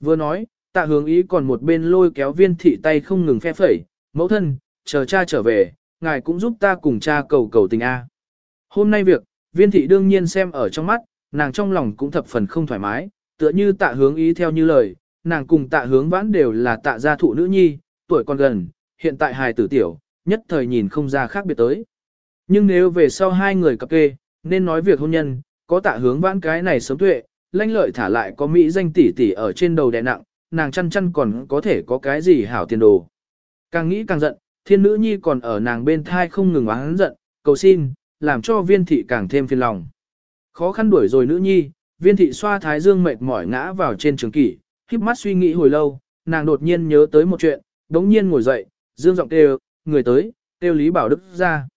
Vừa nói, tạ hướng ý còn một bên lôi kéo viên thị tay không ngừng phe phẩy, mẫu thân, chờ cha trở về, ngài cũng giúp ta cùng cha cầu cầu tình A. Hôm nay việc, viên thị đương nhiên xem ở trong mắt, nàng trong lòng cũng thập phần không thoải mái, tựa như tạ hướng ý theo như lời, nàng cùng tạ hướng vãn đều là tạ gia thụ nữ nhi, tuổi còn gần, hiện tại hài tử tiểu, nhất thời nhìn không ra khác biệt tới. Nhưng nếu về sau hai người cặp kê, nên nói việc hôn nhân, có tạ hướng vãn cái này sớm tuệ, lanh lợi thả lại có mỹ danh tỷ tỷ ở trên đầu đè nặng, nàng chăn chăn còn có thể có cái gì hảo tiền đồ. Càng nghĩ càng giận, thiên nữ nhi còn ở nàng bên thai không ngừng oán giận, cầu xin, làm cho viên thị càng thêm phiền lòng. Khó khăn đuổi rồi nữ nhi, viên thị xoa thái dương mệt mỏi ngã vào trên trường kỷ, khiếp mắt suy nghĩ hồi lâu, nàng đột nhiên nhớ tới một chuyện, đống nhiên ngồi dậy, dương giọng kêu, người tới, kêu Lý Bảo Đức ra.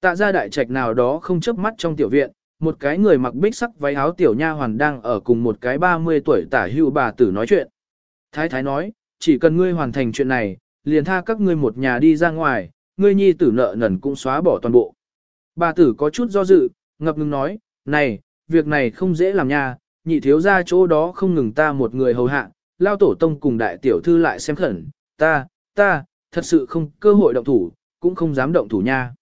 Tạ ra đại trạch nào đó không chớp mắt trong tiểu viện, một cái người mặc bích sắc váy áo tiểu nha hoàn đang ở cùng một cái 30 tuổi tả hưu bà tử nói chuyện. Thái thái nói, chỉ cần ngươi hoàn thành chuyện này, liền tha các ngươi một nhà đi ra ngoài, ngươi nhi tử nợ nần cũng xóa bỏ toàn bộ. Bà tử có chút do dự, ngập ngừng nói, này, việc này không dễ làm nha, nhị thiếu ra chỗ đó không ngừng ta một người hầu hạ, lao tổ tông cùng đại tiểu thư lại xem khẩn, ta, ta, thật sự không cơ hội động thủ, cũng không dám động thủ nha.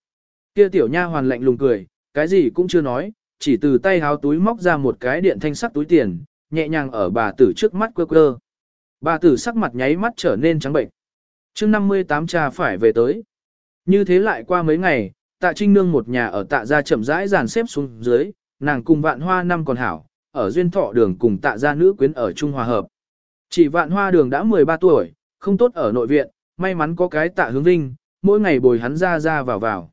Kia tiểu nha hoàn lạnh lùng cười, cái gì cũng chưa nói, chỉ từ tay háo túi móc ra một cái điện thanh sắc túi tiền, nhẹ nhàng ở bà tử trước mắt quơ quơ. Bà tử sắc mặt nháy mắt trở nên trắng bệnh. chương 58 cha phải về tới. Như thế lại qua mấy ngày, tạ trinh nương một nhà ở tạ gia chậm rãi dàn xếp xuống dưới, nàng cùng vạn hoa năm còn hảo, ở duyên thọ đường cùng tạ gia nữ quyến ở Trung Hòa Hợp. Chỉ vạn hoa đường đã 13 tuổi, không tốt ở nội viện, may mắn có cái tạ hướng vinh, mỗi ngày bồi hắn ra ra vào vào.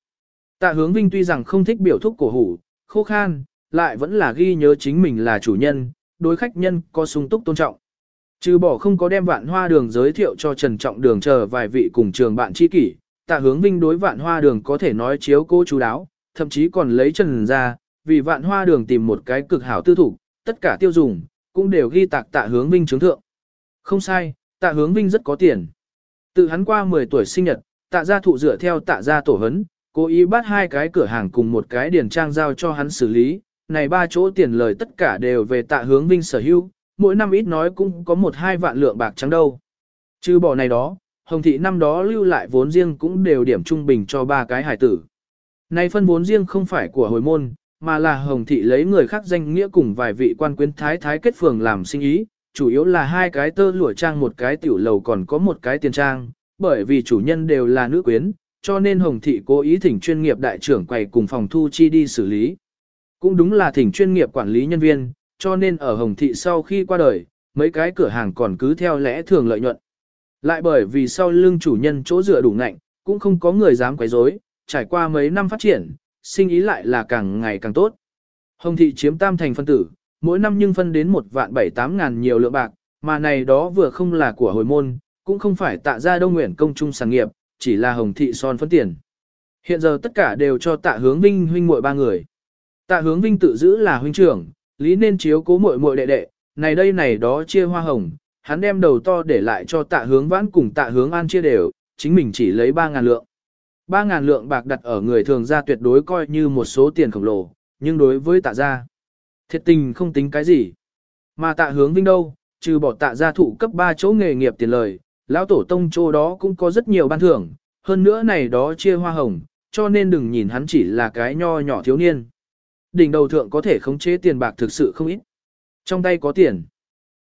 Tạ hướng vinh tuy rằng không thích biểu thúc cổ hủ, khô khan, lại vẫn là ghi nhớ chính mình là chủ nhân, đối khách nhân có sung túc tôn trọng. Trừ bỏ không có đem vạn hoa đường giới thiệu cho Trần Trọng Đường chờ vài vị cùng trường bạn tri kỷ, tạ hướng vinh đối vạn hoa đường có thể nói chiếu cô chú đáo, thậm chí còn lấy Trần ra, vì vạn hoa đường tìm một cái cực hảo tư thủ, tất cả tiêu dùng, cũng đều ghi tạc tạ hướng vinh chứng thượng. Không sai, tạ hướng vinh rất có tiền. Từ hắn qua 10 tuổi sinh nhật, tạ gia thụ dựa theo tạ gia tổ hấn, cố ý bắt hai cái cửa hàng cùng một cái điển trang giao cho hắn xử lý, này ba chỗ tiền lời tất cả đều về tạ hướng vinh sở hữu, mỗi năm ít nói cũng có một hai vạn lượng bạc trắng đâu. Chứ bỏ này đó, Hồng Thị năm đó lưu lại vốn riêng cũng đều điểm trung bình cho ba cái hải tử. Này phân vốn riêng không phải của hồi môn, mà là Hồng Thị lấy người khác danh nghĩa cùng vài vị quan quyến thái thái kết phường làm sinh ý, chủ yếu là hai cái tơ lụa trang một cái tiểu lầu còn có một cái tiền trang, bởi vì chủ nhân đều là nữ quyến, cho nên Hồng Thị cố ý thỉnh chuyên nghiệp đại trưởng quầy cùng phòng thu chi đi xử lý. Cũng đúng là thỉnh chuyên nghiệp quản lý nhân viên, cho nên ở Hồng Thị sau khi qua đời, mấy cái cửa hàng còn cứ theo lẽ thường lợi nhuận. Lại bởi vì sau lưng chủ nhân chỗ dựa đủ ngạnh, cũng không có người dám quấy rối, trải qua mấy năm phát triển, sinh ý lại là càng ngày càng tốt. Hồng Thị chiếm tam thành phân tử, mỗi năm nhưng phân đến một vạn bảy tám ngàn nhiều lượng bạc, mà này đó vừa không là của hồi môn, cũng không phải tạ ra đông nguyện công trung sản nghiệp, chỉ là Hồng Thị son phân tiền. Hiện giờ tất cả đều cho tạ hướng vinh huynh muội ba người. Tạ hướng vinh tự giữ là huynh trưởng, lý nên chiếu cố muội muội đệ đệ, này đây này đó chia hoa hồng, hắn đem đầu to để lại cho tạ hướng vãn cùng tạ hướng an chia đều, chính mình chỉ lấy 3.000 lượng. 3.000 lượng bạc đặt ở người thường ra tuyệt đối coi như một số tiền khổng lồ, nhưng đối với tạ gia, thiệt tình không tính cái gì. Mà tạ hướng vinh đâu, trừ bỏ tạ gia thụ cấp 3 chỗ nghề nghiệp tiền lời, lão tổ tông chỗ đó cũng có rất nhiều ban thưởng, hơn nữa này đó chia hoa hồng, cho nên đừng nhìn hắn chỉ là cái nho nhỏ thiếu niên. Đỉnh đầu thượng có thể khống chế tiền bạc thực sự không ít. Trong tay có tiền.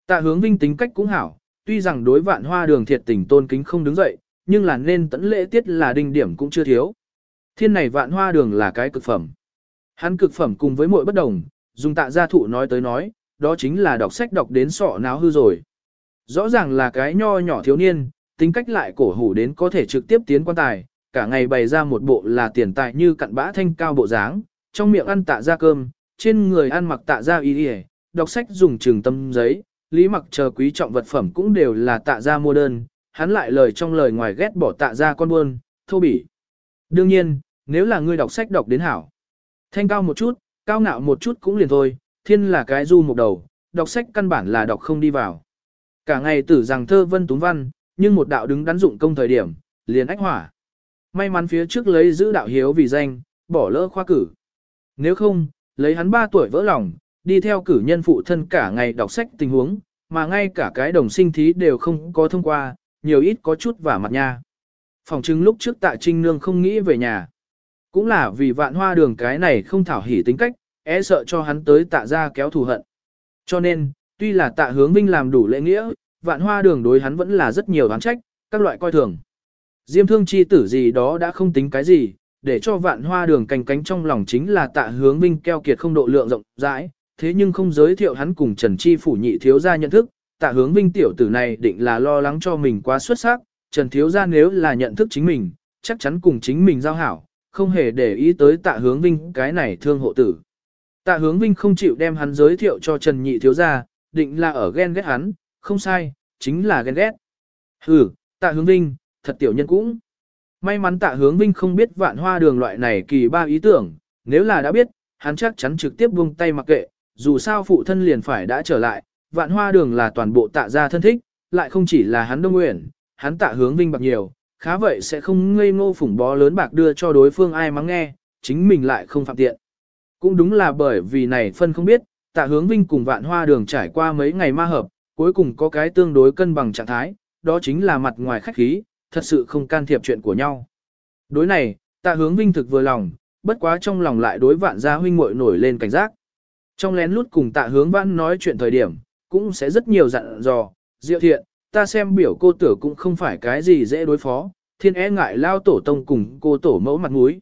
Tạ hướng vinh tính cách cũng hảo, tuy rằng đối vạn hoa đường thiệt tình tôn kính không đứng dậy, nhưng là nên tẫn lễ tiết là đinh điểm cũng chưa thiếu. Thiên này vạn hoa đường là cái cực phẩm. Hắn cực phẩm cùng với mỗi bất đồng, dùng tạ gia thụ nói tới nói, đó chính là đọc sách đọc đến sọ náo hư rồi. Rõ ràng là cái nho nhỏ thiếu niên, tính cách lại cổ hủ đến có thể trực tiếp tiến quan tài, cả ngày bày ra một bộ là tiền tài như cặn bã thanh cao bộ dáng, trong miệng ăn tạ ra cơm, trên người ăn mặc tạ ra y y, đọc sách dùng trường tâm giấy, lý mặc chờ quý trọng vật phẩm cũng đều là tạ ra mua đơn, hắn lại lời trong lời ngoài ghét bỏ tạ ra con buôn, thô bỉ. Đương nhiên, nếu là ngươi đọc sách đọc đến hảo, thanh cao một chút, cao ngạo một chút cũng liền thôi, thiên là cái du một đầu, đọc sách căn bản là đọc không đi vào. Cả ngày tử rằng thơ vân túng văn, nhưng một đạo đứng đắn dụng công thời điểm, liền ách hỏa. May mắn phía trước lấy giữ đạo hiếu vì danh, bỏ lỡ khoa cử. Nếu không, lấy hắn 3 tuổi vỡ lòng, đi theo cử nhân phụ thân cả ngày đọc sách tình huống, mà ngay cả cái đồng sinh thí đều không có thông qua, nhiều ít có chút vả mặt nha. Phòng chứng lúc trước tạ trinh nương không nghĩ về nhà. Cũng là vì vạn hoa đường cái này không thảo hỉ tính cách, e sợ cho hắn tới tạ ra kéo thù hận. Cho nên, tuy là tạ hướng vinh làm đủ lễ nghĩa, vạn hoa đường đối hắn vẫn là rất nhiều đoán trách, các loại coi thường. Diêm thương chi tử gì đó đã không tính cái gì, để cho vạn hoa đường canh cánh trong lòng chính là tạ hướng vinh keo kiệt không độ lượng rộng rãi, thế nhưng không giới thiệu hắn cùng Trần Chi phủ nhị thiếu gia nhận thức, tạ hướng vinh tiểu tử này định là lo lắng cho mình quá xuất sắc, Trần thiếu gia nếu là nhận thức chính mình, chắc chắn cùng chính mình giao hảo, không hề để ý tới tạ hướng vinh cái này thương hộ tử. Tạ hướng vinh không chịu đem hắn giới thiệu cho Trần nhị thiếu gia, định là ở ghen ghét hắn, không sai, chính là ghen ghét. Hừ, tạ hướng vinh, thật tiểu nhân cũng. May mắn tạ hướng vinh không biết vạn hoa đường loại này kỳ ba ý tưởng, nếu là đã biết, hắn chắc chắn trực tiếp buông tay mặc kệ, dù sao phụ thân liền phải đã trở lại, vạn hoa đường là toàn bộ tạ gia thân thích, lại không chỉ là hắn đông nguyện, hắn tạ hướng vinh bạc nhiều, khá vậy sẽ không ngây ngô phủng bó lớn bạc đưa cho đối phương ai mắng nghe, chính mình lại không phạm tiện. Cũng đúng là bởi vì này phân không biết, tạ hướng vinh cùng vạn hoa đường trải qua mấy ngày ma hợp, cuối cùng có cái tương đối cân bằng trạng thái, đó chính là mặt ngoài khách khí, thật sự không can thiệp chuyện của nhau. Đối này, tạ hướng vinh thực vừa lòng, bất quá trong lòng lại đối vạn gia huynh muội nổi lên cảnh giác. Trong lén lút cùng tạ hướng vãn nói chuyện thời điểm, cũng sẽ rất nhiều dặn dò, diệu thiện, ta xem biểu cô tử cũng không phải cái gì dễ đối phó, thiên e ngại lao tổ tông cùng cô tổ mẫu mặt mũi.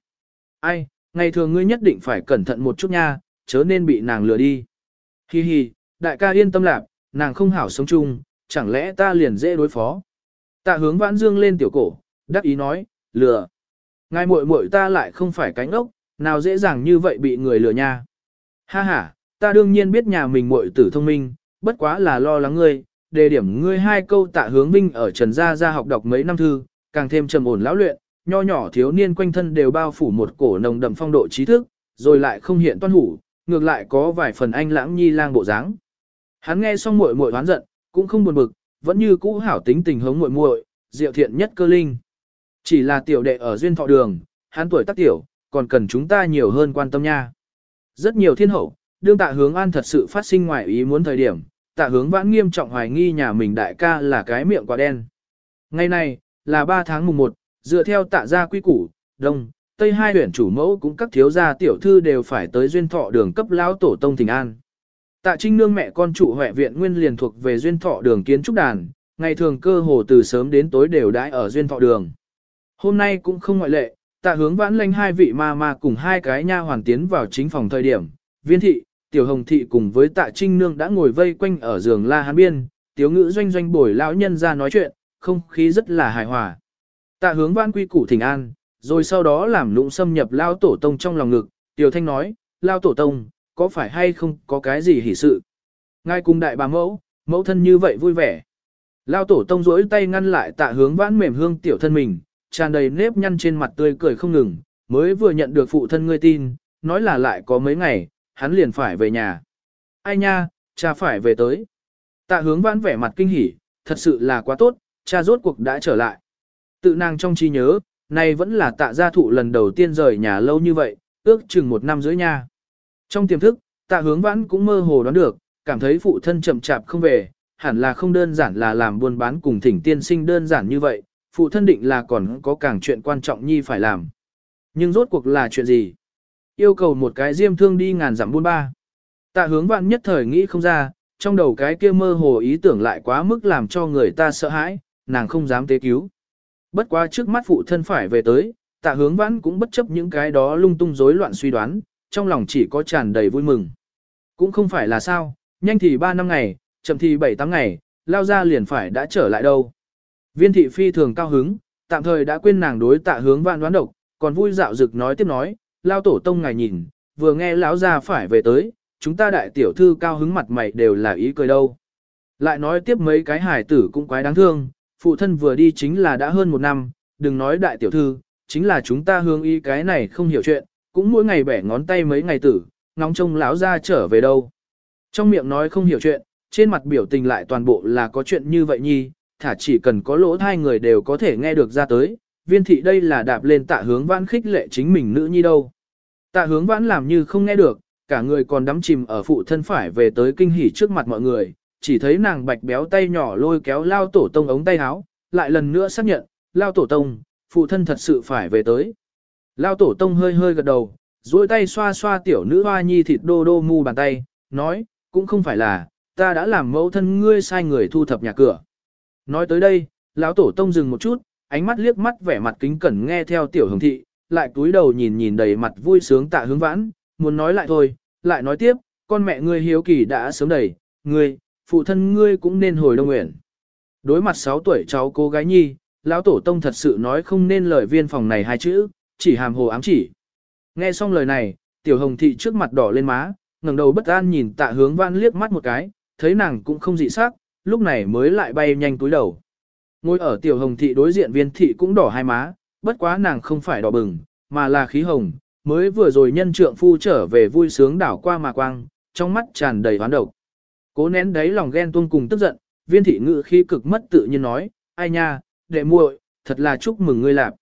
Ai, ngày thường ngươi nhất định phải cẩn thận một chút nha, chớ nên bị nàng lừa đi. Hi hi, đại ca yên tâm lạc, nàng không hảo sống chung, chẳng lẽ ta liền dễ đối phó. Tạ hướng vãn dương lên tiểu cổ, đắc ý nói, lừa. Ngài muội muội ta lại không phải cánh ốc, nào dễ dàng như vậy bị người lừa nha. Ha ha, ta đương nhiên biết nhà mình muội tử thông minh, bất quá là lo lắng ngươi, đề điểm ngươi hai câu tạ hướng vinh ở Trần Gia Gia học đọc mấy năm thư, càng thêm trầm ổn lão luyện, nho nhỏ thiếu niên quanh thân đều bao phủ một cổ nồng đậm phong độ trí thức, rồi lại không hiện toan hủ, ngược lại có vài phần anh lãng nhi lang bộ dáng. Hắn nghe xong muội muội oán giận, cũng không buồn bực, vẫn như cũ hảo tính tình hống muội muội, diệu thiện nhất cơ linh. Chỉ là tiểu đệ ở duyên thọ đường, hắn tuổi tác tiểu, còn cần chúng ta nhiều hơn quan tâm nha. Rất nhiều thiên hậu, đương tạ hướng an thật sự phát sinh ngoài ý muốn thời điểm, tạ hướng vãn nghiêm trọng hoài nghi nhà mình đại ca là cái miệng quả đen. Ngày này, là 3 tháng mùng 1, dựa theo tạ gia quy củ, đông, tây hai huyện chủ mẫu cũng các thiếu gia tiểu thư đều phải tới duyên thọ đường cấp lão tổ tông thỉnh an. Tạ Trinh Nương mẹ con trụ huệ viện nguyên liền thuộc về duyên thọ đường kiến trúc đàn, ngày thường cơ hồ từ sớm đến tối đều đãi ở duyên thọ đường. Hôm nay cũng không ngoại lệ, tạ hướng vãn lanh hai vị ma ma cùng hai cái nha hoàn tiến vào chính phòng thời điểm, viên thị, tiểu hồng thị cùng với tạ trinh nương đã ngồi vây quanh ở giường la hán biên, tiểu ngữ doanh doanh bồi lão nhân ra nói chuyện, không khí rất là hài hòa. Tạ hướng vãn quy củ thỉnh an, rồi sau đó làm lũng xâm nhập lao tổ tông trong lòng ngực, tiểu thanh nói, lao tổ tông, có phải hay không có cái gì hỉ sự. Ngay cùng đại bà mẫu, mẫu thân như vậy vui vẻ. Lao tổ tông rỗi tay ngăn lại tạ hướng vãn mềm hương tiểu thân mình, tràn đầy nếp nhăn trên mặt tươi cười không ngừng, mới vừa nhận được phụ thân ngươi tin, nói là lại có mấy ngày, hắn liền phải về nhà. Ai nha, cha phải về tới. Tạ hướng vãn vẻ mặt kinh hỉ, thật sự là quá tốt, cha rốt cuộc đã trở lại. Tự nàng trong trí nhớ, này vẫn là tạ gia thụ lần đầu tiên rời nhà lâu như vậy, ước chừng một năm rưỡi nha. Trong tiềm thức, tạ hướng vãn cũng mơ hồ đoán được, cảm thấy phụ thân chậm chạp không về, hẳn là không đơn giản là làm buôn bán cùng thỉnh tiên sinh đơn giản như vậy, phụ thân định là còn có càng chuyện quan trọng nhi phải làm. Nhưng rốt cuộc là chuyện gì? Yêu cầu một cái diêm thương đi ngàn dặm buôn ba. Tạ hướng vạn nhất thời nghĩ không ra, trong đầu cái kia mơ hồ ý tưởng lại quá mức làm cho người ta sợ hãi, nàng không dám tế cứu. Bất quá trước mắt phụ thân phải về tới, tạ hướng vãn cũng bất chấp những cái đó lung tung rối loạn suy đoán, trong lòng chỉ có tràn đầy vui mừng. Cũng không phải là sao, nhanh thì 3 năm ngày, chậm thì 7-8 ngày, lao ra liền phải đã trở lại đâu. Viên thị phi thường cao hứng, tạm thời đã quên nàng đối tạ hướng vạn đoán độc, còn vui dạo dực nói tiếp nói, lao tổ tông ngài nhìn, vừa nghe lão ra phải về tới, chúng ta đại tiểu thư cao hứng mặt mày đều là ý cười đâu. Lại nói tiếp mấy cái hải tử cũng quái đáng thương, phụ thân vừa đi chính là đã hơn một năm, đừng nói đại tiểu thư, chính là chúng ta hướng y cái này không hiểu chuyện, cũng mỗi ngày bẻ ngón tay mấy ngày tử, ngóng trông lão ra trở về đâu. Trong miệng nói không hiểu chuyện, trên mặt biểu tình lại toàn bộ là có chuyện như vậy nhi, thả chỉ cần có lỗ hai người đều có thể nghe được ra tới, viên thị đây là đạp lên tạ hướng vãn khích lệ chính mình nữ nhi đâu. Tạ hướng vãn làm như không nghe được, cả người còn đắm chìm ở phụ thân phải về tới kinh hỉ trước mặt mọi người, chỉ thấy nàng bạch béo tay nhỏ lôi kéo lao tổ tông ống tay áo, lại lần nữa xác nhận, lao tổ tông, phụ thân thật sự phải về tới. Lao tổ tông hơi hơi gật đầu, duỗi tay xoa xoa tiểu nữ hoa nhi thịt đô đô mu bàn tay, nói, cũng không phải là, ta đã làm mẫu thân ngươi sai người thu thập nhà cửa. Nói tới đây, lão tổ tông dừng một chút, ánh mắt liếc mắt vẻ mặt kính cẩn nghe theo tiểu hồng thị, lại cúi đầu nhìn nhìn đầy mặt vui sướng tạ hướng vãn, muốn nói lại thôi, lại nói tiếp, con mẹ ngươi hiếu kỳ đã sớm đầy, ngươi, phụ thân ngươi cũng nên hồi đông nguyện. Đối mặt 6 tuổi cháu cô gái nhi, lão tổ tông thật sự nói không nên lời viên phòng này hai chữ, chỉ hàm hồ ám chỉ. Nghe xong lời này, tiểu hồng thị trước mặt đỏ lên má, ngẩng đầu bất an nhìn tạ hướng văn liếc mắt một cái, thấy nàng cũng không dị sắc, lúc này mới lại bay nhanh túi đầu. Ngồi ở tiểu hồng thị đối diện viên thị cũng đỏ hai má, bất quá nàng không phải đỏ bừng, mà là khí hồng, mới vừa rồi nhân trượng phu trở về vui sướng đảo qua mà quang, trong mắt tràn đầy hoán độc. Cố nén đấy lòng ghen tuông cùng tức giận, viên thị ngự khi cực mất tự nhiên nói, ai nha, đệ muội, thật là chúc mừng ngươi lạp.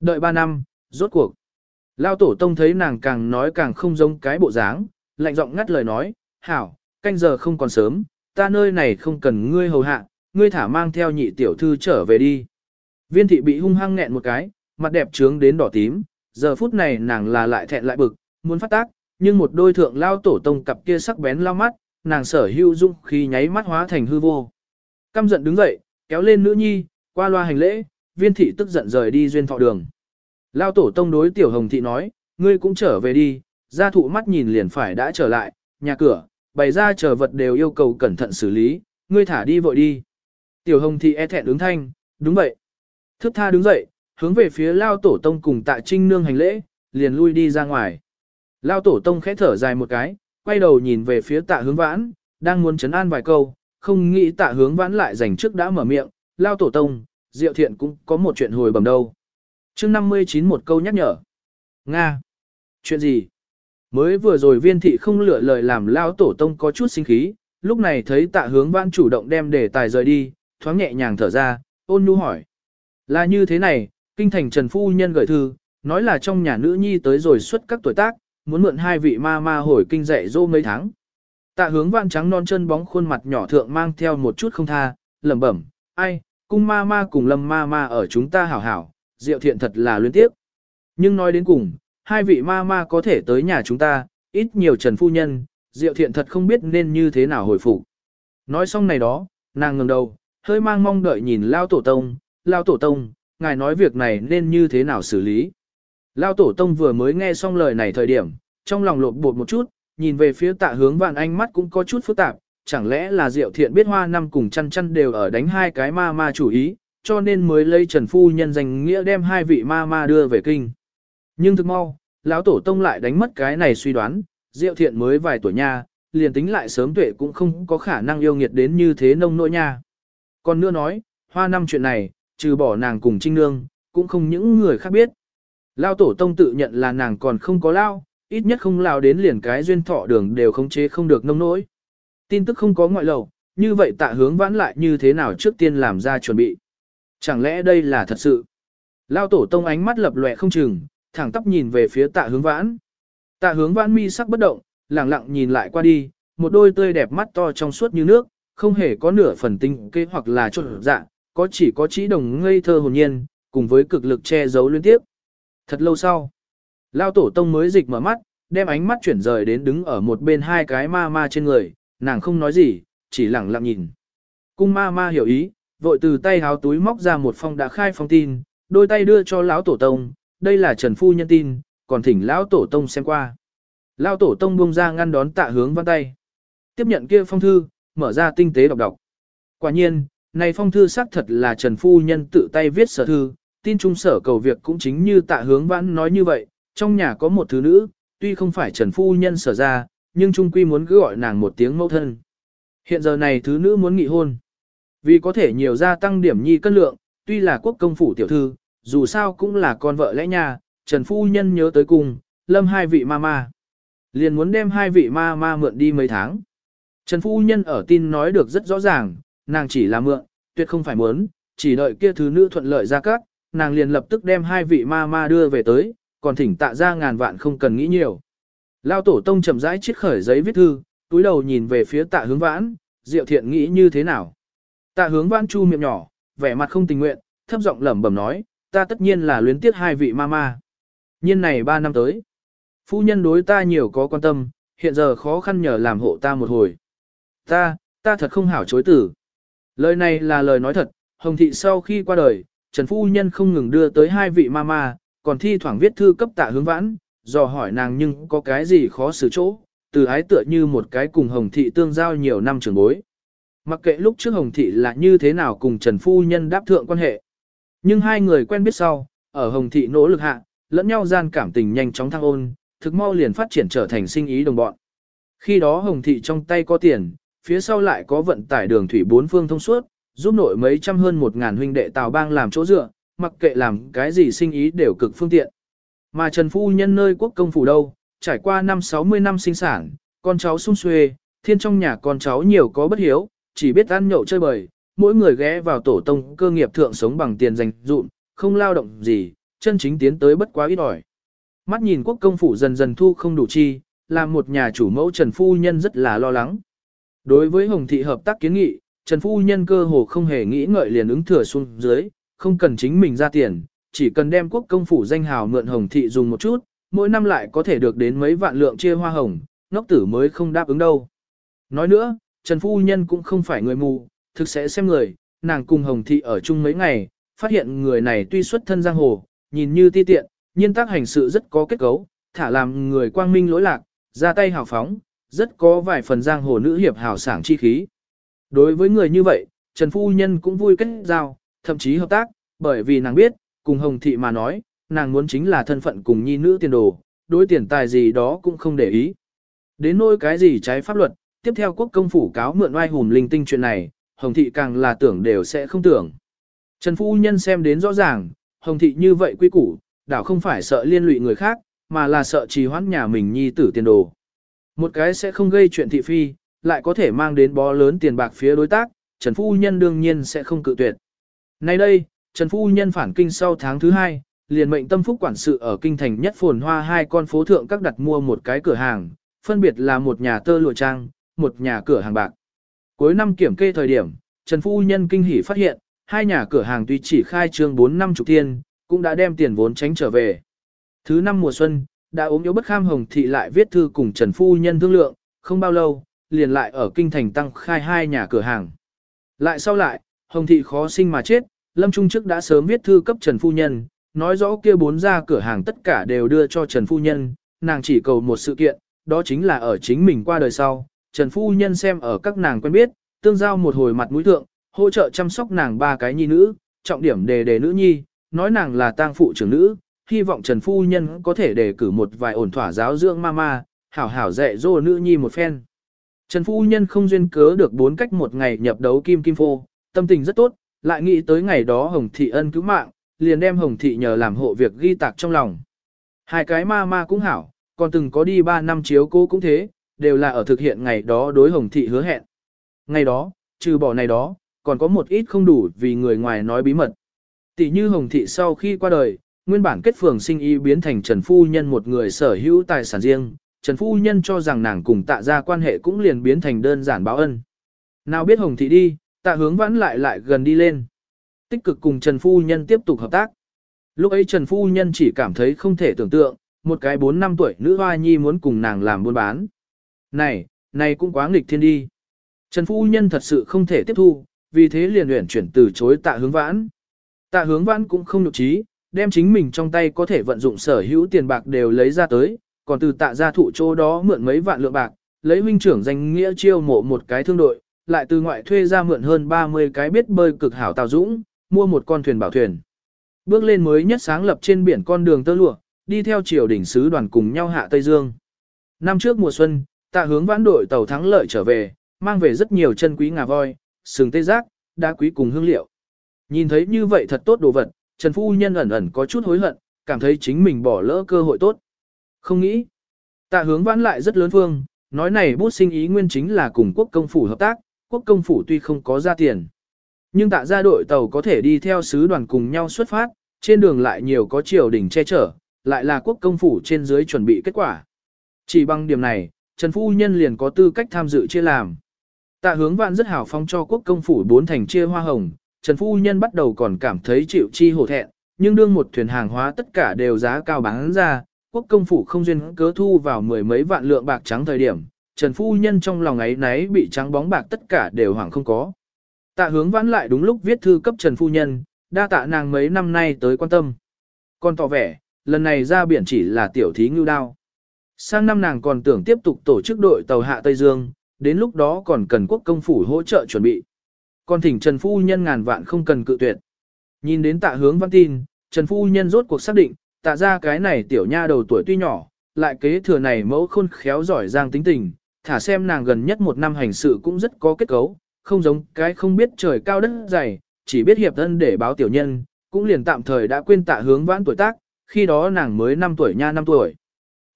Đợi ba năm, rốt cuộc. Lao tổ tông thấy nàng càng nói càng không giống cái bộ dáng, lạnh giọng ngắt lời nói, hảo, canh giờ không còn sớm, ta nơi này không cần ngươi hầu hạ, ngươi thả mang theo nhị tiểu thư trở về đi. Viên thị bị hung hăng nghẹn một cái, mặt đẹp trướng đến đỏ tím, giờ phút này nàng là lại thẹn lại bực, muốn phát tác, nhưng một đôi thượng lao tổ tông cặp kia sắc bén lao mắt, nàng sở hưu dung khi nháy mắt hóa thành hư vô. Căm giận đứng dậy, kéo lên nữ nhi, qua loa hành lễ, viên thị tức giận rời đi duyên thọ đường. Lao tổ tông đối tiểu hồng thị nói, ngươi cũng trở về đi, gia thụ mắt nhìn liền phải đã trở lại, nhà cửa, bày ra chờ vật đều yêu cầu cẩn thận xử lý, ngươi thả đi vội đi. Tiểu hồng thị e thẹn ứng thanh, đúng vậy. Thức tha đứng dậy, hướng về phía lao tổ tông cùng tạ trinh nương hành lễ, liền lui đi ra ngoài. Lao tổ tông khẽ thở dài một cái, quay đầu nhìn về phía tạ hướng vãn, đang muốn chấn an vài câu, không nghĩ tạ hướng vãn lại dành trước đã mở miệng, lao tổ tông, diệu thiện cũng có một chuyện hồi bầm đâu. chương 59 một câu nhắc nhở. Nga. Chuyện gì? Mới vừa rồi viên thị không lựa lời làm lao tổ tông có chút sinh khí, lúc này thấy tạ hướng vãn chủ động đem đề tài rời đi, thoáng nhẹ nhàng thở ra, ôn nhu hỏi. Là như thế này, kinh thành Trần Phu Nhân gửi thư, nói là trong nhà nữ nhi tới rồi xuất các tuổi tác, muốn mượn hai vị ma ma hồi kinh dạy dô mấy tháng. Tạ hướng vạn trắng non chân bóng khuôn mặt nhỏ thượng mang theo một chút không tha, lẩm bẩm, ai, cung ma ma cùng lâm ma ma ở chúng ta hảo hảo, diệu thiện thật là luyến tiếp. Nhưng nói đến cùng, hai vị ma ma có thể tới nhà chúng ta, ít nhiều trần phu nhân, diệu thiện thật không biết nên như thế nào hồi phục. Nói xong này đó, nàng ngẩng đầu, hơi mang mong đợi nhìn lao tổ tông, lao tổ tông, ngài nói việc này nên như thế nào xử lý. Lao tổ tông vừa mới nghe xong lời này thời điểm, trong lòng lột bột một chút, nhìn về phía tạ hướng vạn ánh mắt cũng có chút phức tạp, chẳng lẽ là diệu thiện biết hoa năm cùng chăn chăn đều ở đánh hai cái ma ma chủ ý, cho nên mới lấy Trần Phu Nhân danh nghĩa đem hai vị ma ma đưa về kinh. Nhưng thực mau, lão tổ tông lại đánh mất cái này suy đoán, diệu thiện mới vài tuổi nha, liền tính lại sớm tuệ cũng không có khả năng yêu nghiệt đến như thế nông nỗi nha. Còn nữa nói, hoa năm chuyện này, trừ bỏ nàng cùng trinh nương, cũng không những người khác biết. Lao tổ tông tự nhận là nàng còn không có lao, ít nhất không lao đến liền cái duyên thọ đường đều khống chế không được nông nỗi. Tin tức không có ngoại lầu, như vậy tạ hướng vãn lại như thế nào trước tiên làm ra chuẩn bị. Chẳng lẽ đây là thật sự? Lao tổ tông ánh mắt lập lòe không chừng, thẳng tắp nhìn về phía tạ hướng vãn. Tạ hướng vãn mi sắc bất động, lặng lặng nhìn lại qua đi, một đôi tươi đẹp mắt to trong suốt như nước, không hề có nửa phần tinh kế hoặc là trộn dạng, có chỉ có trí đồng ngây thơ hồn nhiên, cùng với cực lực che giấu liên tiếp. Thật lâu sau, Lao tổ tông mới dịch mở mắt, đem ánh mắt chuyển rời đến đứng ở một bên hai cái ma ma trên người, nàng không nói gì, chỉ lặng lặng nhìn. Cung ma ma hiểu ý, vội từ tay háo túi móc ra một phong đã khai phong tin, đôi tay đưa cho lão tổ tông, đây là Trần Phu Nhân tin, còn thỉnh lão tổ tông xem qua. Lão tổ tông buông ra ngăn đón tạ hướng văn tay. Tiếp nhận kia phong thư, mở ra tinh tế đọc đọc. Quả nhiên, này phong thư xác thật là Trần Phu Nhân tự tay viết sở thư, tin trung sở cầu việc cũng chính như tạ hướng vãn nói như vậy, trong nhà có một thứ nữ, tuy không phải Trần Phu Nhân sở ra, nhưng trung quy muốn cứ gọi nàng một tiếng mẫu thân. Hiện giờ này thứ nữ muốn nghị hôn. Vì có thể nhiều gia tăng điểm nhi cân lượng, tuy là quốc công phủ tiểu thư, dù sao cũng là con vợ lẽ nhà, Trần Phu Nhân nhớ tới cùng, lâm hai vị ma ma. Liền muốn đem hai vị ma ma mượn đi mấy tháng. Trần Phu Nhân ở tin nói được rất rõ ràng, nàng chỉ là mượn, tuyệt không phải muốn, chỉ đợi kia thứ nữ thuận lợi ra cát, nàng liền lập tức đem hai vị ma ma đưa về tới, còn thỉnh tạ ra ngàn vạn không cần nghĩ nhiều. Lao tổ tông chậm rãi chiết khởi giấy viết thư, túi đầu nhìn về phía tạ hướng vãn, Diệu Thiện nghĩ như thế nào? Tạ hướng vãn chu miệng nhỏ, vẻ mặt không tình nguyện, thấp giọng lẩm bẩm nói, ta tất nhiên là luyến tiếc hai vị mama. Nhiên này ba năm tới. Phu nhân đối ta nhiều có quan tâm, hiện giờ khó khăn nhờ làm hộ ta một hồi. Ta, ta thật không hảo chối tử. Lời này là lời nói thật, Hồng Thị sau khi qua đời, Trần Phu Nhân không ngừng đưa tới hai vị mama, còn thi thoảng viết thư cấp tạ hướng vãn, dò hỏi nàng nhưng có cái gì khó xử chỗ, từ ái tựa như một cái cùng Hồng Thị tương giao nhiều năm trường bối. Mặc kệ lúc trước Hồng Thị là như thế nào cùng Trần Phu Nhân đáp thượng quan hệ. Nhưng hai người quen biết sau, ở Hồng Thị nỗ lực hạ, lẫn nhau gian cảm tình nhanh chóng thăng ôn, thực mau liền phát triển trở thành sinh ý đồng bọn. Khi đó Hồng Thị trong tay có tiền, phía sau lại có vận tải đường thủy bốn phương thông suốt, giúp nội mấy trăm hơn một ngàn huynh đệ Tào Bang làm chỗ dựa, mặc kệ làm cái gì sinh ý đều cực phương tiện. Mà Trần Phu Nhân nơi quốc công phủ đâu, trải qua năm 60 năm sinh sản, con cháu sung xuê, thiên trong nhà con cháu nhiều có bất hiếu, chỉ biết ăn nhậu chơi bời, mỗi người ghé vào tổ tông cơ nghiệp thượng sống bằng tiền dành dụm, không lao động gì, chân chính tiến tới bất quá ít ỏi. Mắt nhìn quốc công phủ dần dần thu không đủ chi, làm một nhà chủ mẫu Trần Phu Nhân rất là lo lắng. Đối với Hồng Thị hợp tác kiến nghị, Trần Phu Nhân cơ hồ không hề nghĩ ngợi liền ứng thừa xuống dưới, không cần chính mình ra tiền, chỉ cần đem quốc công phủ danh hào mượn Hồng Thị dùng một chút, mỗi năm lại có thể được đến mấy vạn lượng chia hoa hồng, ngốc tử mới không đáp ứng đâu. Nói nữa, Trần Phu Nhân cũng không phải người mù, thực sẽ xem người, nàng cùng Hồng Thị ở chung mấy ngày, phát hiện người này tuy xuất thân giang hồ, nhìn như ti tiện, nhiên tác hành sự rất có kết cấu, thả làm người quang minh lỗi lạc, ra tay hào phóng, rất có vài phần giang hồ nữ hiệp hào sảng chi khí. Đối với người như vậy, Trần Phu Nhân cũng vui kết giao, thậm chí hợp tác, bởi vì nàng biết, cùng Hồng Thị mà nói, nàng muốn chính là thân phận cùng nhi nữ tiền đồ, đối tiền tài gì đó cũng không để ý. Đến nỗi cái gì trái pháp luật, tiếp theo quốc công phủ cáo mượn oai hùm linh tinh chuyện này, Hồng Thị càng là tưởng đều sẽ không tưởng. Trần Phu Nhân xem đến rõ ràng, Hồng Thị như vậy quy củ, đảo không phải sợ liên lụy người khác, mà là sợ trì hoãn nhà mình nhi tử tiền đồ. Một cái sẽ không gây chuyện thị phi, lại có thể mang đến bó lớn tiền bạc phía đối tác, Trần Phu Nhân đương nhiên sẽ không cự tuyệt. Nay đây, Trần Phu Nhân phản kinh sau tháng thứ hai, liền mệnh tâm phúc quản sự ở kinh thành nhất phồn hoa hai con phố thượng các đặt mua một cái cửa hàng, phân biệt là một nhà tơ lụa trang, một nhà cửa hàng bạc. Cuối năm kiểm kê thời điểm, Trần Phu Nhân kinh hỉ phát hiện, hai nhà cửa hàng tuy chỉ khai trương 4 năm chục tiền, cũng đã đem tiền vốn tránh trở về. Thứ năm mùa xuân, đã ốm yếu bất kham hồng thị lại viết thư cùng Trần Phu Nhân thương lượng, không bao lâu, liền lại ở kinh thành tăng khai hai nhà cửa hàng. Lại sau lại, hồng thị khó sinh mà chết, Lâm Trung trước đã sớm viết thư cấp Trần Phu Nhân, nói rõ kia bốn ra cửa hàng tất cả đều đưa cho Trần Phu Nhân, nàng chỉ cầu một sự kiện, đó chính là ở chính mình qua đời sau, Trần Phu Nhân xem ở các nàng quen biết, tương giao một hồi mặt mũi thượng, hỗ trợ chăm sóc nàng ba cái nhi nữ, trọng điểm đề đề nữ nhi, nói nàng là tang phụ trưởng nữ, hy vọng Trần Phu Nhân có thể đề cử một vài ổn thỏa giáo dưỡng mama, hảo hảo dạy dỗ nữ nhi một phen. Trần Phu Nhân không duyên cớ được bốn cách một ngày nhập đấu kim kim phô, tâm tình rất tốt, lại nghĩ tới ngày đó Hồng Thị ân cứu mạng, liền đem Hồng Thị nhờ làm hộ việc ghi tạc trong lòng. Hai cái ma ma cũng hảo, còn từng có đi ba năm chiếu cô cũng thế, đều là ở thực hiện ngày đó đối Hồng Thị hứa hẹn. Ngày đó, trừ bỏ này đó, còn có một ít không đủ vì người ngoài nói bí mật. Tỷ như Hồng Thị sau khi qua đời, nguyên bản kết phường sinh y biến thành Trần Phu Nhân một người sở hữu tài sản riêng, Trần Phu Nhân cho rằng nàng cùng tạ ra quan hệ cũng liền biến thành đơn giản báo ân. Nào biết Hồng Thị đi, tạ hướng vãn lại lại gần đi lên. Tích cực cùng Trần Phu Nhân tiếp tục hợp tác. Lúc ấy Trần Phu Nhân chỉ cảm thấy không thể tưởng tượng, một cái 4 năm tuổi nữ hoa nhi muốn cùng nàng làm buôn bán. Này, này cũng quá nghịch thiên đi. Trần Phu Nhân thật sự không thể tiếp thu, vì thế liền luyện chuyển từ chối tạ hướng vãn. Tạ hướng vãn cũng không nhục trí, đem chính mình trong tay có thể vận dụng sở hữu tiền bạc đều lấy ra tới, còn từ tạ gia thụ chỗ đó mượn mấy vạn lượng bạc, lấy huynh trưởng danh nghĩa chiêu mộ một cái thương đội, lại từ ngoại thuê ra mượn hơn 30 cái biết bơi cực hảo tàu dũng, mua một con thuyền bảo thuyền. Bước lên mới nhất sáng lập trên biển con đường tơ lụa, đi theo triều đỉnh sứ đoàn cùng nhau hạ Tây Dương. Năm trước mùa xuân, tạ hướng vãn đội tàu thắng lợi trở về, mang về rất nhiều chân quý ngà voi, sừng tê giác, đá quý cùng hương liệu. Nhìn thấy như vậy thật tốt đồ vật, Trần Phu Nhân ẩn ẩn có chút hối hận, cảm thấy chính mình bỏ lỡ cơ hội tốt. Không nghĩ. Tạ hướng vãn lại rất lớn phương, nói này bút sinh ý nguyên chính là cùng quốc công phủ hợp tác, quốc công phủ tuy không có ra tiền. Nhưng tạ gia đội tàu có thể đi theo sứ đoàn cùng nhau xuất phát, trên đường lại nhiều có triều đình che chở, lại là quốc công phủ trên dưới chuẩn bị kết quả. Chỉ bằng điểm này, Trần Phu Nhân liền có tư cách tham dự chia làm. Tạ hướng vạn rất hào phong cho quốc công phủ bốn thành chia hoa hồng, Trần Phu Nhân bắt đầu còn cảm thấy chịu chi hổ thẹn, nhưng đương một thuyền hàng hóa tất cả đều giá cao bán ra, quốc công phủ không duyên cớ thu vào mười mấy vạn lượng bạc trắng thời điểm, Trần Phu Nhân trong lòng ấy náy bị trắng bóng bạc tất cả đều hoảng không có. Tạ hướng vãn lại đúng lúc viết thư cấp Trần Phu Nhân, đa tạ nàng mấy năm nay tới quan tâm. Còn tỏ vẻ, lần này ra biển chỉ là tiểu thí ngưu đao. Sang năm nàng còn tưởng tiếp tục tổ chức đội tàu hạ Tây Dương, đến lúc đó còn cần quốc công phủ hỗ trợ chuẩn bị. Còn thỉnh Trần Phu Nhân ngàn vạn không cần cự tuyệt. Nhìn đến tạ hướng văn tin, Trần Phu Nhân rốt cuộc xác định, tạ ra cái này tiểu nha đầu tuổi tuy nhỏ, lại kế thừa này mẫu khôn khéo giỏi giang tính tình, thả xem nàng gần nhất một năm hành sự cũng rất có kết cấu, không giống cái không biết trời cao đất dày, chỉ biết hiệp thân để báo tiểu nhân, cũng liền tạm thời đã quên tạ hướng vãn tuổi tác, khi đó nàng mới 5 tuổi nha 5 tuổi.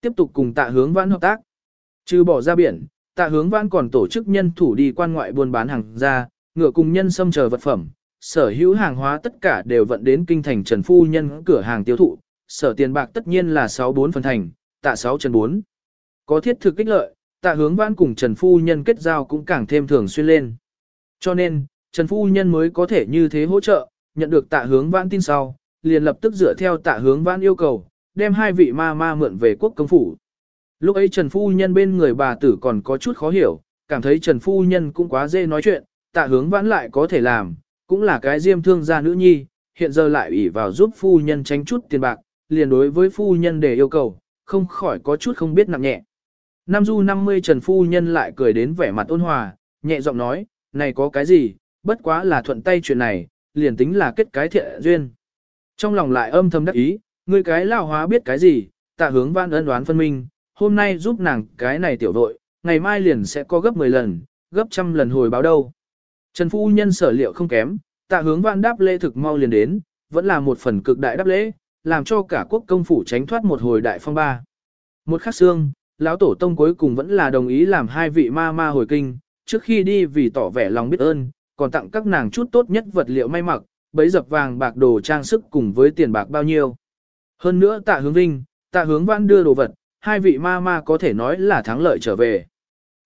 Tiếp tục cùng tạ hướng vãn hợp tác. Trừ bỏ ra biển, tạ hướng vãn còn tổ chức nhân thủ đi quan ngoại buôn bán hàng ra, ngựa cùng nhân xâm chờ vật phẩm, sở hữu hàng hóa tất cả đều vận đến kinh thành Trần Phu Nhân cửa hàng tiêu thụ, sở tiền bạc tất nhiên là 64 phần thành, tạ 6 Trần 4. Có thiết thực kích lợi, tạ hướng vãn cùng Trần Phu Nhân kết giao cũng càng thêm thường xuyên lên. Cho nên, Trần Phu Nhân mới có thể như thế hỗ trợ, nhận được tạ hướng vãn tin sau, liền lập tức dựa theo tạ hướng vãn yêu cầu, đem hai vị ma ma mượn về quốc công phủ. Lúc ấy Trần Phu Nhân bên người bà tử còn có chút khó hiểu, cảm thấy Trần Phu Nhân cũng quá dê nói chuyện, tạ hướng vãn lại có thể làm, cũng là cái diêm thương gia nữ nhi, hiện giờ lại ủy vào giúp Phu Nhân tránh chút tiền bạc, liền đối với Phu Nhân để yêu cầu, không khỏi có chút không biết nặng nhẹ. Nam du 50 Trần Phu Nhân lại cười đến vẻ mặt ôn hòa, nhẹ giọng nói, này có cái gì, bất quá là thuận tay chuyện này, liền tính là kết cái thiện duyên. Trong lòng lại âm thầm đắc ý, người cái lao hóa biết cái gì, tạ hướng văn ân đoán phân minh, hôm nay giúp nàng cái này tiểu đội, ngày mai liền sẽ có gấp 10 lần, gấp trăm lần hồi báo đâu. Trần Phu Nhân sở liệu không kém, tạ hướng văn đáp lễ thực mau liền đến, vẫn là một phần cực đại đáp lễ, làm cho cả quốc công phủ tránh thoát một hồi đại phong ba. Một khắc xương, lão tổ tông cuối cùng vẫn là đồng ý làm hai vị ma ma hồi kinh, trước khi đi vì tỏ vẻ lòng biết ơn, còn tặng các nàng chút tốt nhất vật liệu may mặc, bấy dập vàng bạc đồ trang sức cùng với tiền bạc bao nhiêu. Hơn nữa tạ hướng vinh, tạ hướng vãn đưa đồ vật, hai vị ma ma có thể nói là thắng lợi trở về.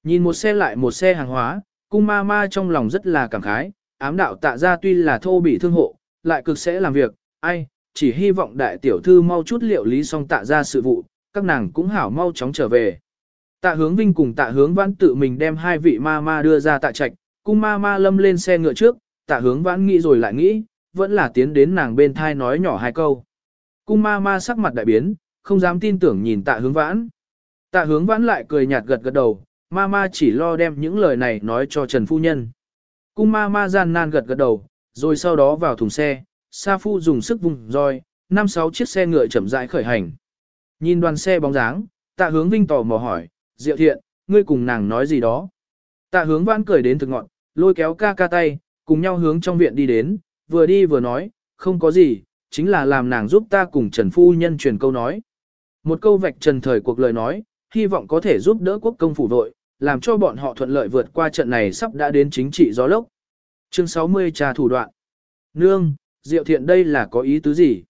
Nhìn một xe lại một xe hàng hóa, cung ma ma trong lòng rất là cảm khái, ám đạo tạ ra tuy là thô bị thương hộ, lại cực sẽ làm việc, ai, chỉ hy vọng đại tiểu thư mau chút liệu lý xong tạ ra sự vụ, các nàng cũng hảo mau chóng trở về. Tạ hướng vinh cùng tạ hướng vãn tự mình đem hai vị ma ma đưa ra tạ trạch, cung ma ma lâm lên xe ngựa trước, tạ hướng vãn nghĩ rồi lại nghĩ, vẫn là tiến đến nàng bên thai nói nhỏ hai câu. Cung ma ma sắc mặt đại biến, không dám tin tưởng nhìn tạ hướng vãn. Tạ hướng vãn lại cười nhạt gật gật đầu, ma ma chỉ lo đem những lời này nói cho Trần Phu Nhân. Cung ma ma gian nan gật gật đầu, rồi sau đó vào thùng xe, Sa Phu dùng sức vùng roi, năm sáu chiếc xe ngựa chậm rãi khởi hành. Nhìn đoàn xe bóng dáng, tạ hướng vinh tò mò hỏi, Diệu thiện, ngươi cùng nàng nói gì đó. Tạ hướng vãn cười đến thực ngọn, lôi kéo ca ca tay, cùng nhau hướng trong viện đi đến, vừa đi vừa nói, không có gì, chính là làm nàng giúp ta cùng Trần Phu Nhân truyền câu nói. Một câu vạch trần thời cuộc lời nói, hy vọng có thể giúp đỡ quốc công phủ đội, làm cho bọn họ thuận lợi vượt qua trận này sắp đã đến chính trị gió lốc. Chương 60 trà thủ đoạn. Nương, Diệu Thiện đây là có ý tứ gì?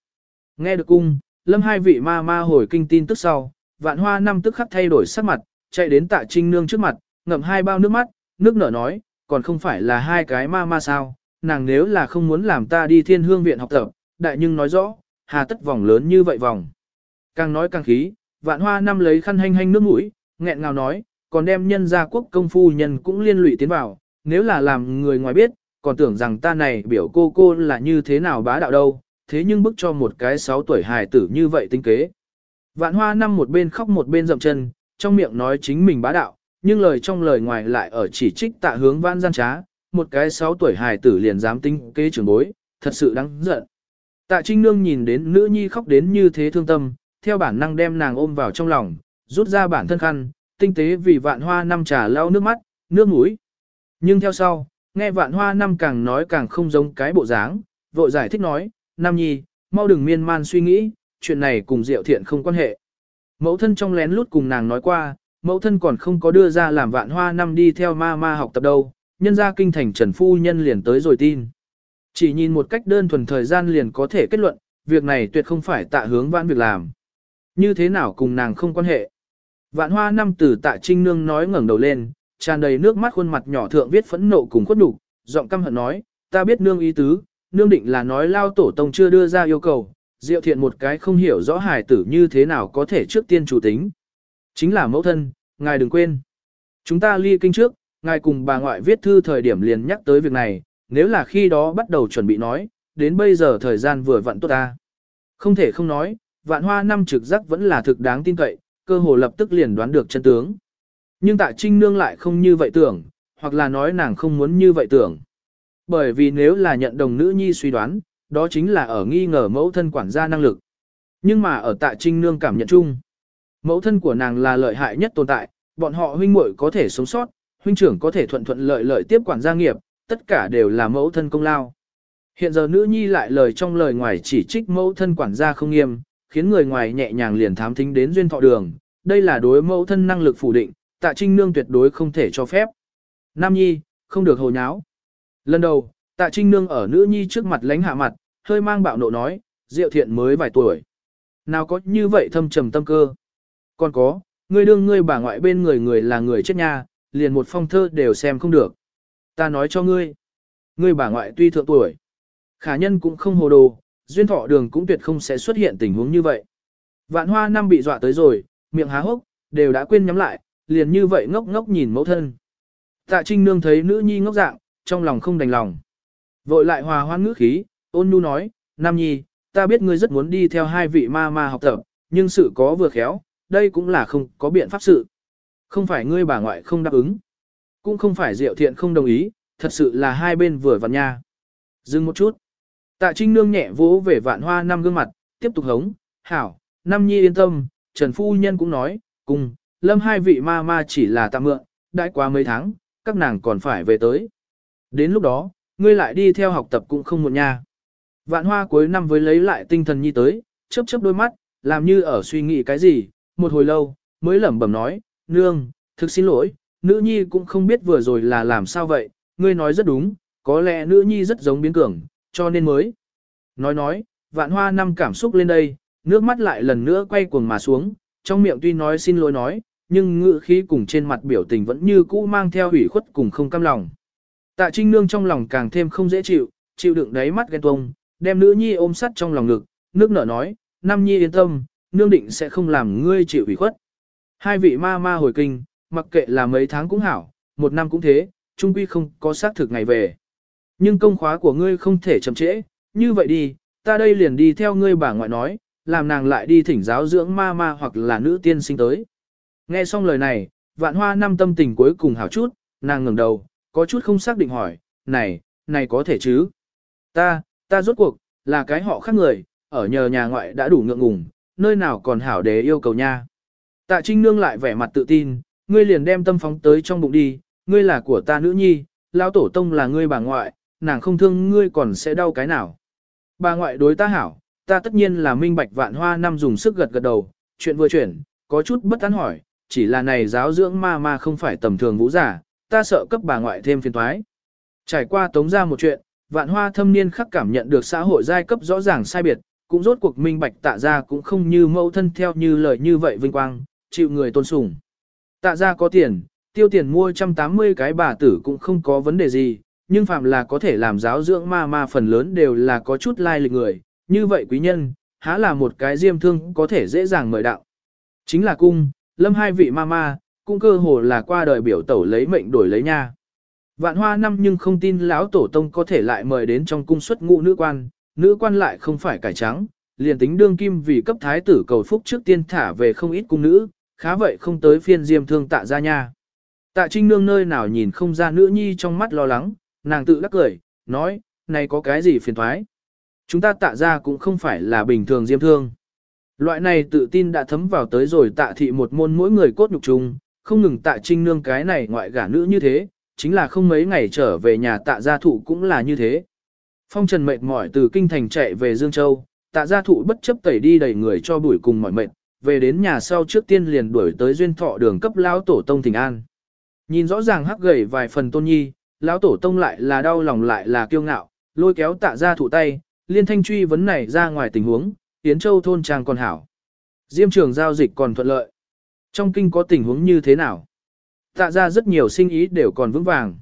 Nghe được cung, lâm hai vị ma ma hồi kinh tin tức sau, vạn hoa năm tức khắc thay đổi sắc mặt, chạy đến tạ trinh nương trước mặt, ngậm hai bao nước mắt, nước nở nói, còn không phải là hai cái ma ma sao, nàng nếu là không muốn làm ta đi thiên hương viện học tập, đại nhưng nói rõ, hà tất vòng lớn như vậy vòng. Càng nói càng khí, vạn hoa năm lấy khăn hanh hanh nước mũi, nghẹn ngào nói, còn đem nhân gia quốc công phu nhân cũng liên lụy tiến vào, nếu là làm người ngoài biết, còn tưởng rằng ta này biểu cô cô là như thế nào bá đạo đâu, thế nhưng bức cho một cái 6 tuổi hài tử như vậy tinh kế. Vạn hoa năm một bên khóc một bên dậm chân, trong miệng nói chính mình bá đạo, nhưng lời trong lời ngoài lại ở chỉ trích tạ hướng vãn gian trá, một cái 6 tuổi hài tử liền dám tinh kế trưởng bối, thật sự đáng giận. Tạ Trinh Nương nhìn đến nữ nhi khóc đến như thế thương tâm, theo bản năng đem nàng ôm vào trong lòng, rút ra bản thân khăn, tinh tế vì vạn hoa năm trà lau nước mắt, nước mũi. Nhưng theo sau, nghe vạn hoa năm càng nói càng không giống cái bộ dáng, vội giải thích nói, Nam Nhi, mau đừng miên man suy nghĩ, chuyện này cùng Diệu Thiện không quan hệ. Mẫu thân trong lén lút cùng nàng nói qua, mẫu thân còn không có đưa ra làm vạn hoa năm đi theo ma ma học tập đâu, nhân ra kinh thành Trần Phu Nhân liền tới rồi tin. Chỉ nhìn một cách đơn thuần thời gian liền có thể kết luận, việc này tuyệt không phải tạ hướng vãn việc làm. Như thế nào cùng nàng không quan hệ. Vạn hoa năm từ tạ trinh nương nói ngẩng đầu lên, tràn đầy nước mắt khuôn mặt nhỏ thượng viết phẫn nộ cùng khuất nhục, giọng căm hận nói, ta biết nương ý tứ, nương định là nói lao tổ tông chưa đưa ra yêu cầu, diệu thiện một cái không hiểu rõ hài tử như thế nào có thể trước tiên chủ tính. Chính là mẫu thân, ngài đừng quên. Chúng ta ly kinh trước, ngài cùng bà ngoại viết thư thời điểm liền nhắc tới việc này, nếu là khi đó bắt đầu chuẩn bị nói, đến bây giờ thời gian vừa vặn tốt ta. Không thể không nói, vạn hoa năm trực giác vẫn là thực đáng tin cậy, cơ hồ lập tức liền đoán được chân tướng. Nhưng tạ trinh nương lại không như vậy tưởng, hoặc là nói nàng không muốn như vậy tưởng. Bởi vì nếu là nhận đồng nữ nhi suy đoán, đó chính là ở nghi ngờ mẫu thân quản gia năng lực. Nhưng mà ở tạ trinh nương cảm nhận chung, mẫu thân của nàng là lợi hại nhất tồn tại, bọn họ huynh muội có thể sống sót, huynh trưởng có thể thuận thuận lợi lợi tiếp quản gia nghiệp, tất cả đều là mẫu thân công lao. Hiện giờ nữ nhi lại lời trong lời ngoài chỉ trích mẫu thân quản gia không nghiêm, khiến người ngoài nhẹ nhàng liền thám thính đến duyên thọ đường, đây là đối mẫu thân năng lực phủ định, tạ trinh nương tuyệt đối không thể cho phép. Nam nhi, không được hồ nháo. Lần đầu, tạ trinh nương ở nữ nhi trước mặt lánh hạ mặt, hơi mang bạo nộ nói, diệu thiện mới vài tuổi. Nào có như vậy thâm trầm tâm cơ. Còn có, ngươi đương ngươi bà ngoại bên người người là người chết nha, liền một phong thơ đều xem không được. Ta nói cho ngươi, ngươi bà ngoại tuy thượng tuổi, khả nhân cũng không hồ đồ, duyên thọ đường cũng tuyệt không sẽ xuất hiện tình huống như vậy. Vạn hoa năm bị dọa tới rồi, miệng há hốc, đều đã quên nhắm lại, liền như vậy ngốc ngốc nhìn mẫu thân. Tạ Trinh Nương thấy nữ nhi ngốc dạng, trong lòng không đành lòng. Vội lại hòa hoan ngữ khí, ôn nhu nói, Nam Nhi, ta biết ngươi rất muốn đi theo hai vị ma ma học tập, nhưng sự có vừa khéo, đây cũng là không có biện pháp sự. Không phải ngươi bà ngoại không đáp ứng, cũng không phải Diệu Thiện không đồng ý, thật sự là hai bên vừa vặn nha. Dừng một chút. Tạ Trinh Nương nhẹ vỗ về vạn hoa năm gương mặt, tiếp tục hống, hảo, Nam Nhi yên tâm, Trần Phu Nhân cũng nói, cùng, lâm hai vị ma ma chỉ là tạm mượn, đãi qua mấy tháng, các nàng còn phải về tới. Đến lúc đó, ngươi lại đi theo học tập cũng không muộn nha. Vạn hoa cuối năm với lấy lại tinh thần nhi tới, chớp chớp đôi mắt, làm như ở suy nghĩ cái gì, một hồi lâu, mới lẩm bẩm nói, nương, thực xin lỗi, nữ nhi cũng không biết vừa rồi là làm sao vậy, ngươi nói rất đúng, có lẽ nữ nhi rất giống biến cường, cho nên mới. Nói nói, vạn hoa năm cảm xúc lên đây, nước mắt lại lần nữa quay cuồng mà xuống, trong miệng tuy nói xin lỗi nói, nhưng ngữ khí cùng trên mặt biểu tình vẫn như cũ mang theo ủy khuất cùng không cam lòng. Tạ Trinh Nương trong lòng càng thêm không dễ chịu, chịu đựng đáy mắt ghen tuông, đem nữ nhi ôm sắt trong lòng ngực, nước nở nói, Nam Nhi yên tâm, nương định sẽ không làm ngươi chịu ủy khuất. Hai vị ma ma hồi kinh, mặc kệ là mấy tháng cũng hảo, một năm cũng thế, trung quy không có xác thực ngày về. Nhưng công khóa của ngươi không thể chậm trễ, như vậy đi, ta đây liền đi theo ngươi bà ngoại nói, làm nàng lại đi thỉnh giáo dưỡng ma ma hoặc là nữ tiên sinh tới. Nghe xong lời này, vạn hoa năm tâm tình cuối cùng hảo chút, nàng ngẩng đầu, có chút không xác định hỏi, này, này có thể chứ? Ta, ta rốt cuộc, là cái họ khác người, ở nhờ nhà ngoại đã đủ ngượng ngùng, nơi nào còn hảo để yêu cầu nha. Tạ Trinh Nương lại vẻ mặt tự tin, ngươi liền đem tâm phóng tới trong bụng đi, ngươi là của ta nữ nhi, lão tổ tông là ngươi bà ngoại, nàng không thương ngươi còn sẽ đau cái nào. Bà ngoại đối ta hảo, ta tất nhiên là minh bạch vạn hoa năm dùng sức gật gật đầu, chuyện vừa chuyển, có chút bất tán hỏi, chỉ là này giáo dưỡng ma ma không phải tầm thường vũ giả, ta sợ cấp bà ngoại thêm phiền toái. Trải qua tống ra một chuyện, vạn hoa thâm niên khắc cảm nhận được xã hội giai cấp rõ ràng sai biệt, cũng rốt cuộc minh bạch tạ ra cũng không như mẫu thân theo như lời như vậy vinh quang, chịu người tôn sùng. Tạ ra có tiền, tiêu tiền mua 180 cái bà tử cũng không có vấn đề gì, nhưng phạm là có thể làm giáo dưỡng ma ma phần lớn đều là có chút lai lịch người, như vậy quý nhân, há là một cái diêm thương có thể dễ dàng mời đạo. Chính là cung, lâm hai vị ma ma, cũng cơ hồ là qua đời biểu tẩu lấy mệnh đổi lấy nha. Vạn hoa năm nhưng không tin lão tổ tông có thể lại mời đến trong cung xuất ngũ nữ quan, nữ quan lại không phải cải trắng, liền tính đương kim vì cấp thái tử cầu phúc trước tiên thả về không ít cung nữ, khá vậy không tới phiên diêm thương tạ ra nha. Tạ trinh nương nơi nào nhìn không ra nữ nhi trong mắt lo lắng, nàng tự lắc cười, nói, này có cái gì phiền thoái. Chúng ta tạ ra cũng không phải là bình thường diêm thương. Loại này tự tin đã thấm vào tới rồi tạ thị một môn mỗi người cốt nhục chung, không ngừng tạ trinh nương cái này ngoại gả nữ như thế, chính là không mấy ngày trở về nhà tạ gia thụ cũng là như thế. Phong trần mệt mỏi từ kinh thành chạy về Dương Châu, tạ gia thụ bất chấp tẩy đi đầy người cho bụi cùng mỏi mệt, về đến nhà sau trước tiên liền đuổi tới duyên thọ đường cấp lão tổ tông thỉnh an. Nhìn rõ ràng hắc gầy vài phần tôn nhi, lão tổ tông lại là đau lòng lại là kiêu ngạo, lôi kéo tạ gia thụ tay, liên thanh truy vấn này ra ngoài tình huống, Yến Châu thôn trang còn hảo. Diêm trường giao dịch còn thuận lợi. Trong kinh có tình huống như thế nào? Tạ ra rất nhiều sinh ý đều còn vững vàng.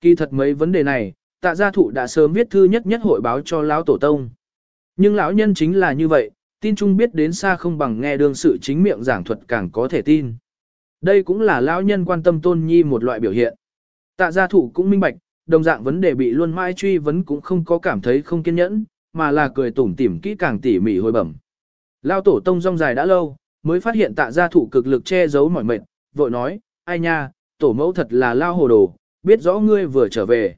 Kỳ thật mấy vấn đề này, tạ gia thụ đã sớm viết thư nhất nhất hội báo cho lão tổ tông. Nhưng lão nhân chính là như vậy, tin chung biết đến xa không bằng nghe đương sự chính miệng giảng thuật càng có thể tin. Đây cũng là lão nhân quan tâm tôn nhi một loại biểu hiện. Tạ gia thụ cũng minh bạch, đồng dạng vấn đề bị luôn mãi truy vấn cũng không có cảm thấy không kiên nhẫn, mà là cười tủm tỉm kỹ càng tỉ mỉ hồi bẩm. Lão tổ tông rong dài đã lâu, mới phát hiện tạ gia thụ cực lực che giấu mỏi mệt, vội nói, ai nha, tổ mẫu thật là lao hồ đồ, biết rõ ngươi vừa trở về.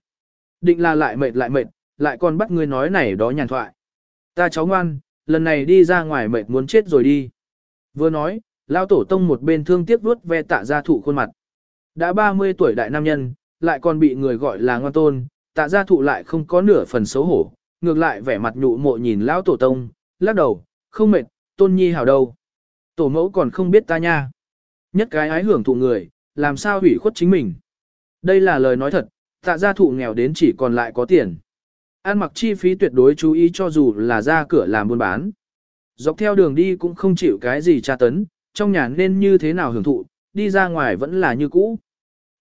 Định là lại mệt lại mệt, lại còn bắt ngươi nói này đó nhàn thoại. Ta cháu ngoan, lần này đi ra ngoài mệt muốn chết rồi đi. Vừa nói, lao tổ tông một bên thương tiếc vuốt ve tạ gia thụ khuôn mặt. Đã 30 tuổi đại nam nhân, lại còn bị người gọi là ngoan tôn, tạ gia thụ lại không có nửa phần xấu hổ, ngược lại vẻ mặt nhụ mộ nhìn lão tổ tông, lắc đầu, không mệt, tôn nhi hảo đâu. Tổ mẫu còn không biết ta nha. Nhất cái ái hưởng thụ người, làm sao hủy khuất chính mình. Đây là lời nói thật, tạ gia thụ nghèo đến chỉ còn lại có tiền. Ăn mặc chi phí tuyệt đối chú ý cho dù là ra cửa làm buôn bán. Dọc theo đường đi cũng không chịu cái gì tra tấn, trong nhà nên như thế nào hưởng thụ, đi ra ngoài vẫn là như cũ.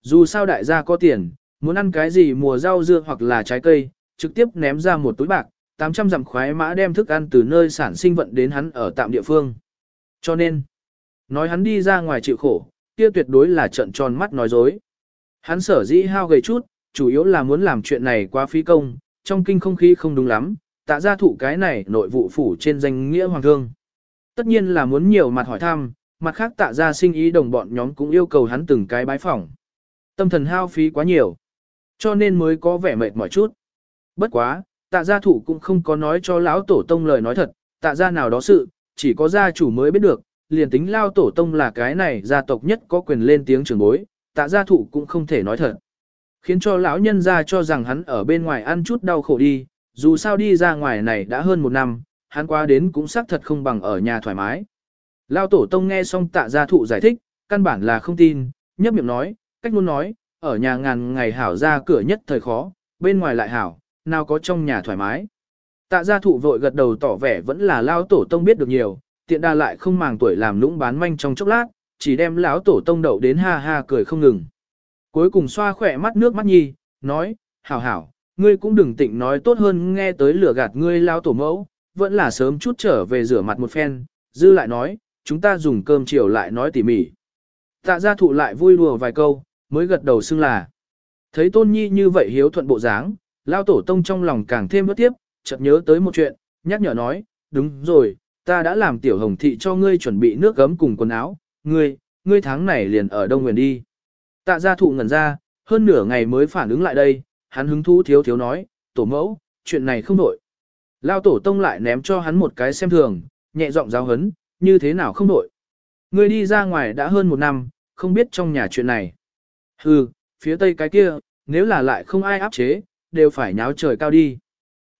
Dù sao đại gia có tiền, muốn ăn cái gì mùa rau dưa hoặc là trái cây, trực tiếp ném ra một túi bạc, 800 dặm khoái mã đem thức ăn từ nơi sản sinh vận đến hắn ở tạm địa phương. Cho nên, nói hắn đi ra ngoài chịu khổ, kia tuyệt đối là trận tròn mắt nói dối. Hắn sở dĩ hao gầy chút, chủ yếu là muốn làm chuyện này quá phí công, trong kinh không khí không đúng lắm, tạ ra thụ cái này nội vụ phủ trên danh nghĩa hoàng thương. Tất nhiên là muốn nhiều mặt hỏi thăm, mặt khác tạ ra sinh ý đồng bọn nhóm cũng yêu cầu hắn từng cái bái phỏng. Tâm thần hao phí quá nhiều, cho nên mới có vẻ mệt mỏi chút. Bất quá, tạ gia thủ cũng không có nói cho lão tổ tông lời nói thật, tạ gia nào đó sự, chỉ có gia chủ mới biết được, liền tính lao tổ tông là cái này gia tộc nhất có quyền lên tiếng trường bối, tạ gia thủ cũng không thể nói thật. Khiến cho lão nhân gia cho rằng hắn ở bên ngoài ăn chút đau khổ đi, dù sao đi ra ngoài này đã hơn một năm, hắn qua đến cũng xác thật không bằng ở nhà thoải mái. Lao tổ tông nghe xong tạ gia thụ giải thích, căn bản là không tin, nhấp miệng nói, cách luôn nói, ở nhà ngàn ngày hảo ra cửa nhất thời khó, bên ngoài lại hảo, nào có trong nhà thoải mái. Tạ gia thụ vội gật đầu tỏ vẻ vẫn là lao tổ tông biết được nhiều, tiện đa lại không màng tuổi làm lũng bán manh trong chốc lát, chỉ đem lão tổ tông đậu đến ha ha cười không ngừng. Cuối cùng xoa khỏe mắt nước mắt nhi, nói, hảo hảo, ngươi cũng đừng tịnh nói tốt hơn nghe tới lửa gạt ngươi lao tổ mẫu, vẫn là sớm chút trở về rửa mặt một phen, dư lại nói, chúng ta dùng cơm chiều lại nói tỉ mỉ. Tạ gia thụ lại vui đùa vài câu, mới gật đầu xưng là. Thấy tôn nhi như vậy hiếu thuận bộ dáng, lao tổ tông trong lòng càng thêm bất tiếp, chợt nhớ tới một chuyện, nhắc nhở nói, đúng rồi, ta đã làm tiểu hồng thị cho ngươi chuẩn bị nước gấm cùng quần áo, ngươi, ngươi tháng này liền ở Đông Nguyên đi. Tạ gia thụ ngẩn ra, hơn nửa ngày mới phản ứng lại đây, hắn hứng thú thiếu thiếu nói, tổ mẫu, chuyện này không nổi. Lao tổ tông lại ném cho hắn một cái xem thường, nhẹ giọng giáo hấn, như thế nào không nổi. Ngươi đi ra ngoài đã hơn một năm, không biết trong nhà chuyện này. Hừ, phía tây cái kia, nếu là lại không ai áp chế, đều phải nháo trời cao đi.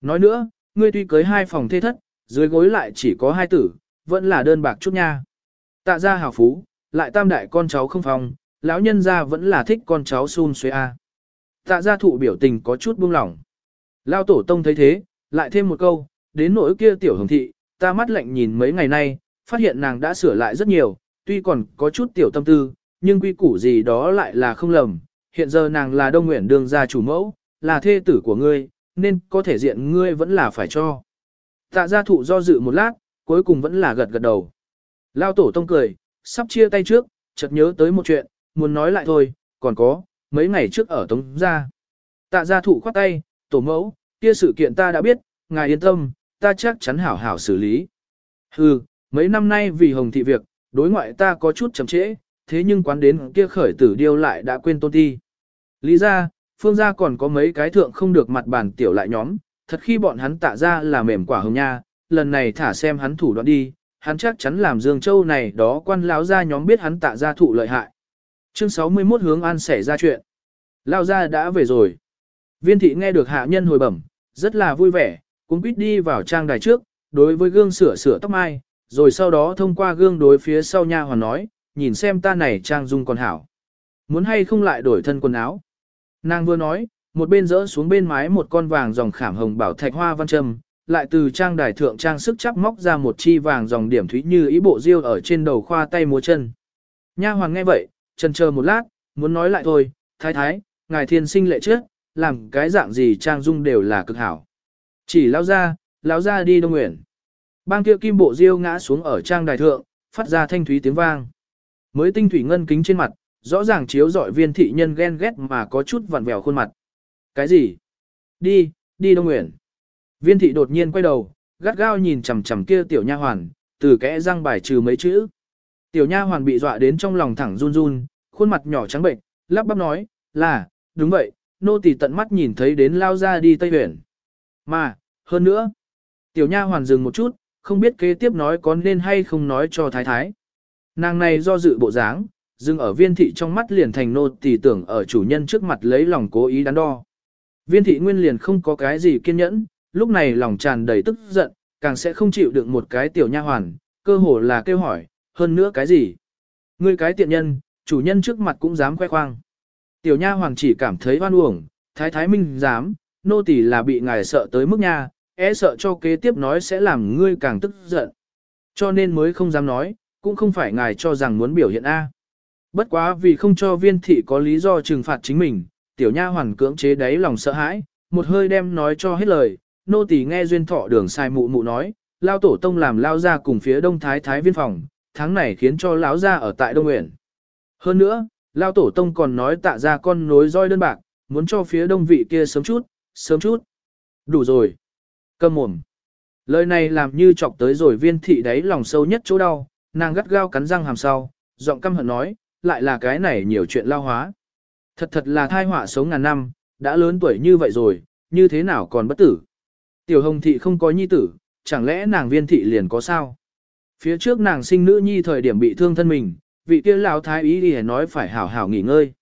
Nói nữa, ngươi tuy cưới hai phòng thê thất, dưới gối lại chỉ có hai tử, vẫn là đơn bạc chút nha. Tạ ra hào phú, lại tam đại con cháu không phòng, lão nhân gia vẫn là thích con cháu xun xuê a. Tạ gia thụ biểu tình có chút buông lỏng. Lao tổ tông thấy thế, lại thêm một câu, đến nỗi kia tiểu hồng thị, ta mắt lạnh nhìn mấy ngày nay, phát hiện nàng đã sửa lại rất nhiều, tuy còn có chút tiểu tâm tư, nhưng quy củ gì đó lại là không lầm. Hiện giờ nàng là đông nguyện đường gia chủ mẫu, là thê tử của ngươi, nên có thể diện ngươi vẫn là phải cho. Tạ gia thụ do dự một lát, cuối cùng vẫn là gật gật đầu. Lao tổ tông cười, sắp chia tay trước, chợt nhớ tới một chuyện, muốn nói lại thôi, còn có, mấy ngày trước ở Tống Gia. Tạ gia thụ khoát tay, tổ mẫu, kia sự kiện ta đã biết, ngài yên tâm, ta chắc chắn hảo hảo xử lý. Hừ, mấy năm nay vì hồng thị việc, đối ngoại ta có chút chậm trễ, thế nhưng quán đến kia khởi tử điêu lại đã quên tôn ti. Lý ra, phương gia còn có mấy cái thượng không được mặt bàn tiểu lại nhóm, thật khi bọn hắn tạ ra là mềm quả hồng nha, lần này thả xem hắn thủ đoạn đi, hắn chắc chắn làm Dương Châu này đó quan lão gia nhóm biết hắn tạ ra thụ lợi hại. Chương 61 hướng an xảy ra chuyện. Lao gia đã về rồi. Viên thị nghe được hạ nhân hồi bẩm, rất là vui vẻ, cũng quýt đi vào trang đài trước, đối với gương sửa sửa tóc mai, rồi sau đó thông qua gương đối phía sau nha hoàn nói, nhìn xem ta này trang dung còn hảo. Muốn hay không lại đổi thân quần áo. Nàng vừa nói, một bên rỡ xuống bên mái một con vàng dòng khảm hồng bảo thạch hoa văn trâm, lại từ trang đài thượng trang sức chắp móc ra một chi vàng dòng điểm thúy như ý bộ diêu ở trên đầu khoa tay múa chân. Nha hoàng nghe vậy, chần chờ một lát, muốn nói lại thôi, thái thái, ngài thiên sinh lệ trước, làm cái dạng gì trang dung đều là cực hảo. Chỉ lao ra, lao ra đi đông nguyện. Bang kia kim bộ diêu ngã xuống ở trang đài thượng, phát ra thanh thúy tiếng vang. Mới tinh thủy ngân kính trên mặt, rõ ràng chiếu dọi viên thị nhân ghen ghét mà có chút vặn vẹo khuôn mặt. Cái gì? Đi, đi đông Nguyễn. Viên thị đột nhiên quay đầu, gắt gao nhìn chằm chằm kia tiểu nha hoàn, từ kẽ răng bài trừ mấy chữ. Tiểu nha hoàn bị dọa đến trong lòng thẳng run run, khuôn mặt nhỏ trắng bệnh, lắp bắp nói, là, đúng vậy, nô tỳ tận mắt nhìn thấy đến lao ra đi Tây Huyền. Mà, hơn nữa, tiểu nha hoàn dừng một chút, không biết kế tiếp nói có nên hay không nói cho thái thái. Nàng này do dự bộ dáng, dừng ở viên thị trong mắt liền thành nô tỳ tưởng ở chủ nhân trước mặt lấy lòng cố ý đắn đo. Viên thị nguyên liền không có cái gì kiên nhẫn, lúc này lòng tràn đầy tức giận, càng sẽ không chịu được một cái tiểu nha hoàn, cơ hồ là kêu hỏi, hơn nữa cái gì? Ngươi cái tiện nhân, chủ nhân trước mặt cũng dám khoe khoang. Tiểu nha hoàng chỉ cảm thấy oan uổng, thái thái minh dám, nô tỳ là bị ngài sợ tới mức nha, e sợ cho kế tiếp nói sẽ làm ngươi càng tức giận. Cho nên mới không dám nói, cũng không phải ngài cho rằng muốn biểu hiện A. Bất quá vì không cho viên thị có lý do trừng phạt chính mình, tiểu nha hoàn cưỡng chế đáy lòng sợ hãi, một hơi đem nói cho hết lời, nô tỳ nghe duyên thọ đường sai mụ mụ nói, lao tổ tông làm lao ra cùng phía đông thái thái viên phòng, tháng này khiến cho lão ra ở tại đông nguyện. Hơn nữa, lao tổ tông còn nói tạ ra con nối roi đơn bạc, muốn cho phía đông vị kia sớm chút, sớm chút. Đủ rồi. Cầm mồm. Lời này làm như chọc tới rồi viên thị đáy lòng sâu nhất chỗ đau, nàng gắt gao cắn răng hàm sau, giọng căm hận nói, lại là cái này nhiều chuyện lao hóa. Thật thật là thai họa sống ngàn năm, đã lớn tuổi như vậy rồi, như thế nào còn bất tử. Tiểu hồng thị không có nhi tử, chẳng lẽ nàng viên thị liền có sao? Phía trước nàng sinh nữ nhi thời điểm bị thương thân mình, vị kia lão thái ý đi nói phải hảo hảo nghỉ ngơi.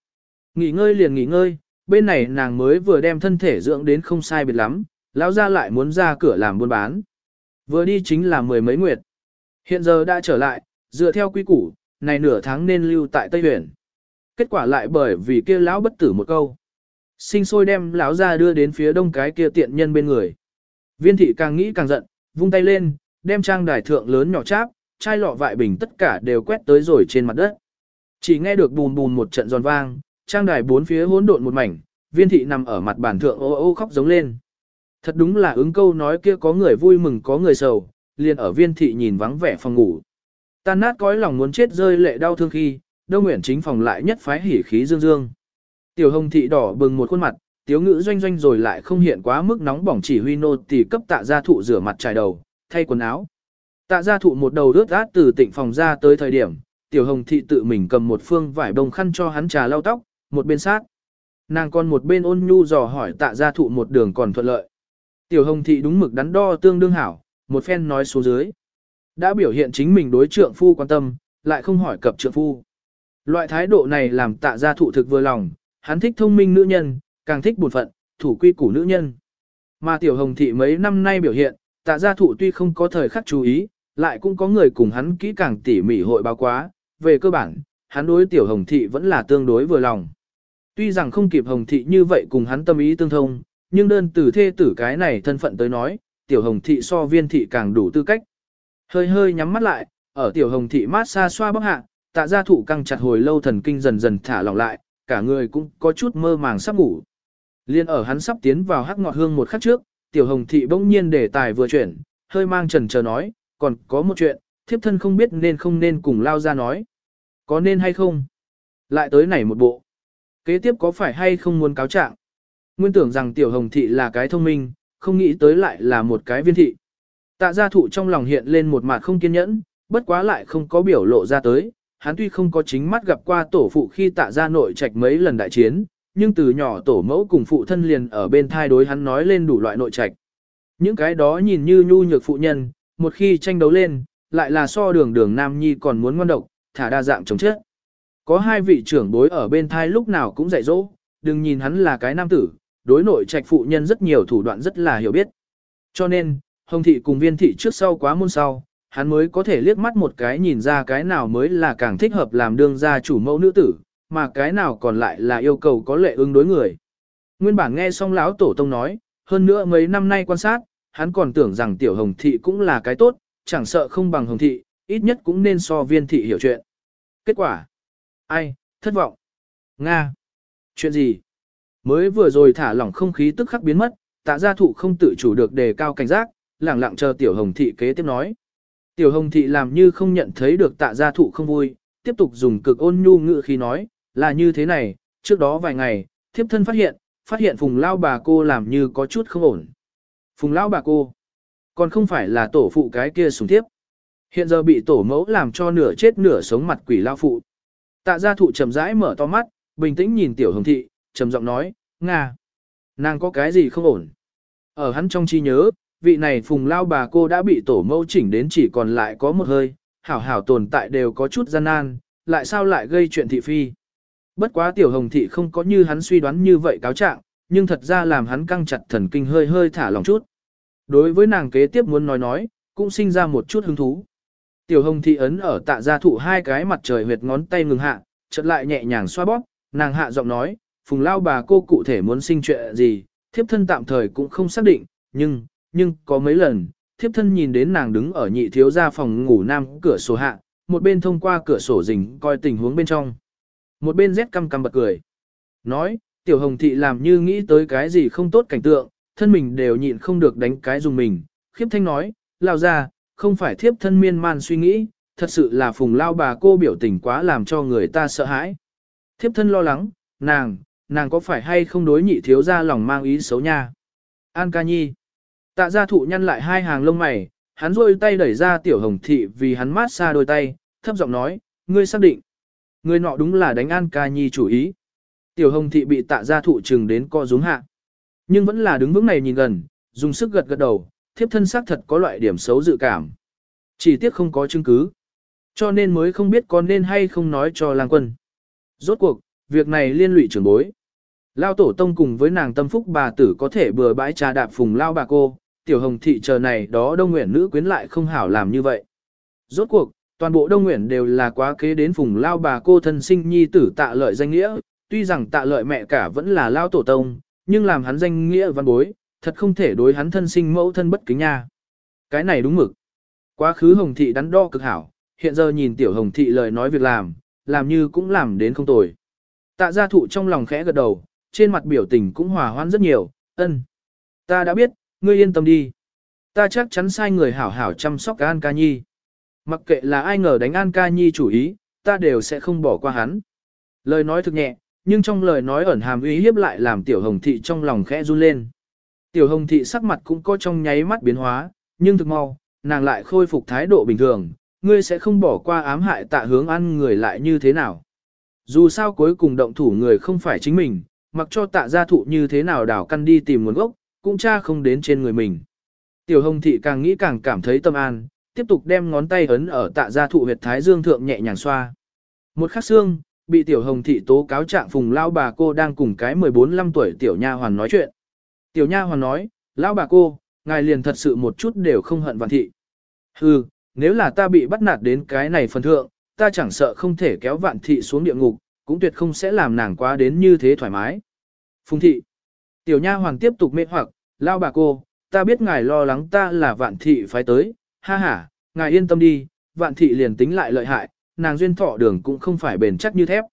Nghỉ ngơi liền nghỉ ngơi, bên này nàng mới vừa đem thân thể dưỡng đến không sai biệt lắm, lão ra lại muốn ra cửa làm buôn bán. Vừa đi chính là mười mấy nguyệt. Hiện giờ đã trở lại, dựa theo quy củ, này nửa tháng nên lưu tại Tây Huyền. Kết quả lại bởi vì kia lão bất tử một câu. Sinh sôi đem lão ra đưa đến phía đông cái kia tiện nhân bên người. Viên thị càng nghĩ càng giận, vung tay lên, đem trang đài thượng lớn nhỏ cháp, chai lọ vại bình tất cả đều quét tới rồi trên mặt đất. Chỉ nghe được bùn bùn một trận giòn vang, trang đài bốn phía hỗn độn một mảnh, viên thị nằm ở mặt bàn thượng ô ô khóc giống lên. Thật đúng là ứng câu nói kia có người vui mừng có người sầu, liền ở viên thị nhìn vắng vẻ phòng ngủ. Tan nát cõi lòng muốn chết rơi lệ đau thương khi, Đông Nguyễn chính phòng lại nhất phái hỉ khí dương dương. Tiểu Hồng thị đỏ bừng một khuôn mặt, tiếu ngữ doanh doanh rồi lại không hiện quá mức nóng bỏng chỉ huy nô tỳ cấp tạ gia thụ rửa mặt trải đầu, thay quần áo. Tạ gia thụ một đầu rớt át từ tịnh phòng ra tới thời điểm, tiểu hồng thị tự mình cầm một phương vải bông khăn cho hắn trà lau tóc, một bên sát. Nàng còn một bên ôn nhu dò hỏi tạ gia thụ một đường còn thuận lợi. Tiểu hồng thị đúng mực đắn đo tương đương hảo, một phen nói xuống dưới. Đã biểu hiện chính mình đối trượng phu quan tâm, lại không hỏi cập trượng phu. Loại thái độ này làm tạ gia thụ thực vừa lòng, hắn thích thông minh nữ nhân, càng thích buồn phận, thủ quy củ nữ nhân. Mà tiểu hồng thị mấy năm nay biểu hiện, tạ gia thụ tuy không có thời khắc chú ý, lại cũng có người cùng hắn kỹ càng tỉ mỉ hội báo quá, về cơ bản, hắn đối tiểu hồng thị vẫn là tương đối vừa lòng. Tuy rằng không kịp hồng thị như vậy cùng hắn tâm ý tương thông, nhưng đơn từ thê tử cái này thân phận tới nói, tiểu hồng thị so viên thị càng đủ tư cách. Hơi hơi nhắm mắt lại, ở tiểu hồng thị mát xa xoa bóc hạ, tạ gia thụ căng chặt hồi lâu thần kinh dần dần thả lỏng lại, cả người cũng có chút mơ màng sắp ngủ. Liên ở hắn sắp tiến vào hắc ngọt hương một khắc trước, tiểu hồng thị bỗng nhiên để tài vừa chuyển, hơi mang trần chờ nói, còn có một chuyện, thiếp thân không biết nên không nên cùng lao ra nói. Có nên hay không? Lại tới này một bộ. Kế tiếp có phải hay không muốn cáo trạng? Nguyên tưởng rằng tiểu hồng thị là cái thông minh, không nghĩ tới lại là một cái viên thị. Tạ gia thụ trong lòng hiện lên một mặt không kiên nhẫn, bất quá lại không có biểu lộ ra tới. Hắn tuy không có chính mắt gặp qua tổ phụ khi tạ gia nội trạch mấy lần đại chiến, nhưng từ nhỏ tổ mẫu cùng phụ thân liền ở bên thai đối hắn nói lên đủ loại nội trạch. Những cái đó nhìn như nhu nhược phụ nhân, một khi tranh đấu lên, lại là so đường đường nam nhi còn muốn ngoan độc, thả đa dạng chống chết. Có hai vị trưởng bối ở bên thai lúc nào cũng dạy dỗ, đừng nhìn hắn là cái nam tử, đối nội trạch phụ nhân rất nhiều thủ đoạn rất là hiểu biết. Cho nên, hồng thị cùng viên thị trước sau quá môn sau, hắn mới có thể liếc mắt một cái nhìn ra cái nào mới là càng thích hợp làm đương gia chủ mẫu nữ tử, mà cái nào còn lại là yêu cầu có lệ ứng đối người. Nguyên bản nghe xong lão tổ tông nói, hơn nữa mấy năm nay quan sát, hắn còn tưởng rằng tiểu hồng thị cũng là cái tốt, chẳng sợ không bằng hồng thị, ít nhất cũng nên so viên thị hiểu chuyện. Kết quả? Ai, thất vọng. Nga. Chuyện gì? Mới vừa rồi thả lỏng không khí tức khắc biến mất, tạ gia thụ không tự chủ được đề cao cảnh giác, lẳng lặng chờ tiểu hồng thị kế tiếp nói. Tiểu hồng thị làm như không nhận thấy được tạ gia thụ không vui, tiếp tục dùng cực ôn nhu ngữ khi nói, là như thế này, trước đó vài ngày, thiếp thân phát hiện, phát hiện phùng lao bà cô làm như có chút không ổn. Phùng lao bà cô, còn không phải là tổ phụ cái kia sùng tiếp. Hiện giờ bị tổ mẫu làm cho nửa chết nửa sống mặt quỷ lao phụ. Tạ gia thụ chậm rãi mở to mắt, bình tĩnh nhìn tiểu hồng thị, trầm giọng nói, Nga, nàng có cái gì không ổn. Ở hắn trong trí nhớ, vị này phùng lao bà cô đã bị tổ mẫu chỉnh đến chỉ còn lại có một hơi, hảo hảo tồn tại đều có chút gian nan, lại sao lại gây chuyện thị phi. Bất quá tiểu hồng thị không có như hắn suy đoán như vậy cáo trạng, nhưng thật ra làm hắn căng chặt thần kinh hơi hơi thả lòng chút. Đối với nàng kế tiếp muốn nói nói, cũng sinh ra một chút hứng thú. Tiểu hồng thị ấn ở tạ gia thụ hai cái mặt trời huyệt ngón tay ngừng hạ, chợt lại nhẹ nhàng xoa bóp, nàng hạ giọng nói, phùng lao bà cô cụ thể muốn sinh chuyện gì, thiếp thân tạm thời cũng không xác định, nhưng, nhưng có mấy lần, thiếp thân nhìn đến nàng đứng ở nhị thiếu gia phòng ngủ nam cửa sổ hạ, một bên thông qua cửa sổ rình coi tình huống bên trong. Một bên rét căm căm bật cười. Nói, tiểu hồng thị làm như nghĩ tới cái gì không tốt cảnh tượng, thân mình đều nhịn không được đánh cái dùng mình. Khiếp thanh nói, lao ra, không phải thiếp thân miên man suy nghĩ, thật sự là phùng lao bà cô biểu tình quá làm cho người ta sợ hãi. Thiếp thân lo lắng, nàng, nàng có phải hay không đối nhị thiếu ra lòng mang ý xấu nha. An ca nhi. Tạ gia thụ nhăn lại hai hàng lông mày, hắn rôi tay đẩy ra tiểu hồng thị vì hắn mát xa đôi tay, thấp giọng nói, ngươi xác định. Ngươi nọ đúng là đánh An ca nhi chủ ý. Tiểu hồng thị bị tạ gia thụ trừng đến co rúm hạ. Nhưng vẫn là đứng vững này nhìn gần, dùng sức gật gật đầu, thiếp thân xác thật có loại điểm xấu dự cảm. Chỉ tiếc không có chứng cứ. Cho nên mới không biết có nên hay không nói cho lang quân. Rốt cuộc, việc này liên lụy trưởng bối. Lao tổ tông cùng với nàng tâm phúc bà tử có thể bừa bãi trà đạp phùng lao bà cô, tiểu hồng thị chờ này đó đông nguyện nữ quyến lại không hảo làm như vậy. Rốt cuộc, toàn bộ đông nguyện đều là quá kế đến phùng lao bà cô thân sinh nhi tử tạ lợi danh nghĩa, tuy rằng tạ lợi mẹ cả vẫn là lao tổ tông, nhưng làm hắn danh nghĩa văn bối, thật không thể đối hắn thân sinh mẫu thân bất kính nha. Cái này đúng mực. Quá khứ hồng thị đắn đo cực hảo, hiện giờ nhìn tiểu hồng thị lời nói việc làm, làm như cũng làm đến không tồi. Tạ gia thụ trong lòng khẽ gật đầu, trên mặt biểu tình cũng hòa hoãn rất nhiều, ân. Ta đã biết, ngươi yên tâm đi. Ta chắc chắn sai người hảo hảo chăm sóc An Ca Nhi. Mặc kệ là ai ngờ đánh An Ca Nhi chủ ý, ta đều sẽ không bỏ qua hắn. Lời nói thực nhẹ, nhưng trong lời nói ẩn hàm uy hiếp lại làm tiểu hồng thị trong lòng khẽ run lên. Tiểu hồng thị sắc mặt cũng có trong nháy mắt biến hóa, nhưng thực mau, nàng lại khôi phục thái độ bình thường, ngươi sẽ không bỏ qua ám hại tạ hướng ăn người lại như thế nào. Dù sao cuối cùng động thủ người không phải chính mình, mặc cho tạ gia thụ như thế nào đảo căn đi tìm nguồn gốc, cũng cha không đến trên người mình. Tiểu hồng thị càng nghĩ càng cảm thấy tâm an, tiếp tục đem ngón tay ấn ở tạ gia thụ huyệt thái dương thượng nhẹ nhàng xoa. Một khắc xương, bị tiểu hồng thị tố cáo trạng phùng lao bà cô đang cùng cái 14-15 tuổi tiểu nha hoàn nói chuyện. Tiểu nha hoàn nói, lão bà cô, ngài liền thật sự một chút đều không hận vạn thị. Hừ, nếu là ta bị bắt nạt đến cái này phần thượng, ta chẳng sợ không thể kéo vạn thị xuống địa ngục, cũng tuyệt không sẽ làm nàng quá đến như thế thoải mái. Phùng thị. Tiểu nha hoàng tiếp tục mê hoặc, lao bà cô, ta biết ngài lo lắng ta là vạn thị phái tới, ha ha, ngài yên tâm đi, vạn thị liền tính lại lợi hại, nàng duyên thọ đường cũng không phải bền chắc như thép.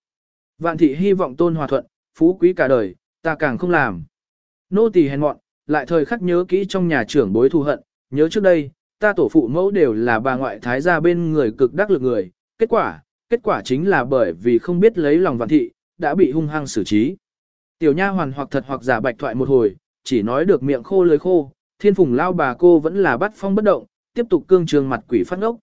Vạn thị hy vọng tôn hòa thuận, phú quý cả đời, ta càng không làm. Nô tỳ hèn mọn, lại thời khắc nhớ kỹ trong nhà trưởng bối thù hận, nhớ trước đây, ta tổ phụ mẫu đều là bà ngoại thái gia bên người cực đắc lực người, kết quả, kết quả chính là bởi vì không biết lấy lòng vạn thị, đã bị hung hăng xử trí. Tiểu nha hoàn hoặc thật hoặc giả bạch thoại một hồi, chỉ nói được miệng khô lưỡi khô, thiên phùng lao bà cô vẫn là bắt phong bất động, tiếp tục cương trường mặt quỷ phát ngốc.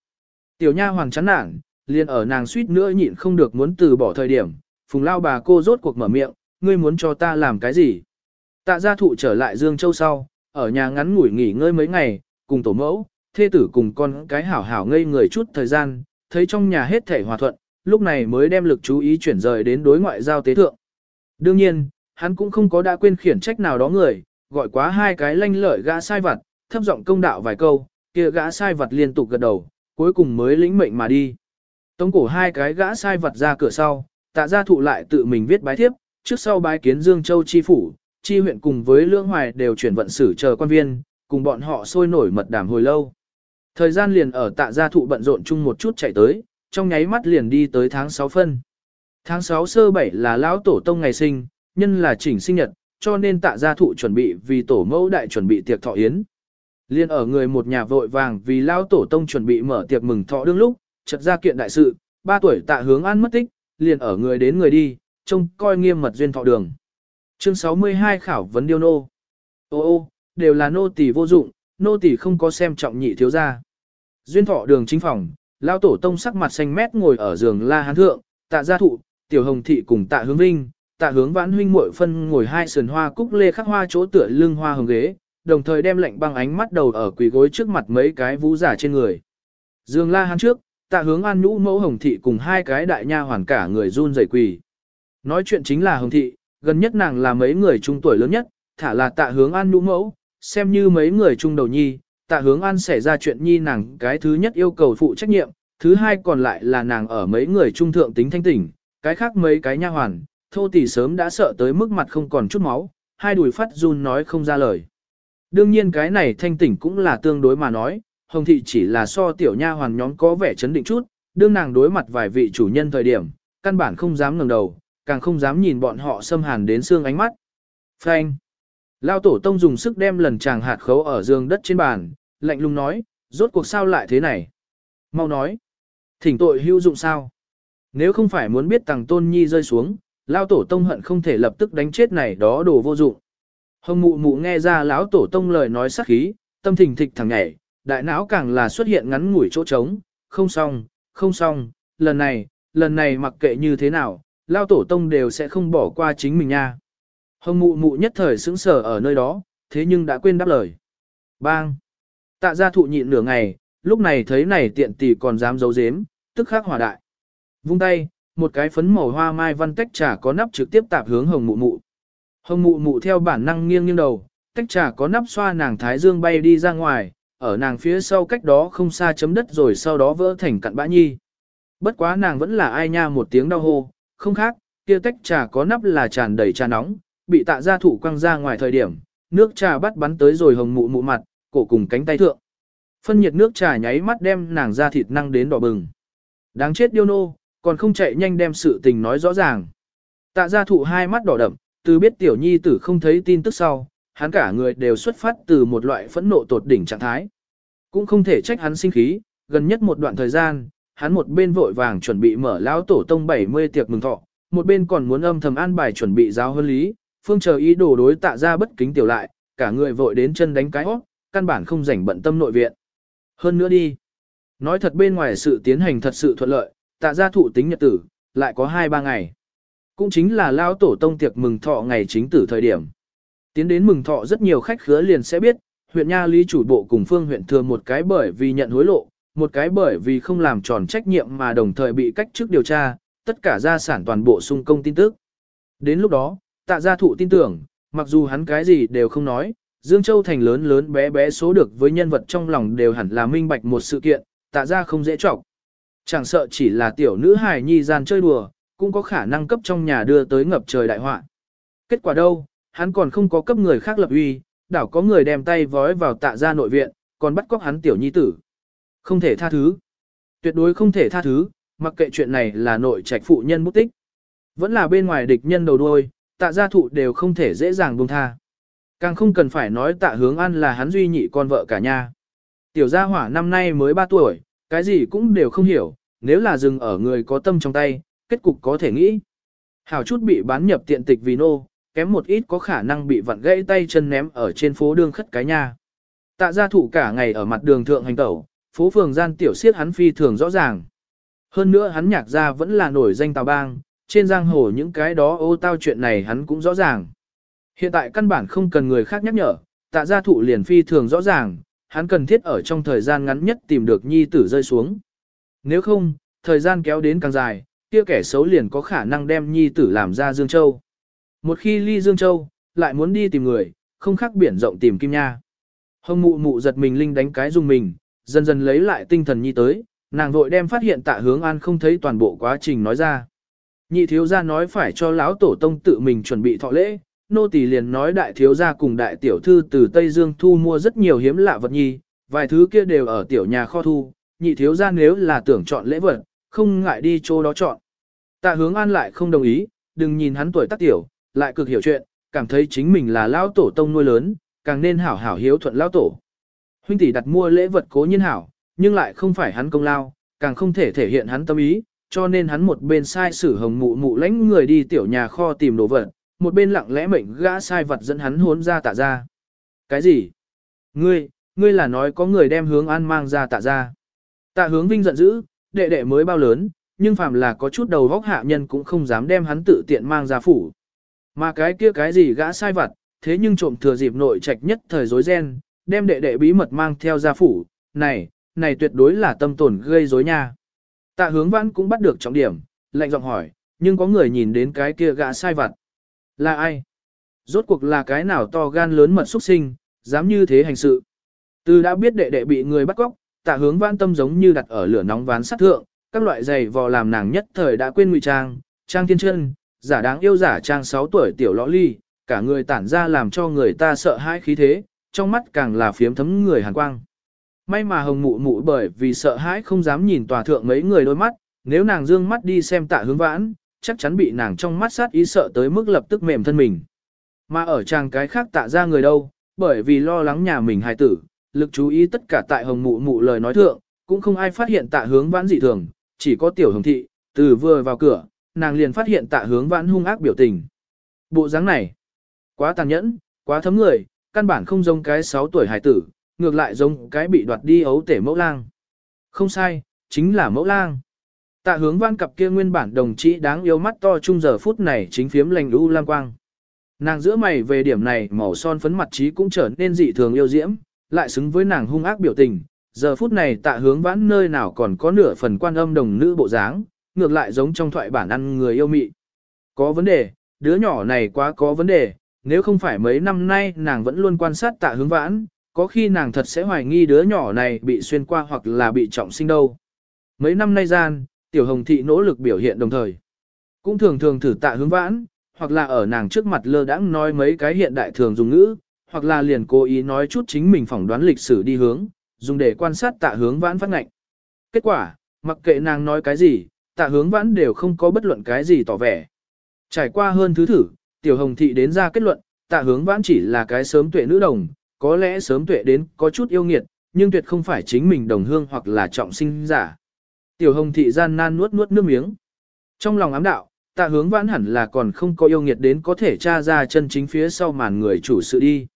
Tiểu nha hoàng chán nản, liền ở nàng suýt nữa nhịn không được muốn từ bỏ thời điểm, phùng lao bà cô rốt cuộc mở miệng, ngươi muốn cho ta làm cái gì? Tạ gia thụ trở lại Dương Châu sau, ở nhà ngắn ngủi nghỉ ngơi mấy ngày, cùng tổ mẫu, thê tử cùng con cái hảo hảo ngây người chút thời gian, thấy trong nhà hết thể hòa thuận, lúc này mới đem lực chú ý chuyển rời đến đối ngoại giao tế thượng. Đương nhiên, hắn cũng không có đã quên khiển trách nào đó người, gọi quá hai cái lanh lợi gã sai vặt, thấp giọng công đạo vài câu, kia gã sai vặt liên tục gật đầu, cuối cùng mới lĩnh mệnh mà đi. Tống cổ hai cái gã sai vặt ra cửa sau, tạ gia thụ lại tự mình viết bái thiếp, trước sau bái kiến Dương Châu chi phủ, chi huyện cùng với Lương Hoài đều chuyển vận xử chờ quan viên, cùng bọn họ sôi nổi mật đàm hồi lâu. Thời gian liền ở tạ gia thụ bận rộn chung một chút chạy tới, trong nháy mắt liền đi tới tháng 6 phân. Tháng 6 sơ 7 là lão tổ tông ngày sinh, nhân là chỉnh sinh nhật, cho nên tạ gia thụ chuẩn bị vì tổ mẫu đại chuẩn bị tiệc thọ yến. Liên ở người một nhà vội vàng vì lao tổ tông chuẩn bị mở tiệc mừng thọ đương lúc, chợt ra kiện đại sự, ba tuổi tạ hướng an mất tích, liền ở người đến người đi, trông coi nghiêm mật duyên thọ đường. Chương 62 khảo vấn điêu nô. Ô ô, đều là nô tỳ vô dụng, nô tỳ không có xem trọng nhị thiếu gia. Duyên thọ đường chính phòng, lao tổ tông sắc mặt xanh mét ngồi ở giường la hán thượng, tạ gia thụ, tiểu hồng thị cùng tạ hướng vinh, tạ hướng vãn huynh muội phân ngồi hai sườn hoa cúc lê khắc hoa chỗ tựa lưng hoa hồng ghế, đồng thời đem lệnh băng ánh mắt đầu ở quỳ gối trước mặt mấy cái vũ giả trên người. Dương la hắn trước, tạ hướng an nhũ mẫu hồng thị cùng hai cái đại nha hoàn cả người run rẩy quỳ. Nói chuyện chính là hồng thị, gần nhất nàng là mấy người trung tuổi lớn nhất, thả là tạ hướng an nhũ mẫu, xem như mấy người trung đầu nhi, tạ hướng an xảy ra chuyện nhi nàng cái thứ nhất yêu cầu phụ trách nhiệm, thứ hai còn lại là nàng ở mấy người trung thượng tính thanh tỉnh, cái khác mấy cái nha hoàn, thô tỷ sớm đã sợ tới mức mặt không còn chút máu, hai đùi phát run nói không ra lời. Đương nhiên cái này thanh tỉnh cũng là tương đối mà nói, hồng thị chỉ là so tiểu nha hoàn nhóm có vẻ chấn định chút, đương nàng đối mặt vài vị chủ nhân thời điểm, căn bản không dám ngẩng đầu, càng không dám nhìn bọn họ xâm hàn đến xương ánh mắt. Phanh. Lao tổ tông dùng sức đem lần chàng hạt khấu ở giường đất trên bàn, lạnh lùng nói, rốt cuộc sao lại thế này? Mau nói. Thỉnh tội hữu dụng sao? Nếu không phải muốn biết tàng tôn nhi rơi xuống, lao tổ tông hận không thể lập tức đánh chết này đó đồ vô dụng. Hồng mụ mụ nghe ra lão tổ tông lời nói sắc khí, tâm thình thịch thẳng nhảy, đại não càng là xuất hiện ngắn ngủi chỗ trống, không xong, không xong, lần này, lần này mặc kệ như thế nào, lao tổ tông đều sẽ không bỏ qua chính mình nha. Hồng mụ mụ nhất thời sững sờ ở nơi đó, thế nhưng đã quên đáp lời. Bang! Tạ gia thụ nhịn nửa ngày, lúc này thấy này tiện tỷ còn dám giấu giếm, tức khắc hỏa đại. Vung tay, một cái phấn màu hoa mai văn tách trà có nắp trực tiếp tạp hướng hồng mụ mụ. Hồng mụ mụ theo bản năng nghiêng nghiêng đầu, tách trà có nắp xoa nàng thái dương bay đi ra ngoài, ở nàng phía sau cách đó không xa chấm đất rồi sau đó vỡ thành cặn bã nhi. Bất quá nàng vẫn là ai nha một tiếng đau hô, không khác, kia tách trà có nắp là tràn đầy trà nóng, bị tạ gia thủ quăng ra ngoài thời điểm, nước trà bắt bắn tới rồi hồng mụ mụ mặt, cổ cùng cánh tay thượng. Phân nhiệt nước trà nháy mắt đem nàng ra thịt năng đến đỏ bừng. Đáng chết điêu nô, còn không chạy nhanh đem sự tình nói rõ ràng. Tạ gia thụ hai mắt đỏ đậm, từ biết tiểu nhi tử không thấy tin tức sau, hắn cả người đều xuất phát từ một loại phẫn nộ tột đỉnh trạng thái. Cũng không thể trách hắn sinh khí, gần nhất một đoạn thời gian, hắn một bên vội vàng chuẩn bị mở lão tổ tông 70 tiệc mừng thọ, một bên còn muốn âm thầm an bài chuẩn bị giáo huấn lý, phương chờ ý đồ đối tạ ra bất kính tiểu lại, cả người vội đến chân đánh cái hót, căn bản không rảnh bận tâm nội viện. Hơn nữa đi. Nói thật bên ngoài sự tiến hành thật sự thuận lợi, tạ gia thụ tính nhật tử, lại có 2-3 ngày. Cũng chính là lao tổ tông tiệc mừng thọ ngày chính tử thời điểm. Tiến đến mừng thọ rất nhiều khách khứa liền sẽ biết, huyện Nha Lý chủ bộ cùng phương huyện thừa một cái bởi vì nhận hối lộ, một cái bởi vì không làm tròn trách nhiệm mà đồng thời bị cách chức điều tra, tất cả gia sản toàn bộ sung công tin tức. Đến lúc đó, tạ gia thụ tin tưởng, mặc dù hắn cái gì đều không nói, Dương Châu thành lớn lớn bé bé số được với nhân vật trong lòng đều hẳn là minh bạch một sự kiện, tạ gia không dễ trọng. Chẳng sợ chỉ là tiểu nữ hài nhi gian chơi đùa, cũng có khả năng cấp trong nhà đưa tới ngập trời đại họa. Kết quả đâu, hắn còn không có cấp người khác lập uy, đảo có người đem tay vói vào tạ gia nội viện, còn bắt cóc hắn tiểu nhi tử. Không thể tha thứ. Tuyệt đối không thể tha thứ, mặc kệ chuyện này là nội trạch phụ nhân mất tích. Vẫn là bên ngoài địch nhân đầu đuôi, tạ gia thụ đều không thể dễ dàng buông tha. Càng không cần phải nói tạ hướng an là hắn duy nhị con vợ cả nhà. Tiểu gia hỏa năm nay mới 3 tuổi, cái gì cũng đều không hiểu, nếu là dừng ở người có tâm trong tay, kết cục có thể nghĩ. Hảo chút bị bán nhập tiện tịch vì nô, kém một ít có khả năng bị vặn gãy tay chân ném ở trên phố đường khất cái nhà. Tạ gia thụ cả ngày ở mặt đường thượng hành tẩu, phố phường gian tiểu siết hắn phi thường rõ ràng. Hơn nữa hắn nhạc gia vẫn là nổi danh tào bang, trên giang hồ những cái đó ô tao chuyện này hắn cũng rõ ràng. Hiện tại căn bản không cần người khác nhắc nhở, tạ gia thụ liền phi thường rõ ràng, hắn cần thiết ở trong thời gian ngắn nhất tìm được nhi tử rơi xuống. Nếu không, thời gian kéo đến càng dài, kia kẻ xấu liền có khả năng đem nhi tử làm ra Dương Châu. Một khi ly Dương Châu, lại muốn đi tìm người, không khác biển rộng tìm kim nha. Hồng mụ mụ giật mình linh đánh cái dùng mình, dần dần lấy lại tinh thần nhi tới, nàng vội đem phát hiện tạ hướng an không thấy toàn bộ quá trình nói ra. Nhị thiếu gia nói phải cho lão tổ tông tự mình chuẩn bị thọ lễ, nô tỳ liền nói đại thiếu gia cùng đại tiểu thư từ Tây Dương thu mua rất nhiều hiếm lạ vật nhi, vài thứ kia đều ở tiểu nhà kho thu, nhị thiếu gia nếu là tưởng chọn lễ vật, không ngại đi chỗ đó chọn. Tạ hướng an lại không đồng ý, đừng nhìn hắn tuổi tác tiểu, lại cực hiểu chuyện, cảm thấy chính mình là lão tổ tông nuôi lớn, càng nên hảo hảo hiếu thuận lão tổ. Huynh tỷ đặt mua lễ vật cố nhiên hảo, nhưng lại không phải hắn công lao, càng không thể thể hiện hắn tâm ý, cho nên hắn một bên sai sử hồng mụ mụ lãnh người đi tiểu nhà kho tìm đồ vật, một bên lặng lẽ mệnh gã sai vật dẫn hắn hốn ra tạ ra. Cái gì? Ngươi, ngươi là nói có người đem hướng an mang ra tạ ra. Tạ hướng vinh giận dữ, đệ đệ mới bao lớn, nhưng phàm là có chút đầu vóc hạ nhân cũng không dám đem hắn tự tiện mang ra phủ. Mà cái kia cái gì gã sai vặt, thế nhưng trộm thừa dịp nội trạch nhất thời rối ren, đem đệ đệ bí mật mang theo ra phủ, này, này tuyệt đối là tâm tổn gây rối nha. Tạ hướng vãn cũng bắt được trọng điểm, lạnh giọng hỏi, nhưng có người nhìn đến cái kia gã sai vặt. Là ai? Rốt cuộc là cái nào to gan lớn mật xuất sinh, dám như thế hành sự. Từ đã biết đệ đệ bị người bắt cóc, tạ hướng vãn tâm giống như đặt ở lửa nóng ván sát thượng, các loại giày vò làm nàng nhất thời đã quên ngụy trang, trang thiên chân, giả đáng yêu giả trang 6 tuổi tiểu lõ ly, cả người tản ra làm cho người ta sợ hãi khí thế, trong mắt càng là phiếm thấm người hàn quang. May mà hồng mụ mụ bởi vì sợ hãi không dám nhìn tòa thượng mấy người đôi mắt, nếu nàng dương mắt đi xem tạ hướng vãn, chắc chắn bị nàng trong mắt sát ý sợ tới mức lập tức mềm thân mình. Mà ở chàng cái khác tạ ra người đâu, bởi vì lo lắng nhà mình hài tử, lực chú ý tất cả tại hồng mụ mụ lời nói thượng, cũng không ai phát hiện tạ hướng vãn dị thường, chỉ có tiểu hồng thị, từ vừa vào cửa, nàng liền phát hiện tạ hướng vãn hung ác biểu tình. Bộ dáng này, quá tàn nhẫn, quá thấm người, căn bản không giống cái 6 tuổi hài tử, ngược lại giống cái bị đoạt đi ấu tể mẫu lang. Không sai, chính là mẫu lang. Tạ hướng vãn cặp kia nguyên bản đồng chí đáng yêu mắt to chung giờ phút này chính phiếm lành u lam quang. Nàng giữa mày về điểm này màu son phấn mặt trí cũng trở nên dị thường yêu diễm, lại xứng với nàng hung ác biểu tình, giờ phút này tạ hướng vãn nơi nào còn có nửa phần quan âm đồng nữ bộ dáng, ngược lại giống trong thoại bản ăn người yêu mị. Có vấn đề, đứa nhỏ này quá có vấn đề, nếu không phải mấy năm nay nàng vẫn luôn quan sát tạ hướng vãn, có khi nàng thật sẽ hoài nghi đứa nhỏ này bị xuyên qua hoặc là bị trọng sinh đâu. Mấy năm nay gian, tiểu hồng thị nỗ lực biểu hiện đồng thời. Cũng thường thường thử tạ hướng vãn, hoặc là ở nàng trước mặt lơ đãng nói mấy cái hiện đại thường dùng ngữ, hoặc là liền cố ý nói chút chính mình phỏng đoán lịch sử đi hướng, dùng để quan sát tạ hướng vãn phát ngạnh. Kết quả, mặc kệ nàng nói cái gì, tạ hướng vãn đều không có bất luận cái gì tỏ vẻ. Trải qua hơn thứ thử, tiểu hồng thị đến ra kết luận, tạ hướng vãn chỉ là cái sớm tuệ nữ đồng, có lẽ sớm tuệ đến có chút yêu nghiệt, nhưng tuyệt không phải chính mình đồng hương hoặc là trọng sinh giả. Tiểu hồng thị gian nan nuốt nuốt nước miếng. Trong lòng ám đạo, tạ hướng vãn hẳn là còn không có yêu nghiệt đến có thể tra ra chân chính phía sau màn người chủ sự đi.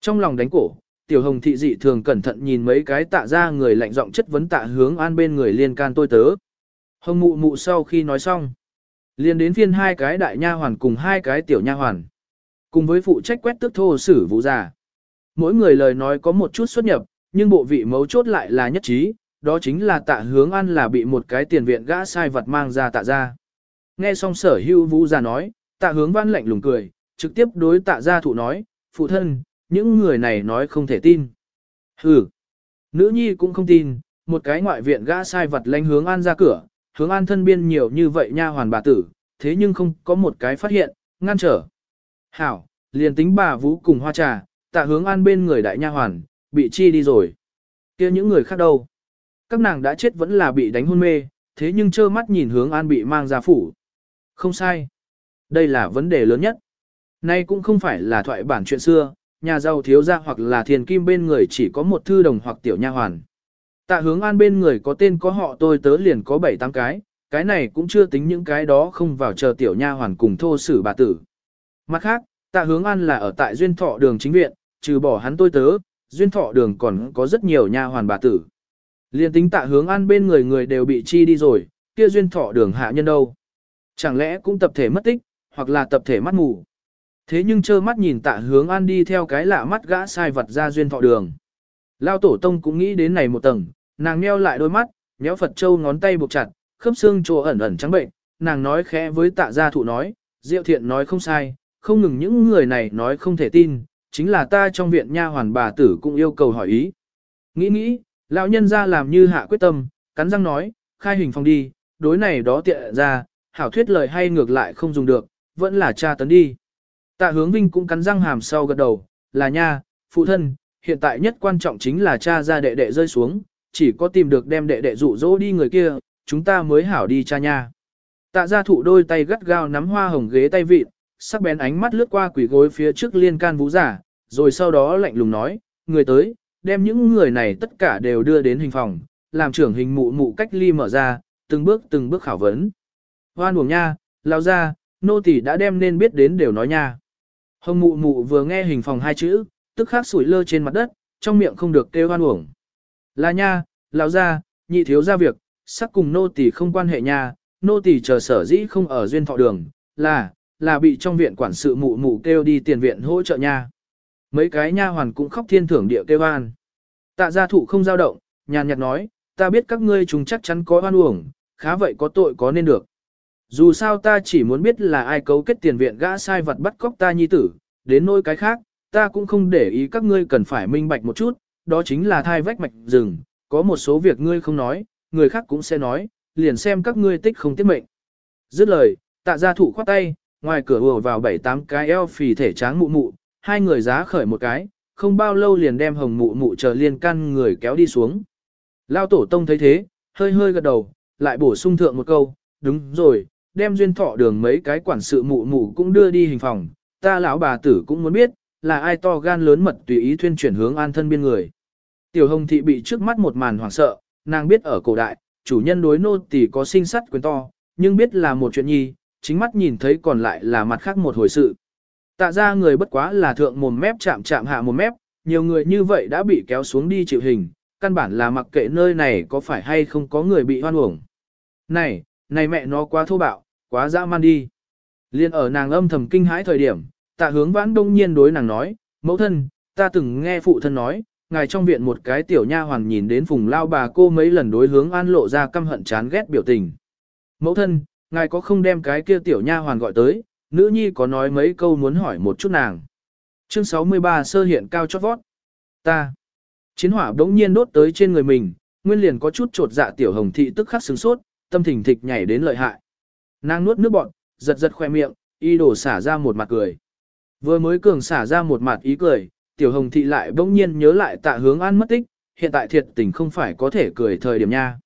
Trong lòng đánh cổ, tiểu hồng thị dị thường cẩn thận nhìn mấy cái tạ ra người lạnh giọng chất vấn tạ hướng an bên người liên can tôi tớ. Hồng mụ mụ sau khi nói xong, liền đến phiên hai cái đại nha hoàn cùng hai cái tiểu nha hoàn. Cùng với phụ trách quét tước thô sử vũ già. Mỗi người lời nói có một chút xuất nhập, nhưng bộ vị mấu chốt lại là nhất trí, đó chính là tạ hướng an là bị một cái tiền viện gã sai vật mang ra tạ ra. Nghe xong sở hưu vũ ra nói, tạ hướng văn lạnh lùng cười, trực tiếp đối tạ gia thụ nói, phụ thân, những người này nói không thể tin. Hừ, nữ nhi cũng không tin, một cái ngoại viện gã sai vật lánh hướng an ra cửa, hướng an thân biên nhiều như vậy nha hoàn bà tử, thế nhưng không có một cái phát hiện, ngăn trở. Hảo, liền tính bà vũ cùng hoa trà, tạ hướng an bên người đại nha hoàn, bị chi đi rồi. kia những người khác đâu? Các nàng đã chết vẫn là bị đánh hôn mê, thế nhưng trơ mắt nhìn hướng an bị mang ra phủ. Không sai. Đây là vấn đề lớn nhất. Nay cũng không phải là thoại bản chuyện xưa, nhà giàu thiếu gia hoặc là thiền kim bên người chỉ có một thư đồng hoặc tiểu nha hoàn. Tạ hướng an bên người có tên có họ tôi tớ liền có 7-8 cái, cái này cũng chưa tính những cái đó không vào chờ tiểu nha hoàn cùng thô sử bà tử. Mặt khác, tạ hướng an là ở tại duyên thọ đường chính viện, trừ bỏ hắn tôi tớ, duyên thọ đường còn có rất nhiều nha hoàn bà tử. Liên tính tạ hướng an bên người người đều bị chi đi rồi, kia duyên thọ đường hạ nhân đâu. Chẳng lẽ cũng tập thể mất tích, hoặc là tập thể mắt mù. Thế nhưng trơ mắt nhìn tạ hướng an đi theo cái lạ mắt gã sai vật ra duyên thọ đường. Lao tổ tông cũng nghĩ đến này một tầng, nàng nheo lại đôi mắt, nhéo Phật Châu ngón tay buộc chặt, khớp xương chỗ ẩn ẩn trắng bệnh, nàng nói khẽ với tạ gia thụ nói, Diệu thiện nói không sai, không ngừng những người này nói không thể tin, chính là ta trong viện nha hoàn bà tử cũng yêu cầu hỏi ý. Nghĩ nghĩ, lão nhân ra làm như hạ quyết tâm, cắn răng nói, khai hình phòng đi, đối này đó tiện ra, hảo thuyết lời hay ngược lại không dùng được, vẫn là cha tấn đi. Tạ hướng vinh cũng cắn răng hàm sau gật đầu, là nha, phụ thân, hiện tại nhất quan trọng chính là cha ra đệ đệ rơi xuống, chỉ có tìm được đem đệ đệ dụ dỗ đi người kia, chúng ta mới hảo đi cha nha. Tạ gia thụ đôi tay gắt gao nắm hoa hồng ghế tay vịt, sắc bén ánh mắt lướt qua quỷ gối phía trước liên can vũ giả, rồi sau đó lạnh lùng nói, người tới, đem những người này tất cả đều đưa đến hình phòng, làm trưởng hình mụ mụ cách ly mở ra, từng bước từng bước khảo vấn. Hoan uổng nha, lao ra, nô tỳ đã đem nên biết đến đều nói nha. Hồng mụ mụ vừa nghe hình phòng hai chữ, tức khắc sủi lơ trên mặt đất, trong miệng không được kêu hoan uổng. Là nha, lao ra, nhị thiếu ra việc, sắc cùng nô tỳ không quan hệ nha, nô tỳ chờ sở dĩ không ở duyên thọ đường, là, là bị trong viện quản sự mụ mụ kêu đi tiền viện hỗ trợ nha. Mấy cái nha hoàn cũng khóc thiên thưởng địa kêu an. Tạ gia thụ không giao động, nhàn nhạt nói, ta biết các ngươi chúng chắc chắn có oan uổng, khá vậy có tội có nên được. Dù sao ta chỉ muốn biết là ai cấu kết tiền viện gã sai vật bắt cóc ta nhi tử, đến nỗi cái khác, ta cũng không để ý các ngươi cần phải minh bạch một chút, đó chính là thai vách mạch rừng, có một số việc ngươi không nói, người khác cũng sẽ nói, liền xem các ngươi tích không tiết mệnh. Dứt lời, tạ gia thụ khoát tay, ngoài cửa vừa vào bảy tám cái eo phì thể tráng mụ mụ, hai người giá khởi một cái, không bao lâu liền đem hồng mụ mụ chờ liên căn người kéo đi xuống. Lao tổ tông thấy thế, hơi hơi gật đầu, lại bổ sung thượng một câu, đúng rồi, đem duyên thọ đường mấy cái quản sự mụ mụ cũng đưa đi hình phòng, ta lão bà tử cũng muốn biết, là ai to gan lớn mật tùy ý thuyên chuyển hướng an thân biên người. Tiểu hồng thị bị trước mắt một màn hoảng sợ, nàng biết ở cổ đại, chủ nhân đối nô tỳ có sinh sắt quyền to, nhưng biết là một chuyện nhi, chính mắt nhìn thấy còn lại là mặt khác một hồi sự. Tạ ra người bất quá là thượng mồm mép chạm chạm hạ mồm mép, nhiều người như vậy đã bị kéo xuống đi chịu hình, căn bản là mặc kệ nơi này có phải hay không có người bị hoan uổng. Này, này mẹ nó quá thô bạo, quá dã man đi. Liên ở nàng âm thầm kinh hãi thời điểm, tạ hướng vãn đông nhiên đối nàng nói, mẫu thân, ta từng nghe phụ thân nói, ngài trong viện một cái tiểu nha hoàn nhìn đến phùng lao bà cô mấy lần đối hướng an lộ ra căm hận chán ghét biểu tình. Mẫu thân, ngài có không đem cái kia tiểu nha hoàn gọi tới, nữ nhi có nói mấy câu muốn hỏi một chút nàng. Chương 63 sơ hiện cao chót vót. Ta. Chiến hỏa đống nhiên đốt tới trên người mình, nguyên liền có chút trột dạ tiểu hồng thị tức khắc sướng sốt, tâm thình thịch nhảy đến lợi hại. Nàng nuốt nước bọt, giật giật khoe miệng, y đổ xả ra một mặt cười. Vừa mới cường xả ra một mặt ý cười, tiểu hồng thị lại bỗng nhiên nhớ lại tạ hướng an mất tích, hiện tại thiệt tình không phải có thể cười thời điểm nha.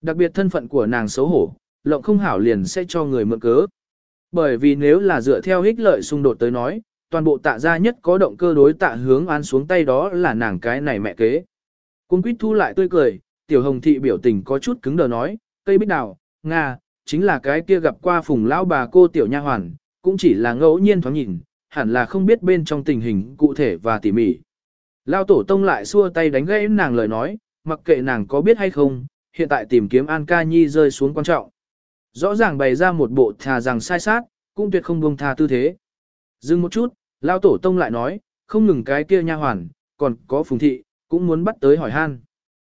Đặc biệt thân phận của nàng xấu hổ, lộng không hảo liền sẽ cho người mượn cớ. Bởi vì nếu là dựa theo ích lợi xung đột tới nói, toàn bộ tạ gia nhất có động cơ đối tạ hướng an xuống tay đó là nàng cái này mẹ kế. Cung quýt thu lại tươi cười, tiểu hồng thị biểu tình có chút cứng đờ nói, cây bích đào, Nga, chính là cái kia gặp qua phùng lão bà cô tiểu nha hoàn, cũng chỉ là ngẫu nhiên thoáng nhìn, hẳn là không biết bên trong tình hình cụ thể và tỉ mỉ. Lao tổ tông lại xua tay đánh gãy nàng lời nói, mặc kệ nàng có biết hay không, hiện tại tìm kiếm An Ca Nhi rơi xuống quan trọng. Rõ ràng bày ra một bộ thà rằng sai sát, cũng tuyệt không buông tha tư thế. Dừng một chút, Lao tổ tông lại nói, không ngừng cái kia nha hoàn, còn có phùng thị, cũng muốn bắt tới hỏi han.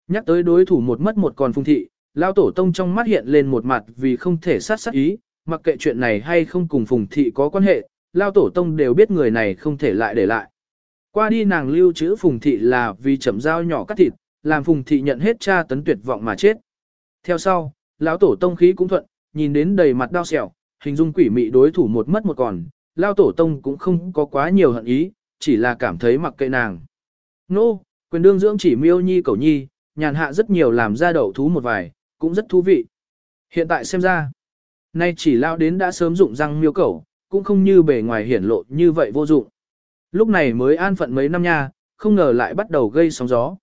Nhắc tới đối thủ một mất một còn phùng thị, Lao tổ tông trong mắt hiện lên một mặt vì không thể sát sát ý, mặc kệ chuyện này hay không cùng phùng thị có quan hệ, Lao tổ tông đều biết người này không thể lại để lại. Qua đi nàng lưu trữ phùng thị là vì chậm dao nhỏ cắt thịt, làm phùng thị nhận hết cha tấn tuyệt vọng mà chết. Theo sau, lão tổ tông khí cũng thuận, nhìn đến đầy mặt đau sẹo, hình dung quỷ mị đối thủ một mất một còn, lao tổ tông cũng không có quá nhiều hận ý, chỉ là cảm thấy mặc kệ nàng. Nô, no, quyền đương dưỡng chỉ miêu nhi cầu nhi, nhàn hạ rất nhiều làm ra đậu thú một vài, cũng rất thú vị. Hiện tại xem ra, nay chỉ lao đến đã sớm dụng răng miêu cầu, cũng không như bề ngoài hiển lộ như vậy vô dụng. Lúc này mới an phận mấy năm nha, không ngờ lại bắt đầu gây sóng gió.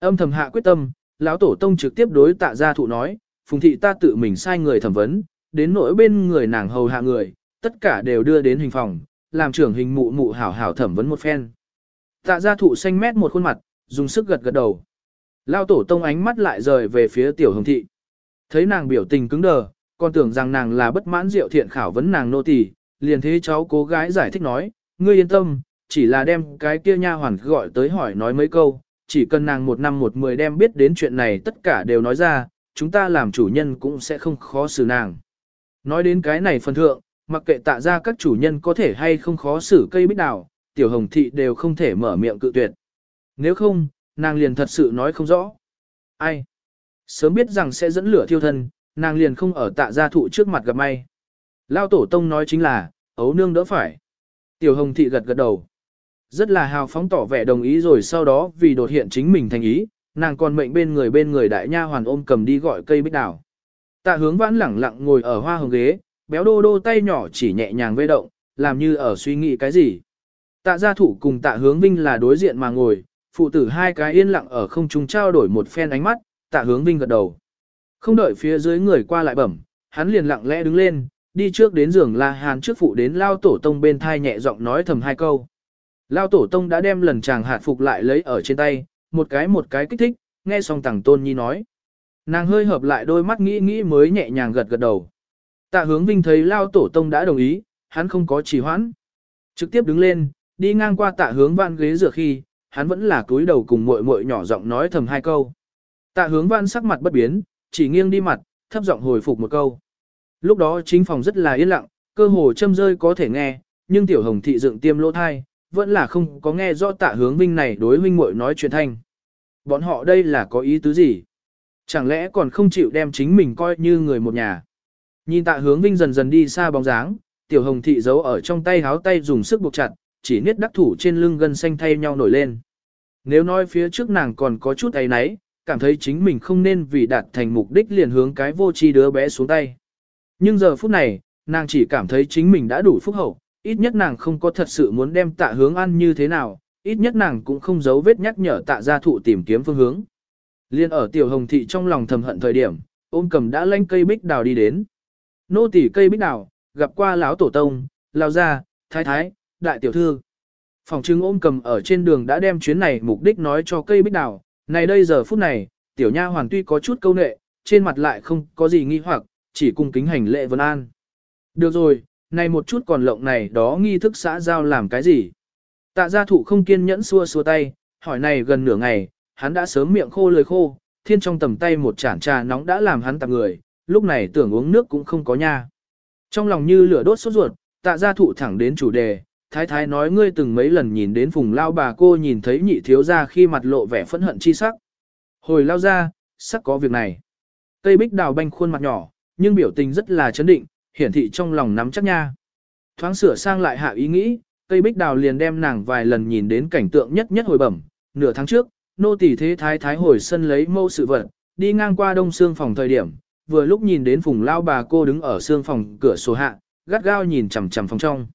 Âm thầm hạ quyết tâm, lão tổ tông trực tiếp đối tạ gia thụ nói, phùng thị ta tự mình sai người thẩm vấn, đến nỗi bên người nàng hầu hạ người, tất cả đều đưa đến hình phòng, làm trưởng hình mụ mụ hảo hảo thẩm vấn một phen. Tạ gia thụ xanh mét một khuôn mặt, dùng sức gật gật đầu. Lao tổ tông ánh mắt lại rời về phía tiểu hồng thị. Thấy nàng biểu tình cứng đờ, còn tưởng rằng nàng là bất mãn diệu thiện khảo vấn nàng nô tỳ, liền thế cháu cố gái giải thích nói, ngươi yên tâm, chỉ là đem cái kia nha hoàn gọi tới hỏi nói mấy câu, chỉ cần nàng một năm một mười đem biết đến chuyện này tất cả đều nói ra, chúng ta làm chủ nhân cũng sẽ không khó xử nàng. Nói đến cái này phần thượng, mặc kệ tạ ra các chủ nhân có thể hay không khó xử cây bích đào, tiểu hồng thị đều không thể mở miệng cự tuyệt. Nếu không, nàng liền thật sự nói không rõ. Ai? Sớm biết rằng sẽ dẫn lửa thiêu thân, nàng liền không ở tạ gia thụ trước mặt gặp may. Lao tổ tông nói chính là, ấu nương đỡ phải. Tiểu hồng thị gật gật đầu. Rất là hào phóng tỏ vẻ đồng ý rồi sau đó vì đột hiện chính mình thành ý, nàng còn mệnh bên người bên người đại nha hoàn ôm cầm đi gọi cây bích đào. Tạ hướng vãn lẳng lặng ngồi ở hoa hồng ghế, béo đô đô tay nhỏ chỉ nhẹ nhàng vây động, làm như ở suy nghĩ cái gì. Tạ gia thủ cùng tạ hướng vinh là đối diện mà ngồi, phụ tử hai cái yên lặng ở không trung trao đổi một phen ánh mắt, tạ hướng vinh gật đầu. Không đợi phía dưới người qua lại bẩm, hắn liền lặng lẽ đứng lên, đi trước đến giường La Hàn trước phụ đến Lao Tổ Tông bên thai nhẹ giọng nói thầm hai câu. Lao Tổ Tông đã đem lần chàng hạt phục lại lấy ở trên tay, một cái một cái kích thích, nghe xong tàng tôn nhi nói. Nàng hơi hợp lại đôi mắt nghĩ nghĩ mới nhẹ nhàng gật gật đầu. Tạ hướng vinh thấy Lao Tổ Tông đã đồng ý, hắn không có trì hoãn. Trực tiếp đứng lên, đi ngang qua tạ hướng văn ghế rửa khi, hắn vẫn là cúi đầu cùng muội muội nhỏ giọng nói thầm hai câu. Tạ hướng văn sắc mặt bất biến, chỉ nghiêng đi mặt, thấp giọng hồi phục một câu. Lúc đó chính phòng rất là yên lặng, cơ hồ châm rơi có thể nghe, nhưng tiểu hồng thị dựng tiêm lỗ thai, vẫn là không có nghe rõ tạ hướng vinh này đối huynh muội nói chuyện thanh. Bọn họ đây là có ý tứ gì? Chẳng lẽ còn không chịu đem chính mình coi như người một nhà? Nhìn tạ hướng vinh dần dần đi xa bóng dáng, tiểu hồng thị giấu ở trong tay háo tay dùng sức buộc chặt, chỉ niết đắc thủ trên lưng gân xanh thay nhau nổi lên. Nếu nói phía trước nàng còn có chút ấy nấy, cảm thấy chính mình không nên vì đạt thành mục đích liền hướng cái vô tri đứa bé xuống tay. Nhưng giờ phút này, nàng chỉ cảm thấy chính mình đã đủ phúc hậu, ít nhất nàng không có thật sự muốn đem tạ hướng ăn như thế nào, ít nhất nàng cũng không giấu vết nhắc nhở tạ gia thụ tìm kiếm phương hướng. Liên ở tiểu hồng thị trong lòng thầm hận thời điểm, ôm cầm đã lanh cây bích đào đi đến. Nô tỉ cây bích đào, gặp qua lão tổ tông, lao gia, thái thái, đại tiểu thư. Phòng trưng ôm cầm ở trên đường đã đem chuyến này mục đích nói cho cây bích đào, này đây giờ phút này, tiểu nha hoàn tuy có chút câu nệ, trên mặt lại không có gì nghi hoặc, chỉ cung kính hành lễ vân an. Được rồi, này một chút còn lộng này đó nghi thức xã giao làm cái gì? Tạ gia thụ không kiên nhẫn xua xua tay, hỏi này gần nửa ngày, hắn đã sớm miệng khô lời khô, thiên trong tầm tay một chản trà nóng đã làm hắn tạp người, lúc này tưởng uống nước cũng không có nha. Trong lòng như lửa đốt sốt ruột, tạ gia thụ thẳng đến chủ đề, thái thái nói ngươi từng mấy lần nhìn đến phùng lao bà cô nhìn thấy nhị thiếu ra khi mặt lộ vẻ phẫn hận chi sắc. Hồi lao ra, sắc có việc này. Tây bích đào banh khuôn mặt nhỏ, nhưng biểu tình rất là chấn định, hiển thị trong lòng nắm chắc nha. Thoáng sửa sang lại hạ ý nghĩ, cây bích đào liền đem nàng vài lần nhìn đến cảnh tượng nhất nhất hồi bẩm, nửa tháng trước, nô tỳ thế thái thái hồi sân lấy mâu sự vật, đi ngang qua đông xương phòng thời điểm, vừa lúc nhìn đến phùng lao bà cô đứng ở xương phòng cửa sổ hạ, gắt gao nhìn chằm chằm phòng trong.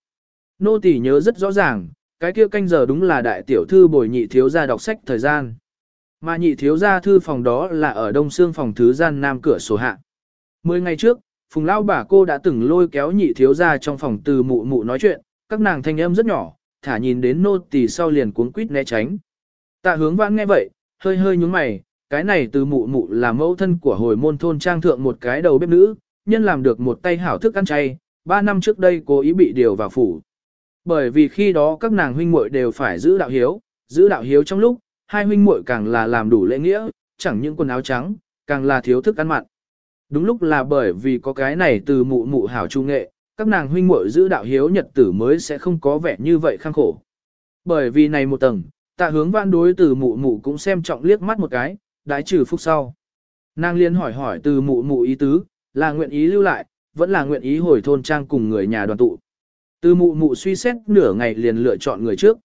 Nô tỳ nhớ rất rõ ràng, cái kia canh giờ đúng là đại tiểu thư bồi nhị thiếu gia đọc sách thời gian. Mà nhị thiếu gia thư phòng đó là ở đông xương phòng thứ gian nam cửa sổ hạ. Mười ngày trước, Phùng Lao bà cô đã từng lôi kéo nhị thiếu gia trong phòng từ mụ mụ nói chuyện, các nàng thanh âm rất nhỏ, thả nhìn đến nô tỳ sau liền cuốn quýt né tránh. Tạ hướng vãn nghe vậy, hơi hơi nhúng mày, cái này từ mụ mụ là mẫu thân của hồi môn thôn trang thượng một cái đầu bếp nữ, nhân làm được một tay hảo thức ăn chay, ba năm trước đây cố ý bị điều vào phủ. Bởi vì khi đó các nàng huynh muội đều phải giữ đạo hiếu, giữ đạo hiếu trong lúc, hai huynh muội càng là làm đủ lễ nghĩa, chẳng những quần áo trắng, càng là thiếu thức ăn mặn. Đúng lúc là bởi vì có cái này từ mụ mụ hảo trung nghệ, các nàng huynh muội giữ đạo hiếu nhật tử mới sẽ không có vẻ như vậy khăng khổ. Bởi vì này một tầng, tạ hướng văn đối từ mụ mụ cũng xem trọng liếc mắt một cái, đái trừ phúc sau. Nàng liên hỏi hỏi từ mụ mụ ý tứ, là nguyện ý lưu lại, vẫn là nguyện ý hồi thôn trang cùng người nhà đoàn tụ. Từ mụ mụ suy xét nửa ngày liền lựa chọn người trước.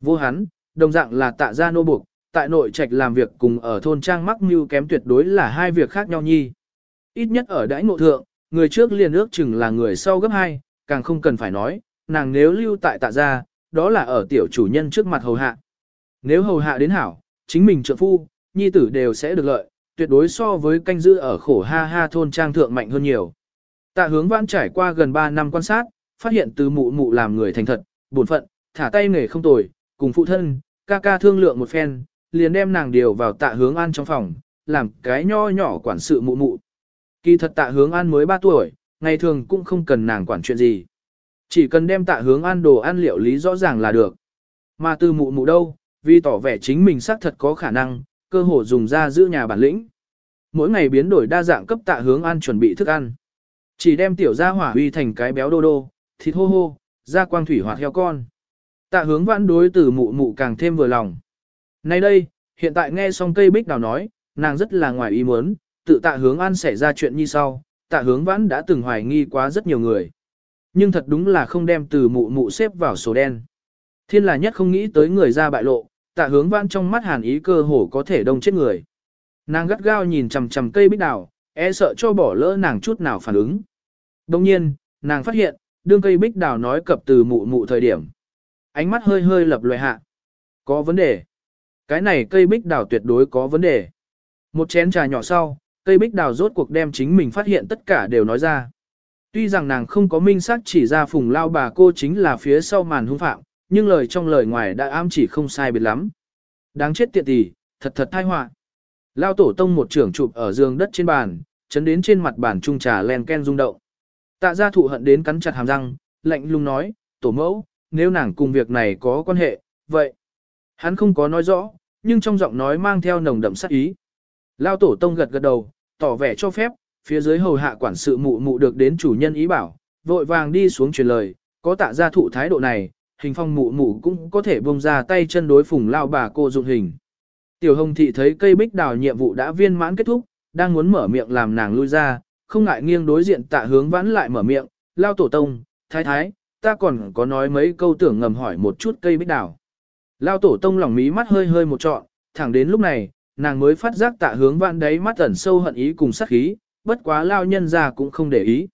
Vô hắn, đồng dạng là tạ gia nô buộc, tại nội trạch làm việc cùng ở thôn trang mắc mưu kém tuyệt đối là hai việc khác nhau nhi. Ít nhất ở đãi ngộ thượng, người trước liền ước chừng là người sau gấp hai, càng không cần phải nói, nàng nếu lưu tại tạ gia, đó là ở tiểu chủ nhân trước mặt hầu hạ. Nếu hầu hạ đến hảo, chính mình trợ phu, nhi tử đều sẽ được lợi, tuyệt đối so với canh giữ ở khổ ha ha thôn trang thượng mạnh hơn nhiều. Tạ hướng vãn trải qua gần 3 năm quan sát, phát hiện từ mụ mụ làm người thành thật, buồn phận, thả tay nghề không tồi, cùng phụ thân, ca ca thương lượng một phen, liền đem nàng điều vào tạ hướng an trong phòng, làm cái nho nhỏ quản sự mụ mụ. Kỳ thật tạ hướng an mới 3 tuổi, ngày thường cũng không cần nàng quản chuyện gì. Chỉ cần đem tạ hướng an đồ ăn liệu lý rõ ràng là được. Mà từ mụ mụ đâu, vì tỏ vẻ chính mình xác thật có khả năng, cơ hồ dùng ra giữ nhà bản lĩnh. Mỗi ngày biến đổi đa dạng cấp tạ hướng an chuẩn bị thức ăn. Chỉ đem tiểu gia hỏa huy thành cái béo đô đô, thịt hô hô, da quang thủy hoạt heo con. Tạ hướng vãn đối từ mụ mụ càng thêm vừa lòng. Nay đây, hiện tại nghe xong cây bích đào nói, nàng rất là ngoài ý muốn, tự tạ hướng an xảy ra chuyện như sau, tạ hướng vãn đã từng hoài nghi quá rất nhiều người. Nhưng thật đúng là không đem từ mụ mụ xếp vào số đen. Thiên là nhất không nghĩ tới người ra bại lộ, tạ hướng vãn trong mắt hàn ý cơ hồ có thể đông chết người. Nàng gắt gao nhìn chằm chằm cây bích đào, e sợ cho bỏ lỡ nàng chút nào phản ứng. Đồng nhiên, nàng phát hiện, đương cây bích đào nói cập từ mụ mụ thời điểm. Ánh mắt hơi hơi lập loại hạ. Có vấn đề. Cái này cây bích đào tuyệt đối có vấn đề. Một chén trà nhỏ sau, cây bích đào rốt cuộc đem chính mình phát hiện tất cả đều nói ra. Tuy rằng nàng không có minh xác chỉ ra phùng lao bà cô chính là phía sau màn hung phạm, nhưng lời trong lời ngoài đã am chỉ không sai biệt lắm. Đáng chết tiện tỷ, thật thật tai họa. Lao tổ tông một trưởng chụp ở giường đất trên bàn, chấn đến trên mặt bàn trung trà len ken rung động. Tạ gia thụ hận đến cắn chặt hàm răng, lạnh lùng nói, tổ mẫu, nếu nàng cùng việc này có quan hệ, vậy. Hắn không có nói rõ, nhưng trong giọng nói mang theo nồng đậm sát ý. Lao tổ tông gật gật đầu, tỏ vẻ cho phép, phía dưới hầu hạ quản sự mụ mụ được đến chủ nhân ý bảo, vội vàng đi xuống truyền lời, có tạ gia thụ thái độ này, hình phong mụ mụ cũng có thể buông ra tay chân đối phùng lao bà cô dụng hình. Tiểu hồng thị thấy cây bích đào nhiệm vụ đã viên mãn kết thúc, đang muốn mở miệng làm nàng lui ra, không ngại nghiêng đối diện tạ hướng vãn lại mở miệng, lao tổ tông, thái thái, ta còn có nói mấy câu tưởng ngầm hỏi một chút cây bích đào. Lao tổ tông lòng mí mắt hơi hơi một trọn, thẳng đến lúc này, nàng mới phát giác tạ hướng vãn đấy mắt ẩn sâu hận ý cùng sát khí, bất quá lao nhân ra cũng không để ý.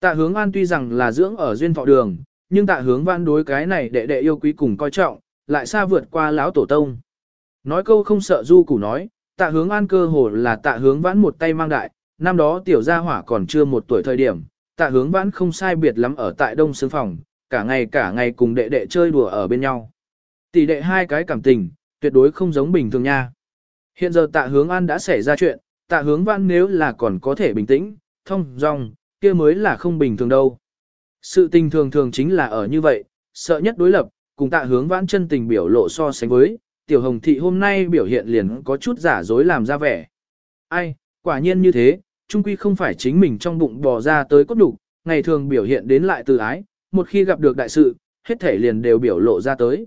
Tạ hướng an tuy rằng là dưỡng ở duyên thọ đường, nhưng tạ hướng vãn đối cái này đệ đệ yêu quý cùng coi trọng, lại xa vượt qua lão tổ tông. Nói câu không sợ du củ nói, tạ hướng an cơ hồ là tạ hướng vãn một tay mang đại, năm đó tiểu gia hỏa còn chưa một tuổi thời điểm, tạ hướng vãn không sai biệt lắm ở tại đông xương phòng, cả ngày cả ngày cùng đệ đệ chơi đùa ở bên nhau. Tỷ đệ hai cái cảm tình, tuyệt đối không giống bình thường nha. Hiện giờ tạ hướng an đã xảy ra chuyện, tạ hướng vãn nếu là còn có thể bình tĩnh, thông dong, kia mới là không bình thường đâu. Sự tình thường thường chính là ở như vậy, sợ nhất đối lập, cùng tạ hướng vãn chân tình biểu lộ so sánh với, tiểu hồng thị hôm nay biểu hiện liền có chút giả dối làm ra vẻ. Ai, quả nhiên như thế, trung quy không phải chính mình trong bụng bò ra tới cốt đủ, ngày thường biểu hiện đến lại từ ái, một khi gặp được đại sự, hết thể liền đều biểu lộ ra tới.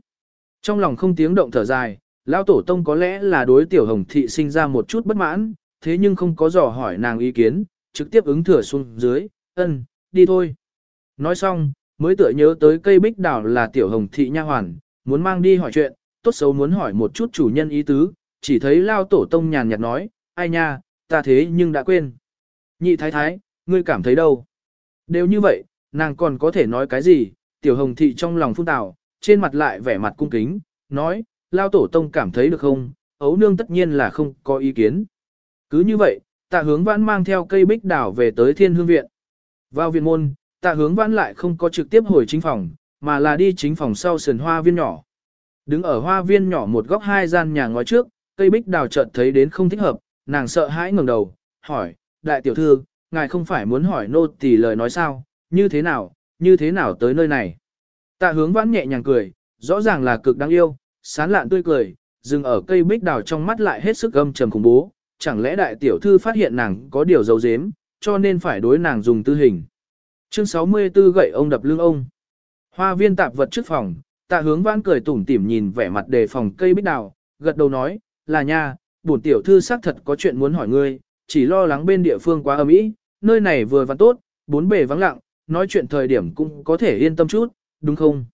Trong lòng không tiếng động thở dài, lão tổ tông có lẽ là đối tiểu hồng thị sinh ra một chút bất mãn, thế nhưng không có dò hỏi nàng ý kiến, trực tiếp ứng thừa xuống dưới, ân, đi thôi. Nói xong, mới tựa nhớ tới cây bích đảo là tiểu hồng thị nha hoàn, muốn mang đi hỏi chuyện, tốt xấu muốn hỏi một chút chủ nhân ý tứ, chỉ thấy lao tổ tông nhàn nhạt nói, ai nha, ta thế nhưng đã quên. Nhị thái thái, ngươi cảm thấy đâu? Đều như vậy, nàng còn có thể nói cái gì? Tiểu hồng thị trong lòng phun tào, trên mặt lại vẻ mặt cung kính, nói, lao tổ tông cảm thấy được không? Ấu nương tất nhiên là không có ý kiến. Cứ như vậy, tạ hướng vãn mang theo cây bích đảo về tới thiên hương viện. Vào viện môn, tạ hướng vãn lại không có trực tiếp hồi chính phòng, mà là đi chính phòng sau sườn hoa viên nhỏ. Đứng ở hoa viên nhỏ một góc hai gian nhà ngói trước, cây bích đào chợt thấy đến không thích hợp, nàng sợ hãi ngẩng đầu, hỏi, đại tiểu thư, ngài không phải muốn hỏi nô tỳ lời nói sao, như thế nào, như thế nào tới nơi này. Tạ hướng vãn nhẹ nhàng cười, rõ ràng là cực đáng yêu, sán lạn tươi cười, dừng ở cây bích đào trong mắt lại hết sức âm trầm khủng bố, chẳng lẽ đại tiểu thư phát hiện nàng có điều giấu giếm, cho nên phải đối nàng dùng tư hình. Chương 64 gậy ông đập lưng ông. Hoa viên tạp vật trước phòng, tạ hướng vãn cười tủm tỉm nhìn vẻ mặt đề phòng cây bích đào, gật đầu nói, là nha, bổn tiểu thư xác thật có chuyện muốn hỏi ngươi, chỉ lo lắng bên địa phương quá âm ý, nơi này vừa và tốt, bốn bề vắng lặng, nói chuyện thời điểm cũng có thể yên tâm chút, đúng không?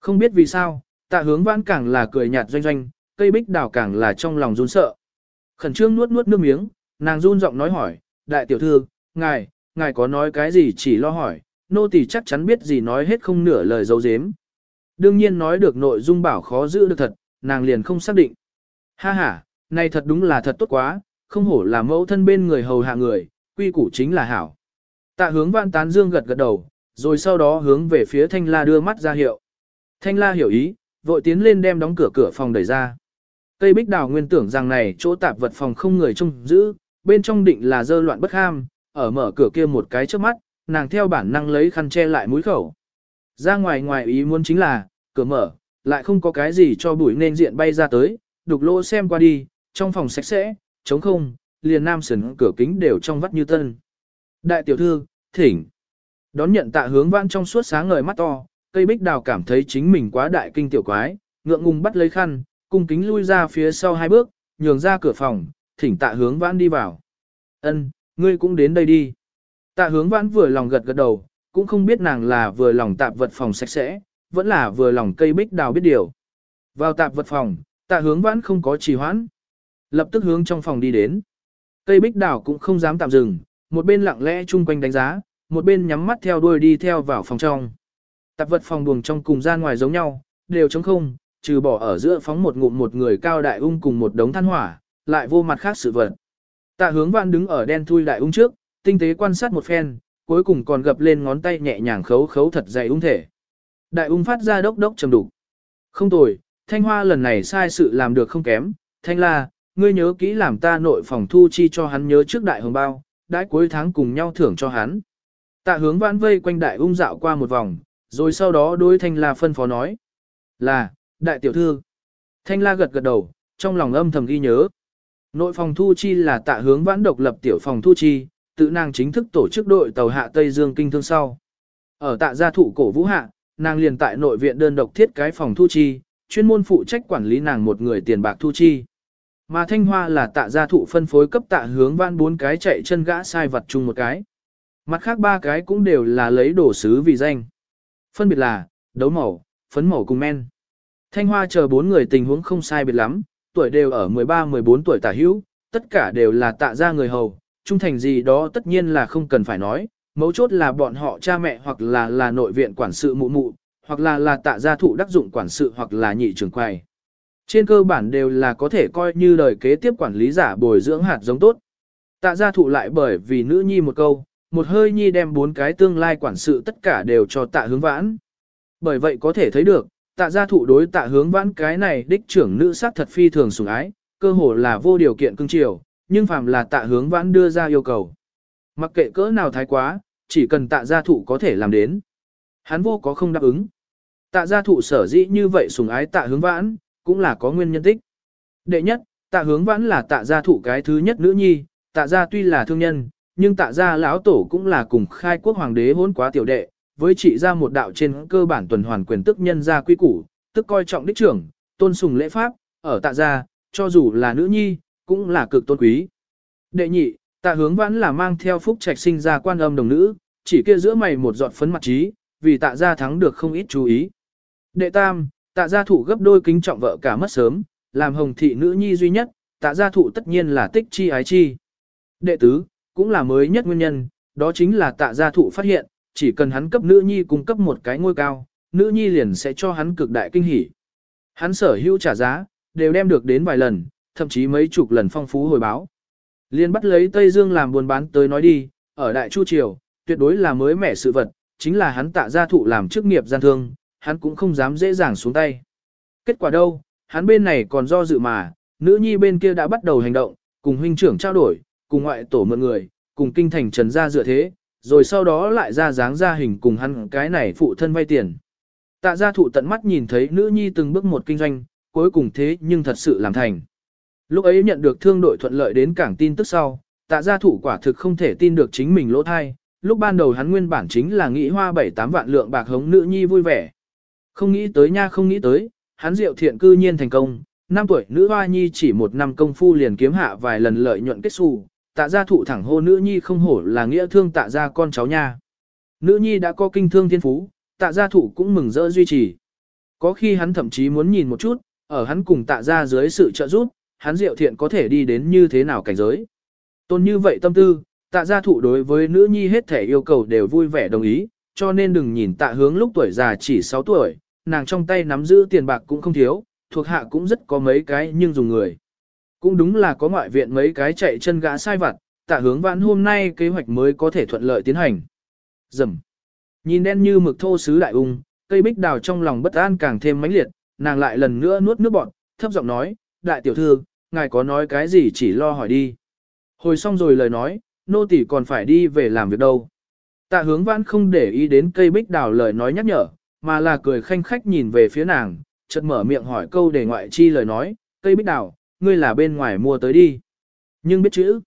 Không biết vì sao, tạ hướng vãn càng là cười nhạt doanh doanh, cây bích đào càng là trong lòng run sợ. Khẩn trương nuốt nuốt nước miếng, nàng run giọng nói hỏi, đại tiểu thư, ngài, ngài có nói cái gì chỉ lo hỏi, nô tỳ chắc chắn biết gì nói hết không nửa lời dấu dếm. Đương nhiên nói được nội dung bảo khó giữ được thật, nàng liền không xác định. Ha ha, này thật đúng là thật tốt quá, không hổ là mẫu thân bên người hầu hạ người, quy củ chính là hảo. Tạ hướng vạn tán dương gật gật đầu, rồi sau đó hướng về phía thanh la đưa mắt ra hiệu. Thanh la hiểu ý, vội tiến lên đem đóng cửa cửa phòng đẩy ra. Cây bích đào nguyên tưởng rằng này chỗ tạp vật phòng không người trông giữ, bên trong định là dơ loạn bất ham, ở mở cửa kia một cái trước mắt, nàng theo bản năng lấy khăn che lại mũi khẩu. Ra ngoài ngoài ý muốn chính là, cửa mở, lại không có cái gì cho bụi nên diện bay ra tới, đục lỗ xem qua đi, trong phòng sạch sẽ, trống không, liền nam sần cửa kính đều trong vắt như tân. Đại tiểu thư, thỉnh. Đón nhận tạ hướng vãn trong suốt sáng ngời mắt to, cây bích đào cảm thấy chính mình quá đại kinh tiểu quái, ngượng ngùng bắt lấy khăn, cung kính lui ra phía sau hai bước, nhường ra cửa phòng, thỉnh tạ hướng vãn đi vào. Ân, ngươi cũng đến đây đi. Tạ hướng vãn vừa lòng gật gật đầu, cũng không biết nàng là vừa lòng tạp vật phòng sạch sẽ, vẫn là vừa lòng cây bích đào biết điều. Vào tạp vật phòng, tạ hướng vãn không có trì hoãn. Lập tức hướng trong phòng đi đến. Cây bích đào cũng không dám tạm dừng, một bên lặng lẽ chung quanh đánh giá, một bên nhắm mắt theo đuôi đi theo vào phòng trong. Tạp vật phòng buồng trong cùng gian ngoài giống nhau, đều trống không, trừ bỏ ở giữa phóng một ngụm một người cao đại ung cùng một đống than hỏa, lại vô mặt khác sự vật. Tạ hướng văn đứng ở đen thui đại ung trước, tinh tế quan sát một phen, cuối cùng còn gập lên ngón tay nhẹ nhàng khấu khấu thật dày ung thể. Đại ung phát ra đốc đốc trầm đục. Không tồi, thanh hoa lần này sai sự làm được không kém, thanh la, ngươi nhớ kỹ làm ta nội phòng thu chi cho hắn nhớ trước đại hồng bao, đãi cuối tháng cùng nhau thưởng cho hắn. Tạ hướng vãn vây quanh đại ung dạo qua một vòng, rồi sau đó đối thanh la phân phó nói. Là, đại tiểu thư. Thanh la gật gật đầu, trong lòng âm thầm ghi nhớ. Nội phòng thu chi là tạ hướng vãn độc lập tiểu phòng thu chi, tự nàng chính thức tổ chức đội tàu hạ Tây Dương kinh thương sau. Ở tạ gia thụ cổ vũ hạ, nàng liền tại nội viện đơn độc thiết cái phòng thu chi, chuyên môn phụ trách quản lý nàng một người tiền bạc thu chi. Mà thanh hoa là tạ gia thụ phân phối cấp tạ hướng vãn bốn cái chạy chân gã sai vật chung một cái. Mặt khác ba cái cũng đều là lấy đồ sứ vì danh. Phân biệt là, đấu màu, phấn màu cùng men. Thanh hoa chờ bốn người tình huống không sai biệt lắm, tuổi đều ở 13-14 tuổi tả hữu, tất cả đều là tạ gia người hầu, trung thành gì đó tất nhiên là không cần phải nói, mấu chốt là bọn họ cha mẹ hoặc là là nội viện quản sự mụ mụ, hoặc là là tạ gia thụ đắc dụng quản sự hoặc là nhị trưởng quầy. Trên cơ bản đều là có thể coi như đời kế tiếp quản lý giả bồi dưỡng hạt giống tốt. Tạ gia thụ lại bởi vì nữ nhi một câu, một hơi nhi đem bốn cái tương lai quản sự tất cả đều cho tạ hướng vãn. Bởi vậy có thể thấy được, tạ gia thụ đối tạ hướng vãn cái này đích trưởng nữ sát thật phi thường sủng ái, cơ hồ là vô điều kiện cưng chiều, nhưng phàm là tạ hướng vãn đưa ra yêu cầu. Mặc kệ cỡ nào thái quá, chỉ cần tạ gia thụ có thể làm đến. Hắn vô có không đáp ứng. Tạ gia thụ sở dĩ như vậy sủng ái tạ hướng vãn, cũng là có nguyên nhân tích. Đệ nhất, tạ hướng vãn là tạ gia thụ cái thứ nhất nữ nhi, tạ gia tuy là thương nhân, nhưng tạ gia lão tổ cũng là cùng khai quốc hoàng đế hôn quá tiểu đệ, với trị ra một đạo trên cơ bản tuần hoàn quyền tức nhân gia quy củ, tức coi trọng đích trưởng, tôn sùng lễ pháp, ở tạ gia, cho dù là nữ nhi, cũng là cực tôn quý. Đệ nhị, tạ hướng vãn là mang theo phúc trạch sinh ra quan âm đồng nữ, chỉ kia giữa mày một giọt phấn mặt trí, vì tạ gia thắng được không ít chú ý. Đệ tam, tạ gia thủ gấp đôi kính trọng vợ cả mất sớm, làm hồng thị nữ nhi duy nhất, tạ gia thụ tất nhiên là tích chi ái chi. Đệ tứ, cũng là mới nhất nguyên nhân, đó chính là tạ gia thụ phát hiện, chỉ cần hắn cấp nữ nhi cung cấp một cái ngôi cao, nữ nhi liền sẽ cho hắn cực đại kinh hỉ. Hắn sở hữu trả giá, đều đem được đến vài lần, thậm chí mấy chục lần phong phú hồi báo. Liên bắt lấy Tây Dương làm buôn bán tới nói đi, ở Đại Chu Triều, tuyệt đối là mới mẻ sự vật, chính là hắn tạ gia thụ làm chức nghiệp gian thương, hắn cũng không dám dễ dàng xuống tay. Kết quả đâu, hắn bên này còn do dự mà, nữ nhi bên kia đã bắt đầu hành động, cùng huynh trưởng trao đổi, cùng ngoại tổ mượn người, cùng kinh thành trần gia dựa thế, rồi sau đó lại ra dáng ra hình cùng hắn cái này phụ thân vay tiền. Tạ gia thụ tận mắt nhìn thấy nữ nhi từng bước một kinh doanh, cuối cùng thế nhưng thật sự làm thành. Lúc ấy nhận được thương đội thuận lợi đến cảng tin tức sau, tạ gia thủ quả thực không thể tin được chính mình lỗ thai, lúc ban đầu hắn nguyên bản chính là nghĩ hoa 7-8 vạn lượng bạc hống nữ nhi vui vẻ. Không nghĩ tới nha không nghĩ tới, hắn diệu thiện cư nhiên thành công, năm tuổi nữ hoa nhi chỉ một năm công phu liền kiếm hạ vài lần lợi nhuận kết xu, tạ gia thụ thẳng hô nữ nhi không hổ là nghĩa thương tạ gia con cháu nha. Nữ nhi đã có kinh thương thiên phú, tạ gia thụ cũng mừng rỡ duy trì. Có khi hắn thậm chí muốn nhìn một chút, ở hắn cùng tạ gia dưới sự trợ giúp, hắn diệu thiện có thể đi đến như thế nào cảnh giới. Tôn như vậy tâm tư, tạ gia thụ đối với nữ nhi hết thể yêu cầu đều vui vẻ đồng ý, cho nên đừng nhìn tạ hướng lúc tuổi già chỉ 6 tuổi, nàng trong tay nắm giữ tiền bạc cũng không thiếu, thuộc hạ cũng rất có mấy cái nhưng dùng người. Cũng đúng là có ngoại viện mấy cái chạy chân gã sai vặt, tạ hướng vãn hôm nay kế hoạch mới có thể thuận lợi tiến hành. Dầm. Nhìn đen như mực thô sứ đại ung, cây bích đào trong lòng bất an càng thêm mãnh liệt, nàng lại lần nữa nuốt nước bọt, thấp giọng nói, đại tiểu thư, ngài có nói cái gì chỉ lo hỏi đi. Hồi xong rồi lời nói, nô tỷ còn phải đi về làm việc đâu. Tạ hướng vãn không để ý đến cây bích đào lời nói nhắc nhở, mà là cười khanh khách nhìn về phía nàng, chợt mở miệng hỏi câu để ngoại chi lời nói, cây bích đào, ngươi là bên ngoài mua tới đi. Nhưng biết chữ.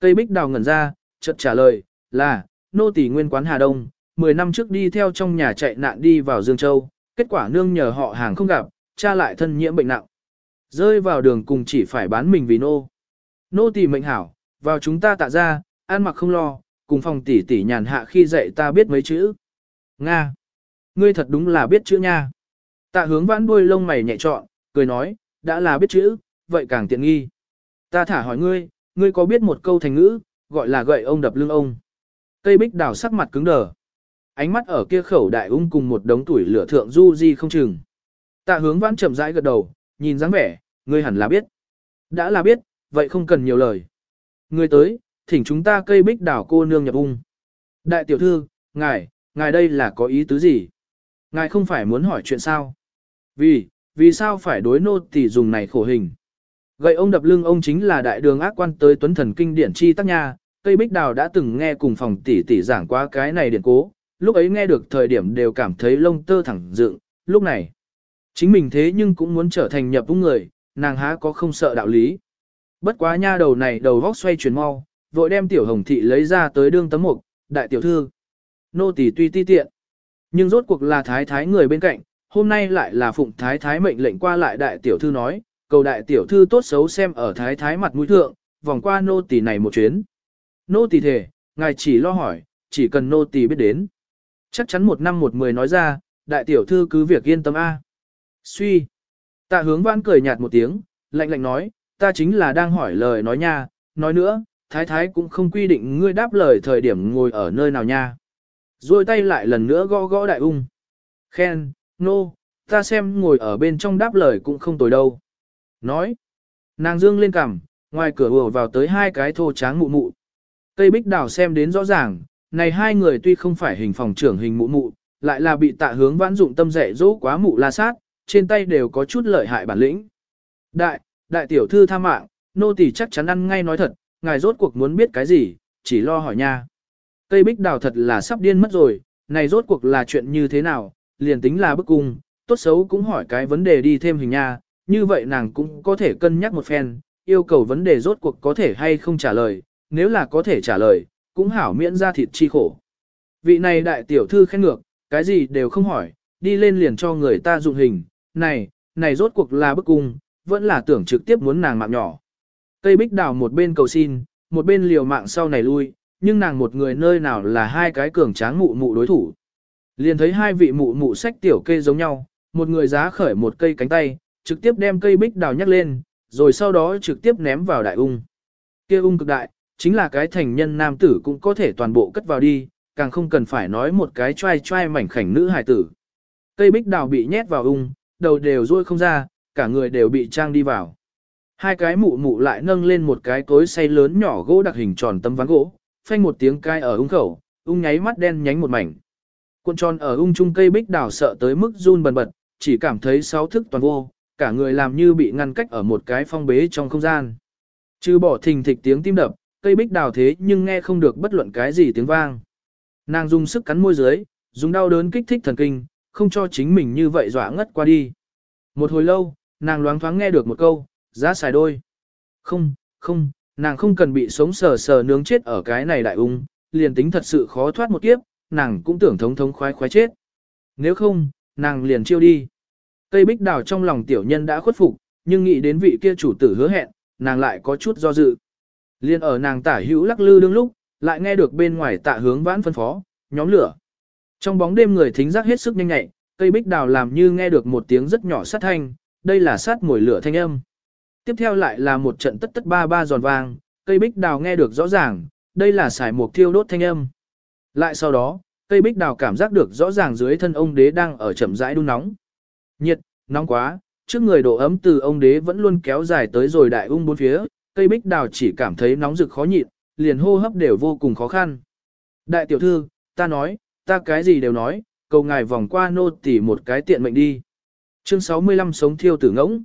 Tây bích đào ngẩn ra, chợt trả lời, là, nô tỷ nguyên quán Hà Đông, 10 năm trước đi theo trong nhà chạy nạn đi vào Dương Châu, kết quả nương nhờ họ hàng không gặp, cha lại thân nhiễm bệnh nặng. Rơi vào đường cùng chỉ phải bán mình vì nô. Nô tỷ mệnh hảo, vào chúng ta tạ ra, ăn mặc không lo, cùng phòng tỷ tỷ nhàn hạ khi dạy ta biết mấy chữ. Nga. Ngươi thật đúng là biết chữ nha. Tạ hướng vãn đuôi lông mày nhẹ trọn, cười nói, đã là biết chữ, vậy càng tiện nghi. Ta thả hỏi ngươi, ngươi có biết một câu thành ngữ, gọi là gậy ông đập lưng ông. Cây bích đào sắc mặt cứng đờ. Ánh mắt ở kia khẩu đại ung cùng một đống tuổi lửa thượng du di không chừng. Tạ hướng vãn chậm rãi gật đầu, nhìn dáng vẻ, ngươi hẳn là biết. Đã là biết, vậy không cần nhiều lời. Ngươi tới, thỉnh chúng ta cây bích đảo cô nương nhập ung. Đại tiểu thư, ngài, ngài đây là có ý tứ gì? Ngài không phải muốn hỏi chuyện sao? Vì, vì sao phải đối nô tỳ dùng này khổ hình? Gậy ông đập lưng ông chính là đại đường ác quan tới tuấn thần kinh điển chi tác nha, cây bích đào đã từng nghe cùng phòng tỷ tỷ giảng qua cái này điển cố, lúc ấy nghe được thời điểm đều cảm thấy lông tơ thẳng dựng, lúc này. Chính mình thế nhưng cũng muốn trở thành nhập vũng người, nàng há có không sợ đạo lý. Bất quá nha đầu này đầu vóc xoay chuyển mau, vội đem tiểu hồng thị lấy ra tới đương tấm mục, đại tiểu thư. Nô tỷ tuy ti tiện, nhưng rốt cuộc là thái thái người bên cạnh, hôm nay lại là phụng thái thái mệnh lệnh qua lại đại tiểu thư nói, cầu đại tiểu thư tốt xấu xem ở thái thái mặt mũi thượng, vòng qua nô tỳ này một chuyến. Nô tỳ thể, ngài chỉ lo hỏi, chỉ cần nô tỳ biết đến. Chắc chắn một năm một mười nói ra, đại tiểu thư cứ việc yên tâm A. Suy. Tạ hướng vãn cười nhạt một tiếng, lạnh lạnh nói, ta chính là đang hỏi lời nói nha, nói nữa, thái thái cũng không quy định ngươi đáp lời thời điểm ngồi ở nơi nào nha. Rồi tay lại lần nữa gõ gõ đại ung. Khen, nô, no, ta xem ngồi ở bên trong đáp lời cũng không tồi đâu. Nói, nàng dương lên cằm, ngoài cửa vừa vào tới hai cái thô tráng mụ mụ. Cây bích đào xem đến rõ ràng, này hai người tuy không phải hình phòng trưởng hình mụ mụ, lại là bị tạ hướng vãn dụng tâm dạy dỗ quá mụ la sát, trên tay đều có chút lợi hại bản lĩnh. Đại, đại tiểu thư tha mạng, nô tỳ chắc chắn ăn ngay nói thật, ngài rốt cuộc muốn biết cái gì, chỉ lo hỏi nha. Cây bích đào thật là sắp điên mất rồi, này rốt cuộc là chuyện như thế nào, liền tính là bức cung, tốt xấu cũng hỏi cái vấn đề đi thêm hình nha, như vậy nàng cũng có thể cân nhắc một phen, yêu cầu vấn đề rốt cuộc có thể hay không trả lời, nếu là có thể trả lời, cũng hảo miễn ra thịt chi khổ. Vị này đại tiểu thư khen ngược, cái gì đều không hỏi, đi lên liền cho người ta dụng hình, này, này rốt cuộc là bức cung, vẫn là tưởng trực tiếp muốn nàng mạng nhỏ. Tây bích đào một bên cầu xin, một bên liều mạng sau này lui, nhưng nàng một người nơi nào là hai cái cường tráng mụ mụ đối thủ. Liền thấy hai vị mụ mụ sách tiểu kê giống nhau, một người giá khởi một cây cánh tay, trực tiếp đem cây bích đào nhắc lên, rồi sau đó trực tiếp ném vào đại ung. Kia ung cực đại, chính là cái thành nhân nam tử cũng có thể toàn bộ cất vào đi, càng không cần phải nói một cái trai trai mảnh khảnh nữ hài tử. Cây bích đào bị nhét vào ung, đầu đều ruôi không ra, cả người đều bị trang đi vào. Hai cái mụ mụ lại nâng lên một cái cối xay lớn nhỏ gỗ đặc hình tròn tấm ván gỗ, phanh một tiếng cai ở ung khẩu, ung nháy mắt đen nhánh một mảnh. Cuộn tròn ở ung trung cây bích đào sợ tới mức run bần bật, chỉ cảm thấy sáu thức toàn vô, cả người làm như bị ngăn cách ở một cái phong bế trong không gian. Chứ bỏ thình thịch tiếng tim đập, cây bích đào thế nhưng nghe không được bất luận cái gì tiếng vang. Nàng dùng sức cắn môi dưới, dùng đau đớn kích thích thần kinh, không cho chính mình như vậy dọa ngất qua đi. Một hồi lâu, nàng loáng thoáng nghe được một câu, giá xài đôi. Không, không, nàng không cần bị sống sờ sờ nướng chết ở cái này đại ung, liền tính thật sự khó thoát một kiếp, nàng cũng tưởng thống thống khoái khoái chết. Nếu không, nàng liền chiêu đi. Cây bích đào trong lòng tiểu nhân đã khuất phục, nhưng nghĩ đến vị kia chủ tử hứa hẹn, nàng lại có chút do dự. Liên ở nàng tả hữu lắc lư đương lúc, lại nghe được bên ngoài tạ hướng vãn phân phó, nhóm lửa. Trong bóng đêm người thính giác hết sức nhanh nhạy, cây bích đào làm như nghe được một tiếng rất nhỏ sát thanh, đây là sát mùi lửa thanh âm. Tiếp theo lại là một trận tất tất ba ba giòn vang, cây bích đào nghe được rõ ràng, đây là xài mục thiêu đốt thanh âm. Lại sau đó, cây bích đào cảm giác được rõ ràng dưới thân ông đế đang ở chậm rãi đun nóng. Nhiệt, nóng quá, trước người độ ấm từ ông đế vẫn luôn kéo dài tới rồi đại ung bốn phía, cây bích đào chỉ cảm thấy nóng rực khó nhịn, liền hô hấp đều vô cùng khó khăn. Đại tiểu thư, ta nói, ta cái gì đều nói, cầu ngài vòng qua nô tỉ một cái tiện mệnh đi. Chương 65 sống thiêu tử ngỗng.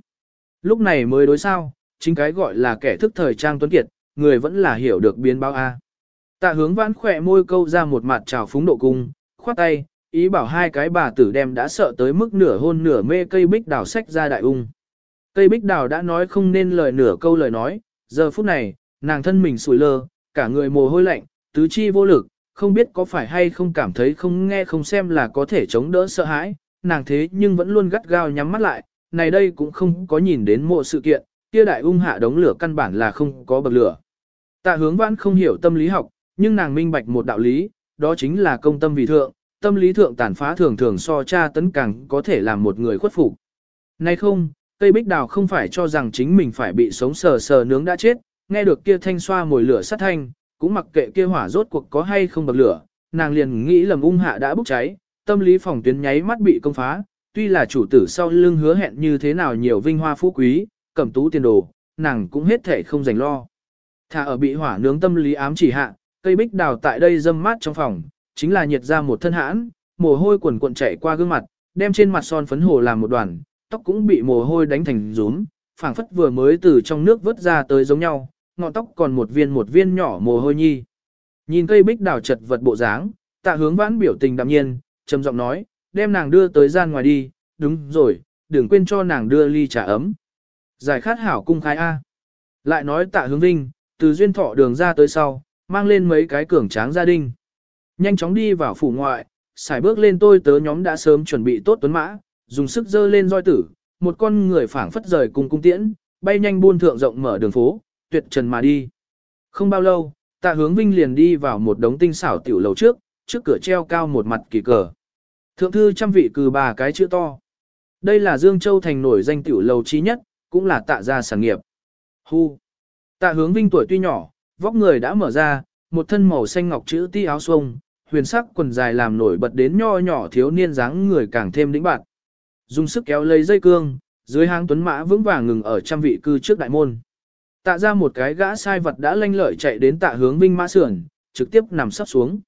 Lúc này mới đối sao, chính cái gọi là kẻ thức thời trang tuấn kiệt, người vẫn là hiểu được biến báo A. Tạ hướng vãn khỏe môi câu ra một mặt trào phúng độ cung, khoát tay, ý bảo hai cái bà tử đem đã sợ tới mức nửa hôn nửa mê cây bích đào sách ra đại ung. Cây bích đào đã nói không nên lời nửa câu lời nói, giờ phút này, nàng thân mình sủi lơ, cả người mồ hôi lạnh, tứ chi vô lực, không biết có phải hay không cảm thấy không nghe không xem là có thể chống đỡ sợ hãi, nàng thế nhưng vẫn luôn gắt gao nhắm mắt lại, này đây cũng không có nhìn đến mộ sự kiện, kia đại ung hạ đống lửa căn bản là không có bậc lửa. Tạ hướng vãn không hiểu tâm lý học, nhưng nàng minh bạch một đạo lý, đó chính là công tâm vì thượng, tâm lý thượng tàn phá thường thường so cha tấn càng có thể làm một người khuất phục. Nay không, Tây Bích Đào không phải cho rằng chính mình phải bị sống sờ sờ nướng đã chết, nghe được kia thanh xoa mồi lửa sát thanh, cũng mặc kệ kia hỏa rốt cuộc có hay không bậc lửa, nàng liền nghĩ lầm ung hạ đã bốc cháy, tâm lý phòng tuyến nháy mắt bị công phá, tuy là chủ tử sau lưng hứa hẹn như thế nào nhiều vinh hoa phú quý, cẩm tú tiền đồ, nàng cũng hết thể không dành lo. thà ở bị hỏa nướng tâm lý ám chỉ hạ, cây bích đào tại đây dâm mát trong phòng, chính là nhiệt ra một thân hãn, mồ hôi quần cuộn chảy qua gương mặt, đem trên mặt son phấn hồ làm một đoàn, tóc cũng bị mồ hôi đánh thành rúm, phảng phất vừa mới từ trong nước vớt ra tới giống nhau, ngọn tóc còn một viên một viên nhỏ mồ hôi nhi. Nhìn cây bích đào chật vật bộ dáng, tạ hướng vãn biểu tình đạm nhiên, trầm giọng nói, đem nàng đưa tới gian ngoài đi, đúng rồi, đừng quên cho nàng đưa ly trà ấm. Giải khát hảo cung khai A. Lại nói tạ hướng vinh, từ duyên thọ đường ra tới sau, mang lên mấy cái cường tráng gia đình. Nhanh chóng đi vào phủ ngoại, xài bước lên tôi tớ nhóm đã sớm chuẩn bị tốt tuấn mã, dùng sức dơ lên roi tử, một con người phảng phất rời cùng cung tiễn, bay nhanh buôn thượng rộng mở đường phố, tuyệt trần mà đi. Không bao lâu, tạ hướng vinh liền đi vào một đống tinh xảo tiểu lầu trước, trước cửa treo cao một mặt kỳ cờ. Thượng thư trăm vị cừ bà cái chữ to. Đây là Dương Châu thành nổi danh tiểu lầu trí nhất, cũng là tạ gia sản nghiệp. Hu. Tạ hướng vinh tuổi tuy nhỏ, vóc người đã mở ra, một thân màu xanh ngọc chữ ti áo xuông, huyền sắc quần dài làm nổi bật đến nho nhỏ thiếu niên dáng người càng thêm đĩnh bạn. Dùng sức kéo lấy dây cương, dưới hang tuấn mã vững vàng ngừng ở trăm vị cư trước đại môn. Tạ ra một cái gã sai vật đã lanh lợi chạy đến tạ hướng vinh mã sườn, trực tiếp nằm sắp xuống.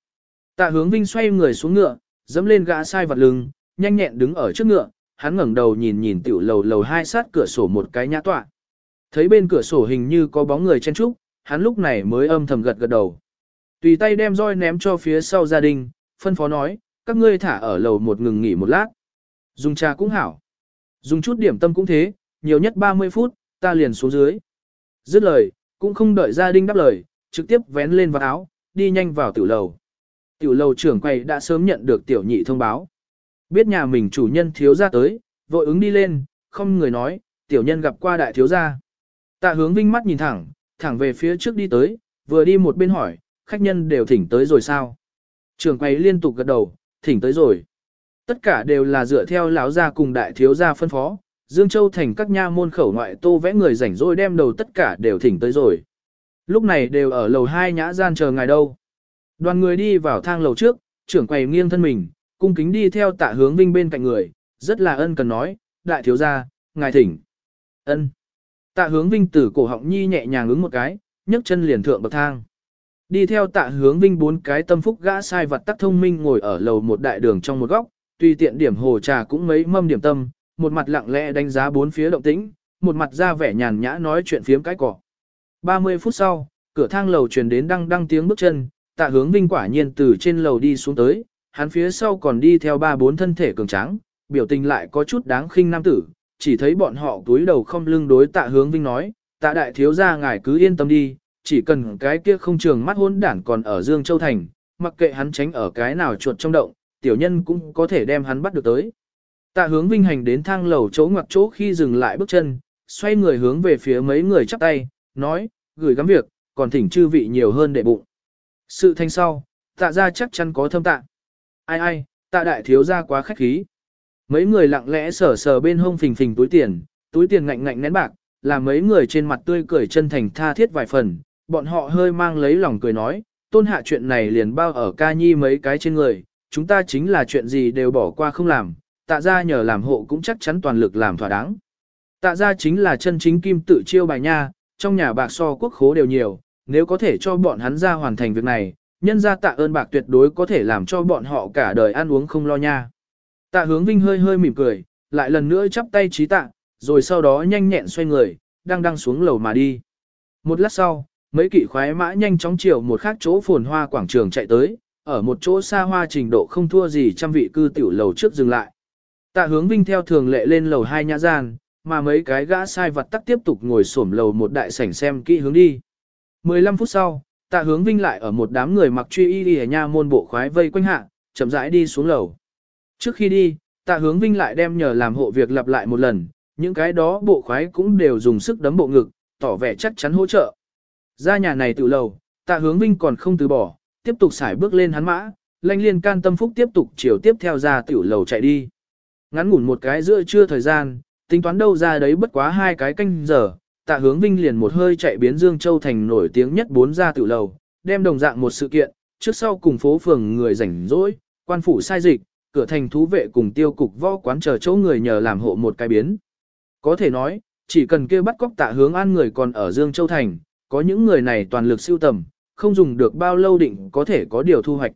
Tạ hướng vinh xoay người xuống ngựa, dẫm lên gã sai vật lưng, nhanh nhẹn đứng ở trước ngựa, hắn ngẩng đầu nhìn nhìn tiểu lầu lầu hai sát cửa sổ một cái nhã tọa. Thấy bên cửa sổ hình như có bóng người chen trúc, hắn lúc này mới âm thầm gật gật đầu. Tùy tay đem roi ném cho phía sau gia đình, phân phó nói, các ngươi thả ở lầu một ngừng nghỉ một lát. Dùng trà cũng hảo. Dùng chút điểm tâm cũng thế, nhiều nhất 30 phút, ta liền xuống dưới. Dứt lời, cũng không đợi gia đình đáp lời, trực tiếp vén lên vào áo, đi nhanh vào tiểu lầu. Tiểu lầu trưởng quầy đã sớm nhận được tiểu nhị thông báo. Biết nhà mình chủ nhân thiếu gia tới, vội ứng đi lên, không người nói, tiểu nhân gặp qua đại thiếu gia. Tạ hướng vinh mắt nhìn thẳng, thẳng về phía trước đi tới, vừa đi một bên hỏi, khách nhân đều thỉnh tới rồi sao? Trường quầy liên tục gật đầu, thỉnh tới rồi. Tất cả đều là dựa theo lão gia cùng đại thiếu gia phân phó, Dương Châu thành các nha môn khẩu ngoại tô vẽ người rảnh rỗi đem đầu tất cả đều thỉnh tới rồi. Lúc này đều ở lầu hai nhã gian chờ ngài đâu. Đoàn người đi vào thang lầu trước, trưởng quầy nghiêng thân mình, cung kính đi theo tạ hướng vinh bên cạnh người, rất là ân cần nói, đại thiếu gia, ngài thỉnh. ân. Tạ hướng vinh từ cổ họng nhi nhẹ nhàng ứng một cái, nhấc chân liền thượng bậc thang. Đi theo tạ hướng vinh bốn cái tâm phúc gã sai vật tắc thông minh ngồi ở lầu một đại đường trong một góc, tùy tiện điểm hồ trà cũng mấy mâm điểm tâm, một mặt lặng lẽ đánh giá bốn phía động tĩnh, một mặt ra vẻ nhàn nhã nói chuyện phiếm cái cỏ. 30 phút sau, cửa thang lầu truyền đến đăng đăng tiếng bước chân, tạ hướng vinh quả nhiên từ trên lầu đi xuống tới, hắn phía sau còn đi theo ba bốn thân thể cường tráng, biểu tình lại có chút đáng khinh nam tử, chỉ thấy bọn họ túi đầu không lưng đối tạ hướng vinh nói, tạ đại thiếu gia ngài cứ yên tâm đi, chỉ cần cái kia không trường mắt hôn đản còn ở Dương Châu Thành, mặc kệ hắn tránh ở cái nào chuột trong động, tiểu nhân cũng có thể đem hắn bắt được tới. Tạ hướng vinh hành đến thang lầu chỗ ngoặc chỗ khi dừng lại bước chân, xoay người hướng về phía mấy người chắp tay, nói, gửi gắm việc, còn thỉnh chư vị nhiều hơn để bụng. Sự thanh sau, tạ ra chắc chắn có thâm tạ. Ai ai, tạ đại thiếu ra quá khách khí. Mấy người lặng lẽ sờ sờ bên hông phình phình túi tiền, túi tiền ngạnh ngạnh nén bạc, là mấy người trên mặt tươi cười chân thành tha thiết vài phần, bọn họ hơi mang lấy lòng cười nói, tôn hạ chuyện này liền bao ở ca nhi mấy cái trên người, chúng ta chính là chuyện gì đều bỏ qua không làm, tạ ra nhờ làm hộ cũng chắc chắn toàn lực làm thỏa đáng. Tạ ra chính là chân chính kim tự chiêu bài nha, trong nhà bạc so quốc khố đều nhiều, nếu có thể cho bọn hắn ra hoàn thành việc này, nhân ra tạ ơn bạc tuyệt đối có thể làm cho bọn họ cả đời ăn uống không lo nha. Tạ hướng vinh hơi hơi mỉm cười, lại lần nữa chắp tay trí tạ, rồi sau đó nhanh nhẹn xoay người, đang đang xuống lầu mà đi. Một lát sau, mấy kỵ khoái mã nhanh chóng chiều một khác chỗ phồn hoa quảng trường chạy tới, ở một chỗ xa hoa trình độ không thua gì trăm vị cư tiểu lầu trước dừng lại. Tạ hướng vinh theo thường lệ lên lầu hai nhã gian, mà mấy cái gã sai vật tắc tiếp tục ngồi xổm lầu một đại sảnh xem kỹ hướng đi. 15 phút sau, tạ hướng vinh lại ở một đám người mặc truy y đi ở nha môn bộ khoái vây quanh hạ, chậm rãi đi xuống lầu. Trước khi đi, tạ hướng vinh lại đem nhờ làm hộ việc lặp lại một lần, những cái đó bộ khoái cũng đều dùng sức đấm bộ ngực, tỏ vẻ chắc chắn hỗ trợ. Ra nhà này tự lầu, tạ hướng vinh còn không từ bỏ, tiếp tục xài bước lên hắn mã, lanh liên can tâm phúc tiếp tục chiều tiếp theo ra tiểu lầu chạy đi. Ngắn ngủn một cái giữa trưa thời gian, tính toán đâu ra đấy bất quá hai cái canh giờ, tạ hướng vinh liền một hơi chạy biến Dương Châu thành nổi tiếng nhất bốn gia tiểu lầu, đem đồng dạng một sự kiện, trước sau cùng phố phường người rảnh rỗi, quan phủ sai dịch, cửa thành thú vệ cùng tiêu cục võ quán chờ chỗ người nhờ làm hộ một cái biến. Có thể nói, chỉ cần kêu bắt cóc tạ hướng an người còn ở Dương Châu Thành, có những người này toàn lực siêu tầm, không dùng được bao lâu định có thể có điều thu hoạch.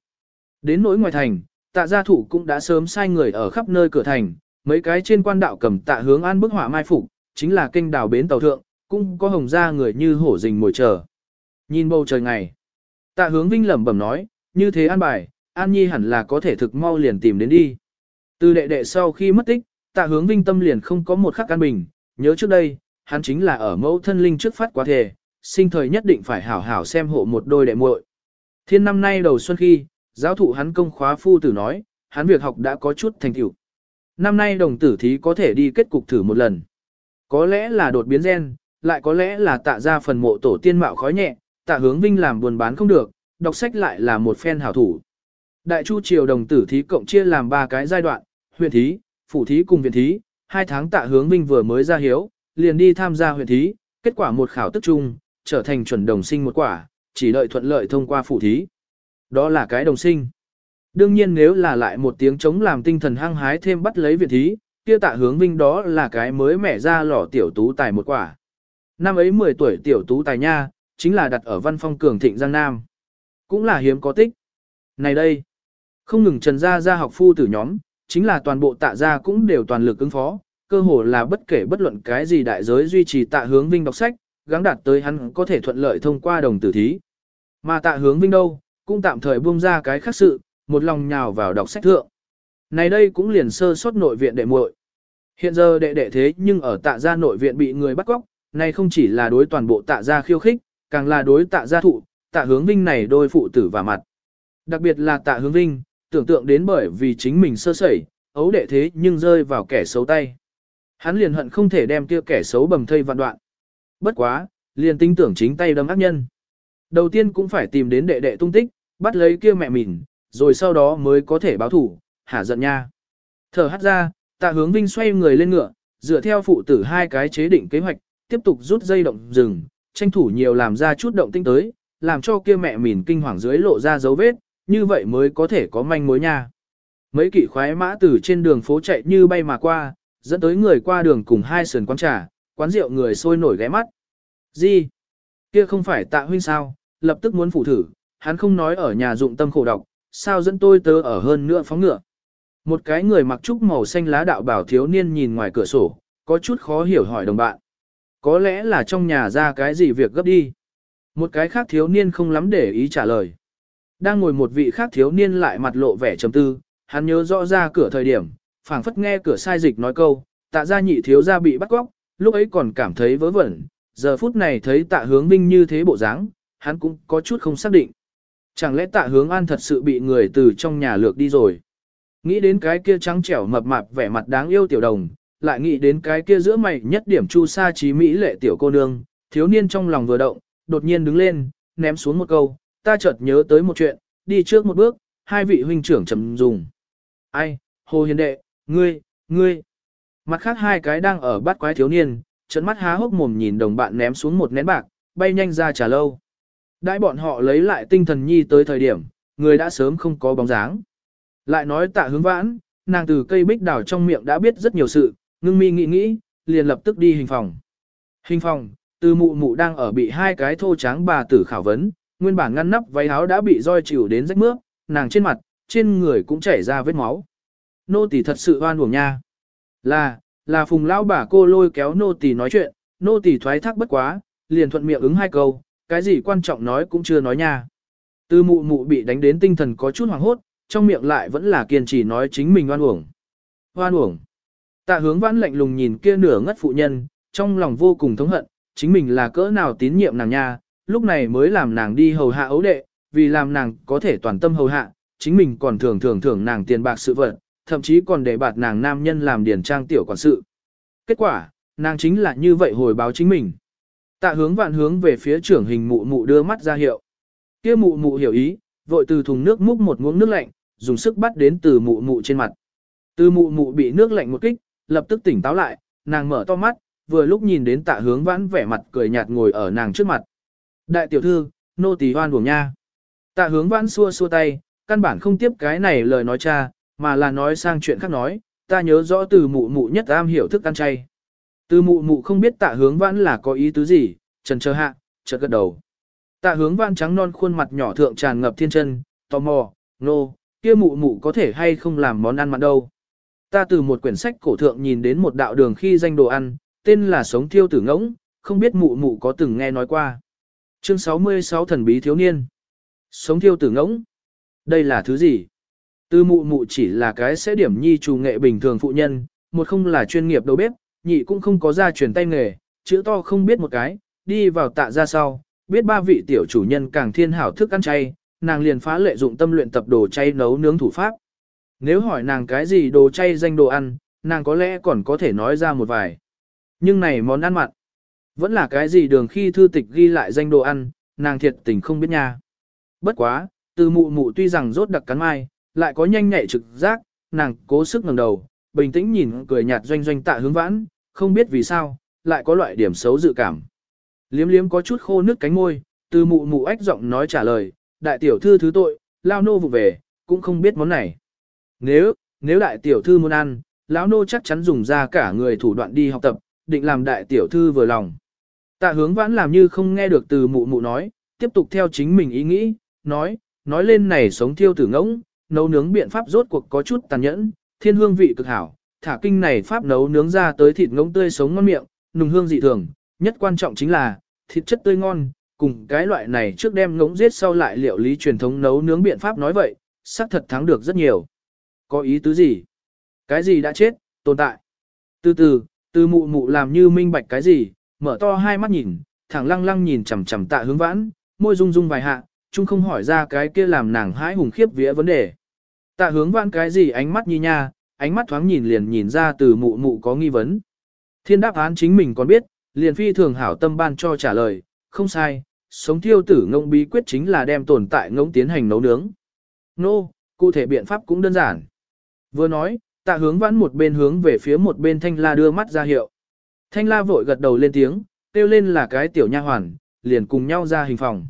Đến nỗi ngoài thành, tạ gia thủ cũng đã sớm sai người ở khắp nơi cửa thành, mấy cái trên quan đạo cầm tạ hướng an bức họa mai phục, chính là kênh đào bến tàu thượng, cũng có hồng gia người như hổ rình mồi chờ. Nhìn bầu trời ngày, tạ hướng vinh lẩm bẩm nói, như thế an bài, an nhi hẳn là có thể thực mau liền tìm đến đi. Từ đệ đệ sau khi mất tích, tạ hướng vinh tâm liền không có một khắc an bình, nhớ trước đây, hắn chính là ở mẫu thân linh trước phát quá thể, sinh thời nhất định phải hảo hảo xem hộ một đôi đệ muội. Thiên năm nay đầu xuân khi, giáo thụ hắn công khóa phu tử nói, hắn việc học đã có chút thành tựu. Năm nay đồng tử thí có thể đi kết cục thử một lần. Có lẽ là đột biến gen, lại có lẽ là tạ ra phần mộ tổ tiên mạo khói nhẹ, tạ hướng vinh làm buồn bán không được, đọc sách lại là một phen hảo thủ. Đại chu triều đồng tử thí cộng chia làm ba cái giai đoạn, huyện thí, phủ thí cùng viện thí, hai tháng tạ hướng vinh vừa mới ra hiếu, liền đi tham gia huyện thí, kết quả một khảo tức chung, trở thành chuẩn đồng sinh một quả, chỉ đợi thuận lợi thông qua phủ thí. Đó là cái đồng sinh. Đương nhiên nếu là lại một tiếng chống làm tinh thần hăng hái thêm bắt lấy viện thí, kia tạ hướng vinh đó là cái mới mẻ ra lò tiểu tú tài một quả. Năm ấy 10 tuổi tiểu tú tài nha, chính là đặt ở văn phong cường thịnh Giang Nam. Cũng là hiếm có tích. Này đây, không ngừng trần gia gia học phu tử nhóm, chính là toàn bộ tạ gia cũng đều toàn lực ứng phó, cơ hồ là bất kể bất luận cái gì đại giới duy trì tạ hướng vinh đọc sách, gắng đạt tới hắn có thể thuận lợi thông qua đồng tử thí. Mà tạ hướng vinh đâu, cũng tạm thời buông ra cái khác sự, một lòng nhào vào đọc sách thượng. Này đây cũng liền sơ suất nội viện đệ muội. Hiện giờ đệ đệ thế nhưng ở tạ gia nội viện bị người bắt cóc, này không chỉ là đối toàn bộ tạ gia khiêu khích, càng là đối tạ gia thụ, tạ hướng vinh này đôi phụ tử và mặt. Đặc biệt là tạ hướng vinh, tưởng tượng đến bởi vì chính mình sơ sẩy, ấu đệ thế nhưng rơi vào kẻ xấu tay. Hắn liền hận không thể đem kia kẻ xấu bầm thây vạn đoạn. Bất quá, liền tính tưởng chính tay đâm ác nhân. Đầu tiên cũng phải tìm đến đệ đệ tung tích, bắt lấy kia mẹ mình, rồi sau đó mới có thể báo thủ, hả giận nha. Thở hắt ra, tạ hướng vinh xoay người lên ngựa, dựa theo phụ tử hai cái chế định kế hoạch, tiếp tục rút dây động rừng, tranh thủ nhiều làm ra chút động tinh tới, làm cho kia mẹ mìn kinh hoàng dưới lộ ra dấu vết, như vậy mới có thể có manh mối nha. Mấy kỵ khoái mã từ trên đường phố chạy như bay mà qua, dẫn tới người qua đường cùng hai sườn quán trà, quán rượu người sôi nổi ghé mắt. Gì? Kia không phải tạ huynh sao, lập tức muốn phủ thử, hắn không nói ở nhà dụng tâm khổ độc, sao dẫn tôi tớ ở hơn nữa phóng ngựa. Một cái người mặc trúc màu xanh lá đạo bảo thiếu niên nhìn ngoài cửa sổ, có chút khó hiểu hỏi đồng bạn. Có lẽ là trong nhà ra cái gì việc gấp đi. Một cái khác thiếu niên không lắm để ý trả lời. Đang ngồi một vị khác thiếu niên lại mặt lộ vẻ trầm tư, hắn nhớ rõ ra cửa thời điểm, phảng phất nghe cửa sai dịch nói câu, tạ gia nhị thiếu gia bị bắt cóc, lúc ấy còn cảm thấy vớ vẩn, giờ phút này thấy tạ hướng vinh như thế bộ dáng, hắn cũng có chút không xác định. Chẳng lẽ tạ hướng an thật sự bị người từ trong nhà lược đi rồi? Nghĩ đến cái kia trắng trẻo mập mạp vẻ mặt đáng yêu tiểu đồng, lại nghĩ đến cái kia giữa mày nhất điểm chu sa trí mỹ lệ tiểu cô nương, thiếu niên trong lòng vừa động, đột nhiên đứng lên, ném xuống một câu, ta chợt nhớ tới một chuyện, đi trước một bước, hai vị huynh trưởng trầm dùng. Ai, hồ hiền đệ, ngươi, ngươi. Mặt khác hai cái đang ở bắt quái thiếu niên, trận mắt há hốc mồm nhìn đồng bạn ném xuống một nén bạc, bay nhanh ra trả lâu. Đãi bọn họ lấy lại tinh thần nhi tới thời điểm, người đã sớm không có bóng dáng. Lại nói tạ hướng vãn, nàng từ cây bích đào trong miệng đã biết rất nhiều sự, ngưng mi nghĩ nghĩ, liền lập tức đi hình phòng. Hình phòng, từ mụ mụ đang ở bị hai cái thô tráng bà tử khảo vấn, nguyên bản ngăn nắp váy áo đã bị roi chịu đến rách mướp, nàng trên mặt, trên người cũng chảy ra vết máu. Nô tỳ thật sự oan uổng nha. Là, là phùng lão bà cô lôi kéo nô tỳ nói chuyện, nô tỳ thoái thác bất quá, liền thuận miệng ứng hai câu, cái gì quan trọng nói cũng chưa nói nha. Tư mụ mụ bị đánh đến tinh thần có chút hoảng hốt, trong miệng lại vẫn là kiên trì nói chính mình oan uổng. Oan uổng. Tạ hướng vãn lạnh lùng nhìn kia nửa ngất phụ nhân, trong lòng vô cùng thống hận, chính mình là cỡ nào tín nhiệm nàng nha, lúc này mới làm nàng đi hầu hạ ấu đệ, vì làm nàng có thể toàn tâm hầu hạ, chính mình còn thường thường thưởng nàng tiền bạc sự vật, thậm chí còn để bạt nàng nam nhân làm điển trang tiểu quản sự. Kết quả, nàng chính là như vậy hồi báo chính mình. Tạ hướng vạn hướng về phía trưởng hình mụ mụ đưa mắt ra hiệu. Kia mụ mụ hiểu ý, vội từ thùng nước múc một ngụm nước lạnh, dùng sức bắt đến từ mụ mụ trên mặt. Từ mụ mụ bị nước lạnh một kích, lập tức tỉnh táo lại, nàng mở to mắt, vừa lúc nhìn đến tạ hướng vãn vẻ mặt cười nhạt ngồi ở nàng trước mặt. Đại tiểu thư, nô tỳ hoan buồng nha. Tạ hướng vãn xua xua tay, căn bản không tiếp cái này lời nói cha, mà là nói sang chuyện khác nói, ta nhớ rõ từ mụ mụ nhất am hiểu thức ăn chay. Từ mụ mụ không biết tạ hướng vãn là có ý tứ gì, trần chờ hạ, chợt gật đầu. Tạ hướng vãn trắng non khuôn mặt nhỏ thượng tràn ngập thiên chân, tò mò, nô, kia mụ mụ có thể hay không làm món ăn mặn đâu. Ta từ một quyển sách cổ thượng nhìn đến một đạo đường khi danh đồ ăn, tên là Sống Thiêu Tử Ngỗng, không biết mụ mụ có từng nghe nói qua. Chương 66 Thần Bí Thiếu Niên Sống Thiêu Tử Ngỗng Đây là thứ gì? Tư mụ mụ chỉ là cái sẽ điểm nhi chủ nghệ bình thường phụ nhân, một không là chuyên nghiệp đầu bếp, nhị cũng không có ra truyền tay nghề, chữ to không biết một cái, đi vào tạ ra sau, biết ba vị tiểu chủ nhân càng thiên hảo thức ăn chay, nàng liền phá lệ dụng tâm luyện tập đồ chay nấu nướng thủ pháp. Nếu hỏi nàng cái gì đồ chay danh đồ ăn, nàng có lẽ còn có thể nói ra một vài. Nhưng này món ăn mặn, vẫn là cái gì đường khi thư tịch ghi lại danh đồ ăn, nàng thiệt tình không biết nha. Bất quá, từ mụ mụ tuy rằng rốt đặc cắn mai, lại có nhanh nhạy trực giác, nàng cố sức ngẩng đầu, bình tĩnh nhìn cười nhạt doanh doanh tạ hướng vãn, không biết vì sao, lại có loại điểm xấu dự cảm. Liếm liếm có chút khô nước cánh môi, từ mụ mụ ách giọng nói trả lời, đại tiểu thư thứ tội, lao nô vụ về, cũng không biết món này. Nếu, nếu đại tiểu thư muốn ăn, lão nô chắc chắn dùng ra cả người thủ đoạn đi học tập, định làm đại tiểu thư vừa lòng. Tạ hướng vãn làm như không nghe được từ mụ mụ nói, tiếp tục theo chính mình ý nghĩ, nói, nói lên này sống thiêu tử ngỗng, nấu nướng biện pháp rốt cuộc có chút tàn nhẫn, thiên hương vị cực hảo, thả kinh này pháp nấu nướng ra tới thịt ngỗng tươi sống ngon miệng, nùng hương dị thường, nhất quan trọng chính là, thịt chất tươi ngon, cùng cái loại này trước đem ngỗng giết sau lại liệu lý truyền thống nấu nướng biện pháp nói vậy, xác thật thắng được rất nhiều. Có ý tứ gì? Cái gì đã chết, tồn tại? Từ từ, từ mụ mụ làm như minh bạch cái gì, mở to hai mắt nhìn, thẳng lăng lăng nhìn chằm chằm tạ hướng vãn, môi rung rung vài hạ, chung không hỏi ra cái kia làm nàng hãi hùng khiếp vía vấn đề. Tạ hướng vãn cái gì ánh mắt như nha, ánh mắt thoáng nhìn liền nhìn ra từ mụ mụ có nghi vấn. Thiên đáp án chính mình còn biết, liền phi thường hảo tâm ban cho trả lời, không sai, sống thiêu tử ngông bí quyết chính là đem tồn tại ngông tiến hành nấu nướng. Nô, no, cụ thể biện pháp cũng đơn giản. Vừa nói, tạ hướng vãn một bên hướng về phía một bên thanh la đưa mắt ra hiệu. Thanh la vội gật đầu lên tiếng, kêu lên là cái tiểu nha hoàn, liền cùng nhau ra hình phòng.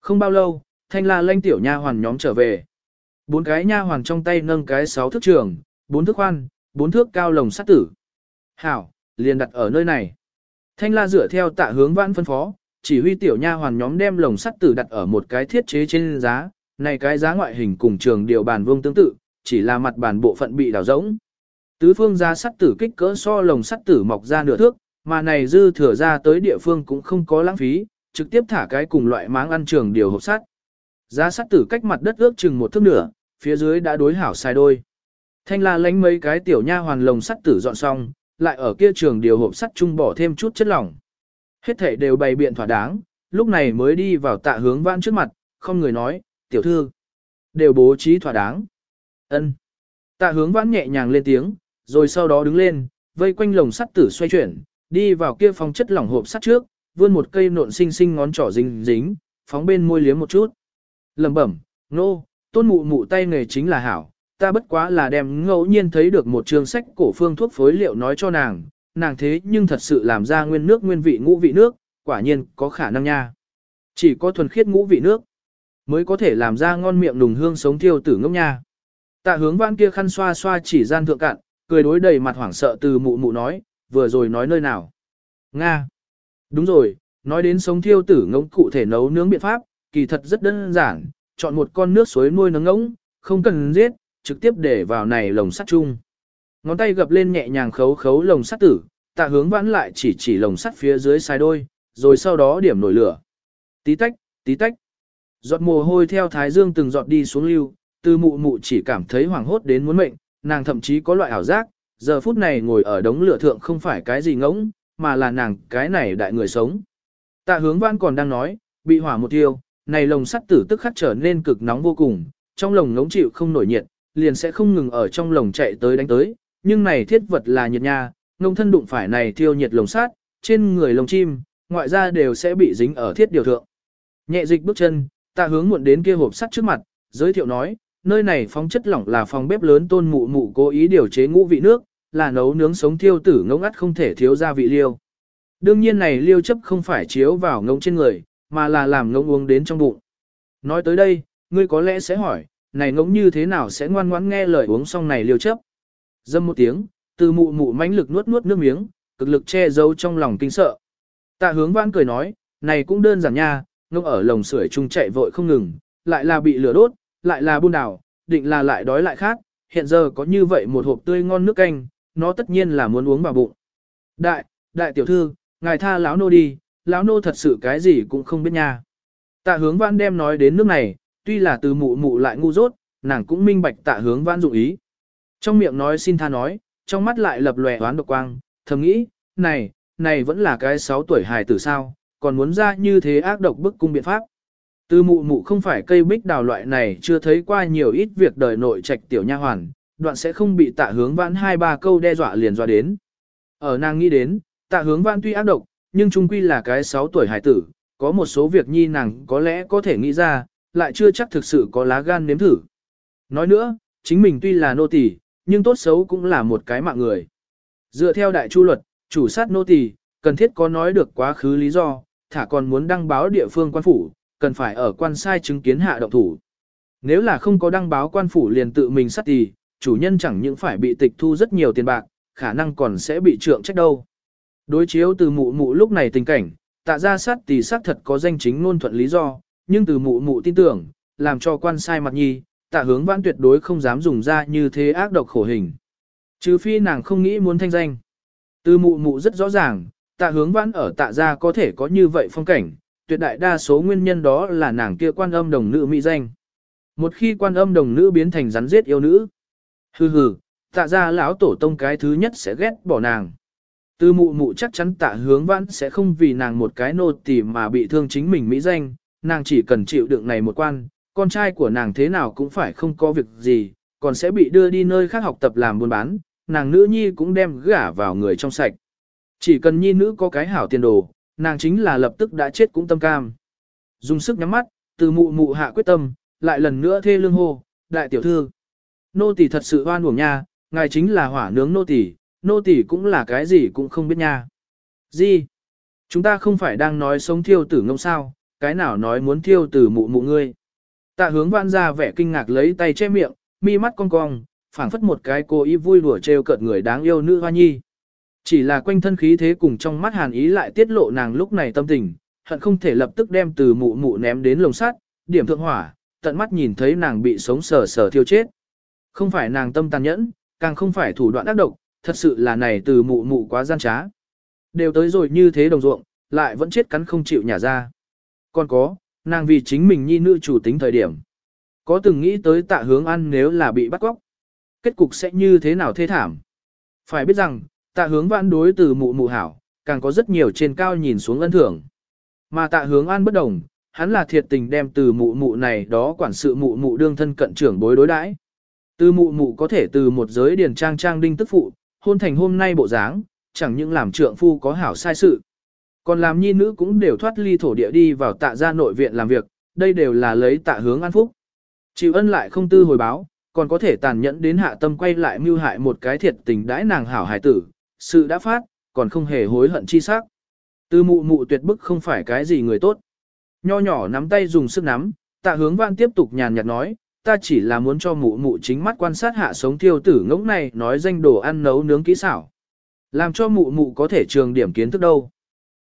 Không bao lâu, thanh la lanh tiểu nha hoàn nhóm trở về. Bốn cái nha hoàn trong tay nâng cái sáu thước trường, bốn thước khoan, bốn thước cao lồng sắt tử. Hảo, liền đặt ở nơi này. Thanh la dựa theo tạ hướng vãn phân phó, chỉ huy tiểu nha hoàn nhóm đem lồng sắt tử đặt ở một cái thiết chế trên giá, này cái giá ngoại hình cùng trường điều bàn vuông tương tự, chỉ là mặt bàn bộ phận bị đào rỗng. Tứ phương ra sắt tử kích cỡ so lồng sắt tử mọc ra nửa thước, mà này dư thừa ra tới địa phương cũng không có lãng phí, trực tiếp thả cái cùng loại máng ăn trường điều hộp sắt. Giá sắt tử cách mặt đất ước chừng một thước nửa, phía dưới đã đối hảo sai đôi. Thanh la lánh mấy cái tiểu nha hoàn lồng sắt tử dọn xong, lại ở kia trường điều hộp sắt chung bỏ thêm chút chất lỏng. Hết thể đều bày biện thỏa đáng, lúc này mới đi vào tạ hướng vãn trước mặt, không người nói, tiểu thư. Đều bố trí thỏa đáng. ân Tạ hướng vãn nhẹ nhàng lên tiếng, rồi sau đó đứng lên, vây quanh lồng sắt tử xoay chuyển, đi vào kia phòng chất lỏng hộp sắt trước, vươn một cây nộn xinh xinh ngón trỏ dính dính, phóng bên môi liếm một chút. lẩm bẩm, nô, tôn mụ mụ tay nghề chính là hảo, ta bất quá là đem ngẫu nhiên thấy được một trường sách cổ phương thuốc phối liệu nói cho nàng, nàng thế nhưng thật sự làm ra nguyên nước nguyên vị ngũ vị nước, quả nhiên có khả năng nha. Chỉ có thuần khiết ngũ vị nước, mới có thể làm ra ngon miệng nùng hương sống thiêu tử ngốc nha. Tạ hướng văn kia khăn xoa xoa chỉ gian thượng cạn, cười đối đầy mặt hoảng sợ từ mụ mụ nói, vừa rồi nói nơi nào. Nga. Đúng rồi, nói đến sống thiêu tử ngỗng cụ thể nấu nướng biện pháp, kỳ thật rất đơn giản, chọn một con nước suối nuôi nấng ngỗng, không cần giết, trực tiếp để vào này lồng sắt chung. Ngón tay gập lên nhẹ nhàng khấu khấu lồng sắt tử, tạ hướng vãn lại chỉ chỉ lồng sắt phía dưới sai đôi, rồi sau đó điểm nổi lửa. Tí tách, tí tách. Giọt mồ hôi theo thái dương từng giọt đi xuống lưu, từ mụ mụ chỉ cảm thấy hoảng hốt đến muốn mệnh, nàng thậm chí có loại ảo giác, giờ phút này ngồi ở đống lửa thượng không phải cái gì ngỗng, mà là nàng cái này đại người sống. Tạ hướng vãn còn đang nói, bị hỏa một tiêu, này lồng sắt tử tức khắc trở nên cực nóng vô cùng, trong lồng ngỗng chịu không nổi nhiệt, liền sẽ không ngừng ở trong lồng chạy tới đánh tới, nhưng này thiết vật là nhiệt nha, ngông thân đụng phải này thiêu nhiệt lồng sắt, trên người lồng chim, ngoại ra đều sẽ bị dính ở thiết điều thượng. Nhẹ dịch bước chân, ta hướng muộn đến kia hộp sắt trước mặt, giới thiệu nói, nơi này phóng chất lỏng là phòng bếp lớn tôn mụ mụ cố ý điều chế ngũ vị nước, là nấu nướng sống thiêu tử ngỗng ắt không thể thiếu gia vị liêu. Đương nhiên này liêu chấp không phải chiếu vào ngỗng trên người, mà là làm ngỗng uống đến trong bụng. Nói tới đây, ngươi có lẽ sẽ hỏi, này ngỗng như thế nào sẽ ngoan ngoãn nghe lời uống xong này liều chấp. Dâm một tiếng, từ mụ mụ mãnh lực nuốt nuốt nước miếng, cực lực che giấu trong lòng kinh sợ. Tạ hướng vãn cười nói, này cũng đơn giản nha, ngông ở lồng sưởi chung chạy vội không ngừng, lại là bị lửa đốt, lại là buôn đảo, định là lại đói lại khác, hiện giờ có như vậy một hộp tươi ngon nước canh, nó tất nhiên là muốn uống vào bụng. Đại, đại tiểu thư, ngài tha lão nô đi, lão nô thật sự cái gì cũng không biết nha. Tạ hướng vãn đem nói đến nước này, tuy là từ mụ mụ lại ngu dốt, nàng cũng minh bạch tạ hướng vãn dụng ý. Trong miệng nói xin tha nói, trong mắt lại lập lòe toán độc quang, thầm nghĩ, này, này vẫn là cái 6 tuổi hài tử sao, còn muốn ra như thế ác độc bức cung biện pháp. Từ mụ mụ không phải cây bích đào loại này chưa thấy qua nhiều ít việc đời nội trạch tiểu nha hoàn, đoạn sẽ không bị tạ hướng vãn hai ba câu đe dọa liền dọa đến. Ở nàng nghĩ đến, tạ hướng vãn tuy ác độc, nhưng trung quy là cái 6 tuổi hải tử, có một số việc nhi nàng có lẽ có thể nghĩ ra, lại chưa chắc thực sự có lá gan nếm thử. Nói nữa, chính mình tuy là nô tỳ, nhưng tốt xấu cũng là một cái mạng người. Dựa theo đại chu luật, chủ sát nô tỳ, cần thiết có nói được quá khứ lý do, thả còn muốn đăng báo địa phương quan phủ, cần phải ở quan sai chứng kiến hạ động thủ. Nếu là không có đăng báo quan phủ liền tự mình sát tỳ, chủ nhân chẳng những phải bị tịch thu rất nhiều tiền bạc, khả năng còn sẽ bị trượng trách đâu. Đối chiếu từ mụ mụ lúc này tình cảnh, tạ ra sát tỷ xác thật có danh chính ngôn thuận lý do, nhưng từ mụ mụ tin tưởng, làm cho quan sai mặt nhi, tạ hướng vãn tuyệt đối không dám dùng ra như thế ác độc khổ hình. Trừ phi nàng không nghĩ muốn thanh danh. Từ mụ mụ rất rõ ràng, tạ hướng vãn ở tạ gia có thể có như vậy phong cảnh, tuyệt đại đa số nguyên nhân đó là nàng kia quan âm đồng nữ mỹ danh. Một khi quan âm đồng nữ biến thành rắn giết yêu nữ, hừ hừ, tạ gia lão tổ tông cái thứ nhất sẽ ghét bỏ nàng. Tư mụ mụ chắc chắn tạ hướng vãn sẽ không vì nàng một cái nô tỳ mà bị thương chính mình mỹ danh, nàng chỉ cần chịu đựng này một quan, con trai của nàng thế nào cũng phải không có việc gì, còn sẽ bị đưa đi nơi khác học tập làm buôn bán, nàng nữ nhi cũng đem gả vào người trong sạch. Chỉ cần nhi nữ có cái hảo tiền đồ, nàng chính là lập tức đã chết cũng tâm cam. Dùng sức nhắm mắt, từ mụ mụ hạ quyết tâm, lại lần nữa thê lương hô, đại tiểu thư. Nô tỳ thật sự oan uổng nha, ngài chính là hỏa nướng nô tỳ, nô tỳ cũng là cái gì cũng không biết nha. Gì? Chúng ta không phải đang nói sống thiêu tử ngông sao, cái nào nói muốn thiêu tử mụ mụ ngươi. Tạ hướng vãn ra vẻ kinh ngạc lấy tay che miệng, mi mắt cong cong, phảng phất một cái cô ý vui đùa trêu cợt người đáng yêu nữ hoa nhi. Chỉ là quanh thân khí thế cùng trong mắt hàn ý lại tiết lộ nàng lúc này tâm tình, hận không thể lập tức đem từ mụ mụ ném đến lồng sắt, điểm thượng hỏa, tận mắt nhìn thấy nàng bị sống sờ sờ thiêu chết. Không phải nàng tâm tàn nhẫn, càng không phải thủ đoạn ác độc, thật sự là này từ mụ mụ quá gian trá. Đều tới rồi như thế đồng ruộng, lại vẫn chết cắn không chịu nhả ra. Còn có, nàng vì chính mình nhi nữ chủ tính thời điểm. Có từng nghĩ tới tạ hướng ăn nếu là bị bắt cóc. Kết cục sẽ như thế nào thê thảm. Phải biết rằng, tạ hướng vãn đối từ mụ mụ hảo, càng có rất nhiều trên cao nhìn xuống ân thưởng. Mà tạ hướng an bất đồng, hắn là thiệt tình đem từ mụ mụ này đó quản sự mụ mụ đương thân cận trưởng bối đối đãi. Từ mụ mụ có thể từ một giới điển trang trang đinh tức phụ, hôn thành hôm nay bộ dáng, chẳng những làm trượng phu có hảo sai sự. Còn làm nhi nữ cũng đều thoát ly thổ địa đi vào tạ gia nội viện làm việc, đây đều là lấy tạ hướng an phúc. Chịu ân lại không tư hồi báo, còn có thể tàn nhẫn đến hạ tâm quay lại mưu hại một cái thiệt tình đãi nàng hảo hài tử, sự đã phát, còn không hề hối hận chi sắc. Tư mụ mụ tuyệt bức không phải cái gì người tốt. Nho nhỏ nắm tay dùng sức nắm, tạ hướng vạn tiếp tục nhàn nhạt nói, ta chỉ là muốn cho mụ mụ chính mắt quan sát hạ sống thiêu tử ngỗng này nói danh đồ ăn nấu nướng kỹ xảo. Làm cho mụ mụ có thể trường điểm kiến thức đâu.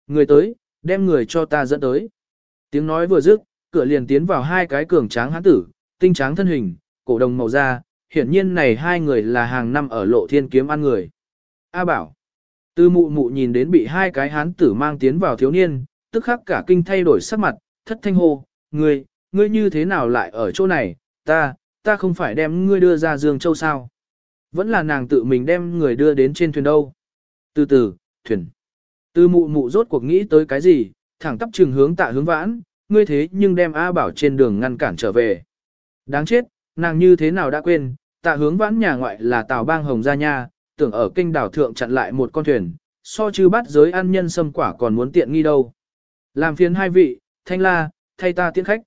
Người tới, đem người cho ta dẫn tới. Tiếng nói vừa dứt, cửa liền tiến vào hai cái cường tráng hán tử, tinh tráng thân hình, cổ đồng màu da, hiển nhiên này hai người là hàng năm ở lộ thiên kiếm ăn người. A bảo. Tư mụ mụ nhìn đến bị hai cái hán tử mang tiến vào thiếu niên, tức khắc cả kinh thay đổi sắc mặt, thất thanh hô, ngươi, ngươi như thế nào lại ở chỗ này, ta, ta không phải đem ngươi đưa ra Dương Châu sao. Vẫn là nàng tự mình đem người đưa đến trên thuyền đâu. Từ từ, thuyền. từ mụ mụ rốt cuộc nghĩ tới cái gì, thẳng tắp trường hướng tạ hướng vãn, ngươi thế nhưng đem A bảo trên đường ngăn cản trở về. Đáng chết, nàng như thế nào đã quên, tạ hướng vãn nhà ngoại là Tào Bang Hồng Gia Nha, tưởng ở kinh đảo thượng chặn lại một con thuyền, so chư bắt giới ăn nhân sâm quả còn muốn tiện nghi đâu. Làm phiền hai vị, thanh la, thay ta tiễn khách.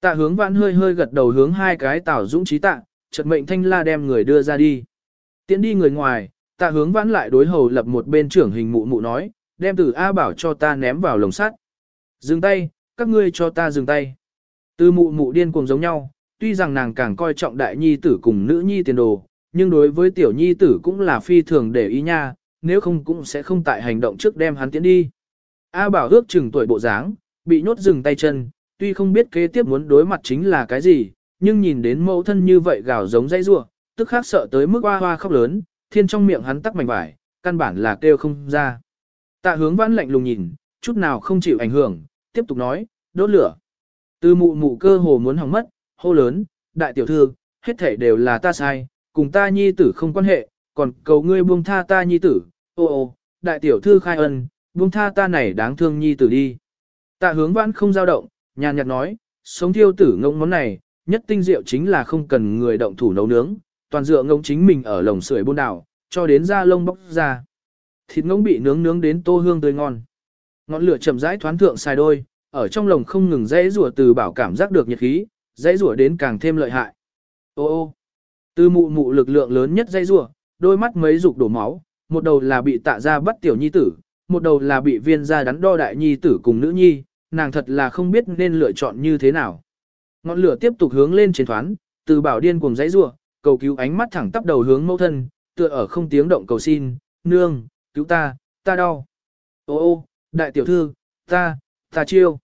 Tạ hướng vãn hơi hơi gật đầu hướng hai cái tảo dũng trí tạ, chợt mệnh thanh la đem người đưa ra đi. tiến đi người ngoài, Tạ hướng vãn lại đối hầu lập một bên trưởng hình mụ mụ nói, đem từ A bảo cho ta ném vào lồng sắt. Dừng tay, các ngươi cho ta dừng tay. Từ mụ mụ điên cuồng giống nhau, tuy rằng nàng càng coi trọng đại nhi tử cùng nữ nhi tiền đồ, nhưng đối với tiểu nhi tử cũng là phi thường để ý nha, nếu không cũng sẽ không tại hành động trước đem hắn tiến đi. A bảo ước chừng tuổi bộ dáng, bị nhốt dừng tay chân, tuy không biết kế tiếp muốn đối mặt chính là cái gì, nhưng nhìn đến mẫu thân như vậy gào giống dây rua, tức khác sợ tới mức hoa hoa khóc lớn, thiên trong miệng hắn tắc mảnh vải, căn bản là kêu không ra. Tạ hướng vãn lạnh lùng nhìn, chút nào không chịu ảnh hưởng, tiếp tục nói, đốt lửa. Từ mụ mụ cơ hồ muốn hỏng mất, hô lớn, đại tiểu thư, hết thể đều là ta sai, cùng ta nhi tử không quan hệ, còn cầu ngươi buông tha ta nhi tử, ô ô, đại tiểu thư khai ân, buông tha ta này đáng thương nhi tử đi. Tạ hướng vãn không dao động, nhàn nhạt nói, sống thiêu tử ngông món này, nhất tinh diệu chính là không cần người động thủ nấu nướng, toàn dựa ngông chính mình ở lồng sưởi buôn đảo, cho đến da lông bóc ra. Thịt ngông bị nướng nướng đến tô hương tươi ngon. Ngọn lửa chậm rãi thoán thượng xài đôi, ở trong lồng không ngừng dãy rủa từ bảo cảm giác được nhiệt khí, dãy rủa đến càng thêm lợi hại. Ô ô, từ mụ mụ lực lượng lớn nhất dãy rủa, đôi mắt mấy dục đổ máu, một đầu là bị tạ ra bắt tiểu nhi tử, một đầu là bị viên gia đắn đo đại nhi tử cùng nữ nhi, nàng thật là không biết nên lựa chọn như thế nào. Ngọn lửa tiếp tục hướng lên trên thoán, từ bảo điên cuồng dãy rủa, cầu cứu ánh mắt thẳng tắp đầu hướng mẫu thân, tựa ở không tiếng động cầu xin, nương, cứu ta, ta đau. Ô ô, đại tiểu thư, ta, ta chiêu.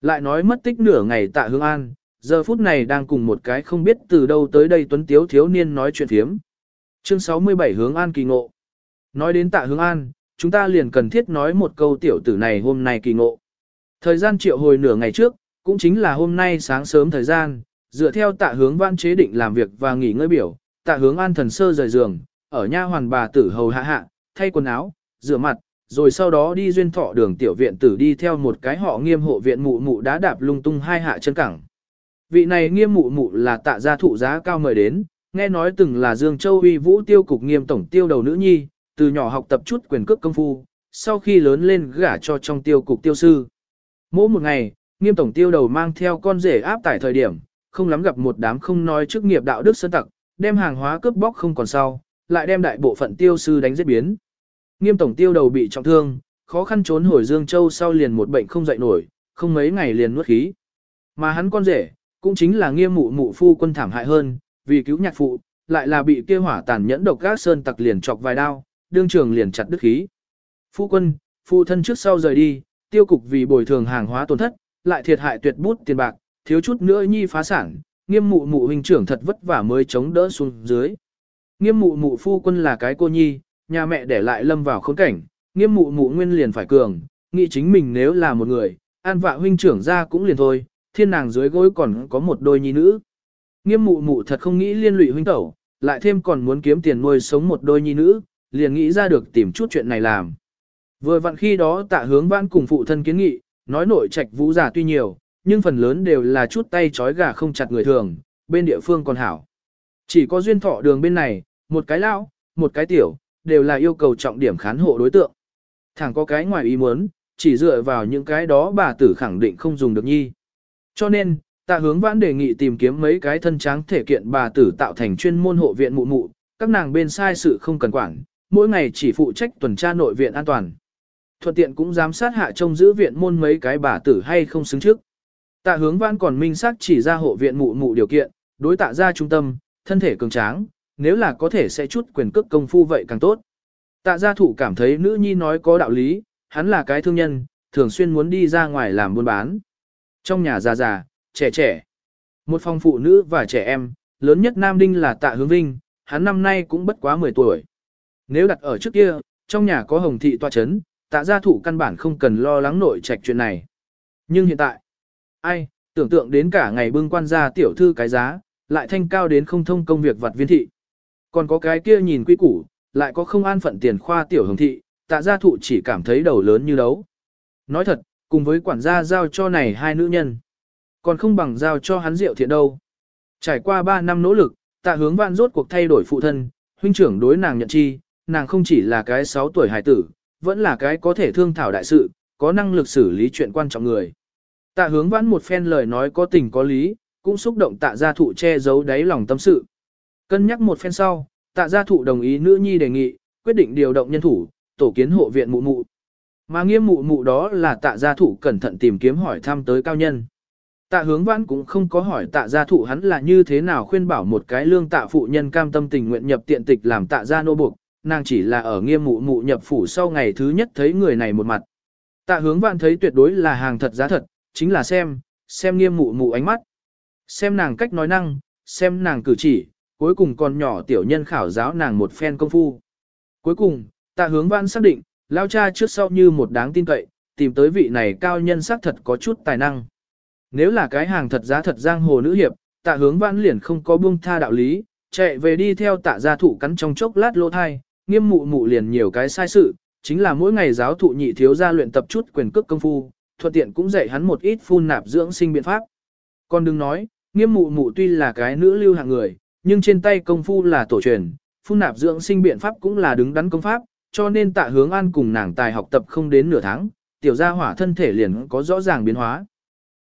Lại nói mất tích nửa ngày tạ hương an, giờ phút này đang cùng một cái không biết từ đâu tới đây tuấn tiếu thiếu niên nói chuyện thiếm. Chương 67 hướng an kỳ ngộ. Nói đến tạ hướng an, chúng ta liền cần thiết nói một câu tiểu tử này hôm nay kỳ ngộ. Thời gian triệu hồi nửa ngày trước, cũng chính là hôm nay sáng sớm thời gian, dựa theo tạ hướng văn chế định làm việc và nghỉ ngơi biểu, tạ hướng an thần sơ rời giường, ở nha hoàn bà tử hầu hạ hạ, thay quần áo, rửa mặt, rồi sau đó đi duyên thọ đường tiểu viện tử đi theo một cái họ nghiêm hộ viện mụ mụ đã đạp lung tung hai hạ chân cẳng. Vị này nghiêm mụ mụ là tạ gia thụ giá cao mời đến, nghe nói từng là Dương Châu uy vũ tiêu cục nghiêm tổng tiêu đầu nữ nhi, từ nhỏ học tập chút quyền cước công phu, sau khi lớn lên gả cho trong tiêu cục tiêu sư. Mỗi một ngày, nghiêm tổng tiêu đầu mang theo con rể áp tải thời điểm, không lắm gặp một đám không nói chức nghiệp đạo đức sơn tặc, đem hàng hóa cướp bóc không còn sau, lại đem đại bộ phận tiêu sư đánh giết biến. Nghiêm tổng tiêu đầu bị trọng thương, khó khăn trốn hồi Dương Châu sau liền một bệnh không dậy nổi, không mấy ngày liền nuốt khí. Mà hắn con rể, cũng chính là nghiêm mụ mụ phu quân thảm hại hơn, vì cứu nhạc phụ, lại là bị kia hỏa tàn nhẫn độc gác sơn tặc liền chọc vài đao, đương trường liền chặt đứt khí. Phu quân, phu thân trước sau rời đi, tiêu cục vì bồi thường hàng hóa tổn thất, lại thiệt hại tuyệt bút tiền bạc, thiếu chút nữa nhi phá sản, nghiêm mụ mụ huynh trưởng thật vất vả mới chống đỡ xuống dưới. Nghiêm mụ mụ phu quân là cái cô nhi, nhà mẹ để lại lâm vào khốn cảnh, nghiêm mụ mụ nguyên liền phải cường, nghĩ chính mình nếu là một người, an vạ huynh trưởng ra cũng liền thôi, thiên nàng dưới gối còn có một đôi nhi nữ. Nghiêm mụ mụ thật không nghĩ liên lụy huynh tẩu, lại thêm còn muốn kiếm tiền nuôi sống một đôi nhi nữ, liền nghĩ ra được tìm chút chuyện này làm. Vừa vặn khi đó tạ hướng vãn cùng phụ thân kiến nghị, nói nội trạch vũ giả tuy nhiều, nhưng phần lớn đều là chút tay chói gà không chặt người thường, bên địa phương còn hảo. Chỉ có duyên thọ đường bên này, một cái lão, một cái tiểu, đều là yêu cầu trọng điểm khán hộ đối tượng. Thẳng có cái ngoài ý muốn, chỉ dựa vào những cái đó bà tử khẳng định không dùng được nhi. Cho nên, tạ hướng vãn đề nghị tìm kiếm mấy cái thân tráng thể kiện bà tử tạo thành chuyên môn hộ viện mụ mụ, các nàng bên sai sự không cần quản, mỗi ngày chỉ phụ trách tuần tra nội viện an toàn. Thuận tiện cũng giám sát hạ trông giữ viện môn mấy cái bà tử hay không xứng trước. Tạ hướng vãn còn minh xác chỉ ra hộ viện mụ mụ điều kiện, đối tạ ra trung tâm, thân thể cường tráng, nếu là có thể sẽ chút quyền cước công phu vậy càng tốt. Tạ gia thủ cảm thấy nữ nhi nói có đạo lý, hắn là cái thương nhân, thường xuyên muốn đi ra ngoài làm buôn bán. Trong nhà già già, trẻ trẻ, một phòng phụ nữ và trẻ em, lớn nhất Nam Đinh là tạ hướng vinh, hắn năm nay cũng bất quá 10 tuổi. Nếu đặt ở trước kia, trong nhà có hồng thị toa chấn, tạ gia thủ căn bản không cần lo lắng nội trạch chuyện này. Nhưng hiện tại, ai, tưởng tượng đến cả ngày bưng quan gia tiểu thư cái giá, lại thanh cao đến không thông công việc vật viên thị. Còn có cái kia nhìn quy củ, lại có không an phận tiền khoa tiểu hồng thị, tạ gia thụ chỉ cảm thấy đầu lớn như đấu. Nói thật, cùng với quản gia giao cho này hai nữ nhân, còn không bằng giao cho hắn rượu thiện đâu. Trải qua 3 năm nỗ lực, tạ hướng vạn rốt cuộc thay đổi phụ thân, huynh trưởng đối nàng nhận chi, nàng không chỉ là cái 6 tuổi hải tử, vẫn là cái có thể thương thảo đại sự, có năng lực xử lý chuyện quan trọng người. Tạ hướng vãn một phen lời nói có tình có lý, cũng xúc động tạ gia thụ che giấu đáy lòng tâm sự. Cân nhắc một phen sau, tạ gia thụ đồng ý nữ nhi đề nghị, quyết định điều động nhân thủ, tổ kiến hộ viện mụ mụ. Mà nghiêm mụ mụ đó là tạ gia Thụ cẩn thận tìm kiếm hỏi thăm tới cao nhân. Tạ hướng vãn cũng không có hỏi tạ gia thụ hắn là như thế nào khuyên bảo một cái lương tạ phụ nhân cam tâm tình nguyện nhập tiện tịch làm tạ gia nô buộc, nàng chỉ là ở nghiêm mụ mụ nhập phủ sau ngày thứ nhất thấy người này một mặt. Tạ hướng vãn thấy tuyệt đối là hàng thật giá thật, chính là xem, xem nghiêm mụ mụ ánh mắt, xem nàng cách nói năng, xem nàng cử chỉ, cuối cùng còn nhỏ tiểu nhân khảo giáo nàng một phen công phu. Cuối cùng, tạ hướng vãn xác định, lao cha trước sau như một đáng tin cậy, tìm tới vị này cao nhân xác thật có chút tài năng. Nếu là cái hàng thật giá thật giang hồ nữ hiệp, tạ hướng vãn liền không có buông tha đạo lý, chạy về đi theo tạ gia thụ cắn trong chốc lát lô thai, nghiêm mụ mụ liền nhiều cái sai sự, chính là mỗi ngày giáo thụ nhị thiếu gia luyện tập chút quyền cước công phu, thuận tiện cũng dạy hắn một ít phun nạp dưỡng sinh biện pháp. Còn đừng nói, nghiêm mụ mụ tuy là cái nữ lưu hạng người, nhưng trên tay công phu là tổ truyền, phun nạp dưỡng sinh biện pháp cũng là đứng đắn công pháp, cho nên tạ hướng an cùng nàng tài học tập không đến nửa tháng, tiểu gia hỏa thân thể liền có rõ ràng biến hóa.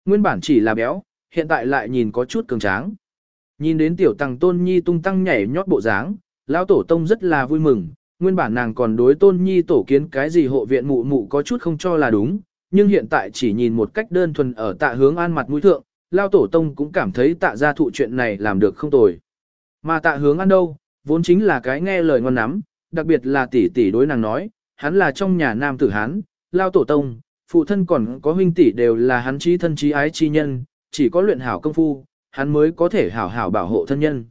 Nguyên bản chỉ là béo, hiện tại lại nhìn có chút cường tráng. Nhìn đến tiểu tăng tôn nhi tung tăng nhảy nhót bộ dáng, lão tổ tông rất là vui mừng, nguyên bản nàng còn đối tôn nhi tổ kiến cái gì hộ viện mụ mụ có chút không cho là đúng, nhưng hiện tại chỉ nhìn một cách đơn thuần ở tạ hướng an mặt mũi thượng, lao tổ tông cũng cảm thấy tạ gia thụ chuyện này làm được không tồi. Mà tạ hướng an đâu, vốn chính là cái nghe lời ngon nắm, đặc biệt là tỷ tỷ đối nàng nói, hắn là trong nhà nam tử hán, lao tổ tông, phụ thân còn có huynh tỷ đều là hắn trí thân trí ái chi nhân, chỉ có luyện hảo công phu, hắn mới có thể hảo hảo bảo hộ thân nhân.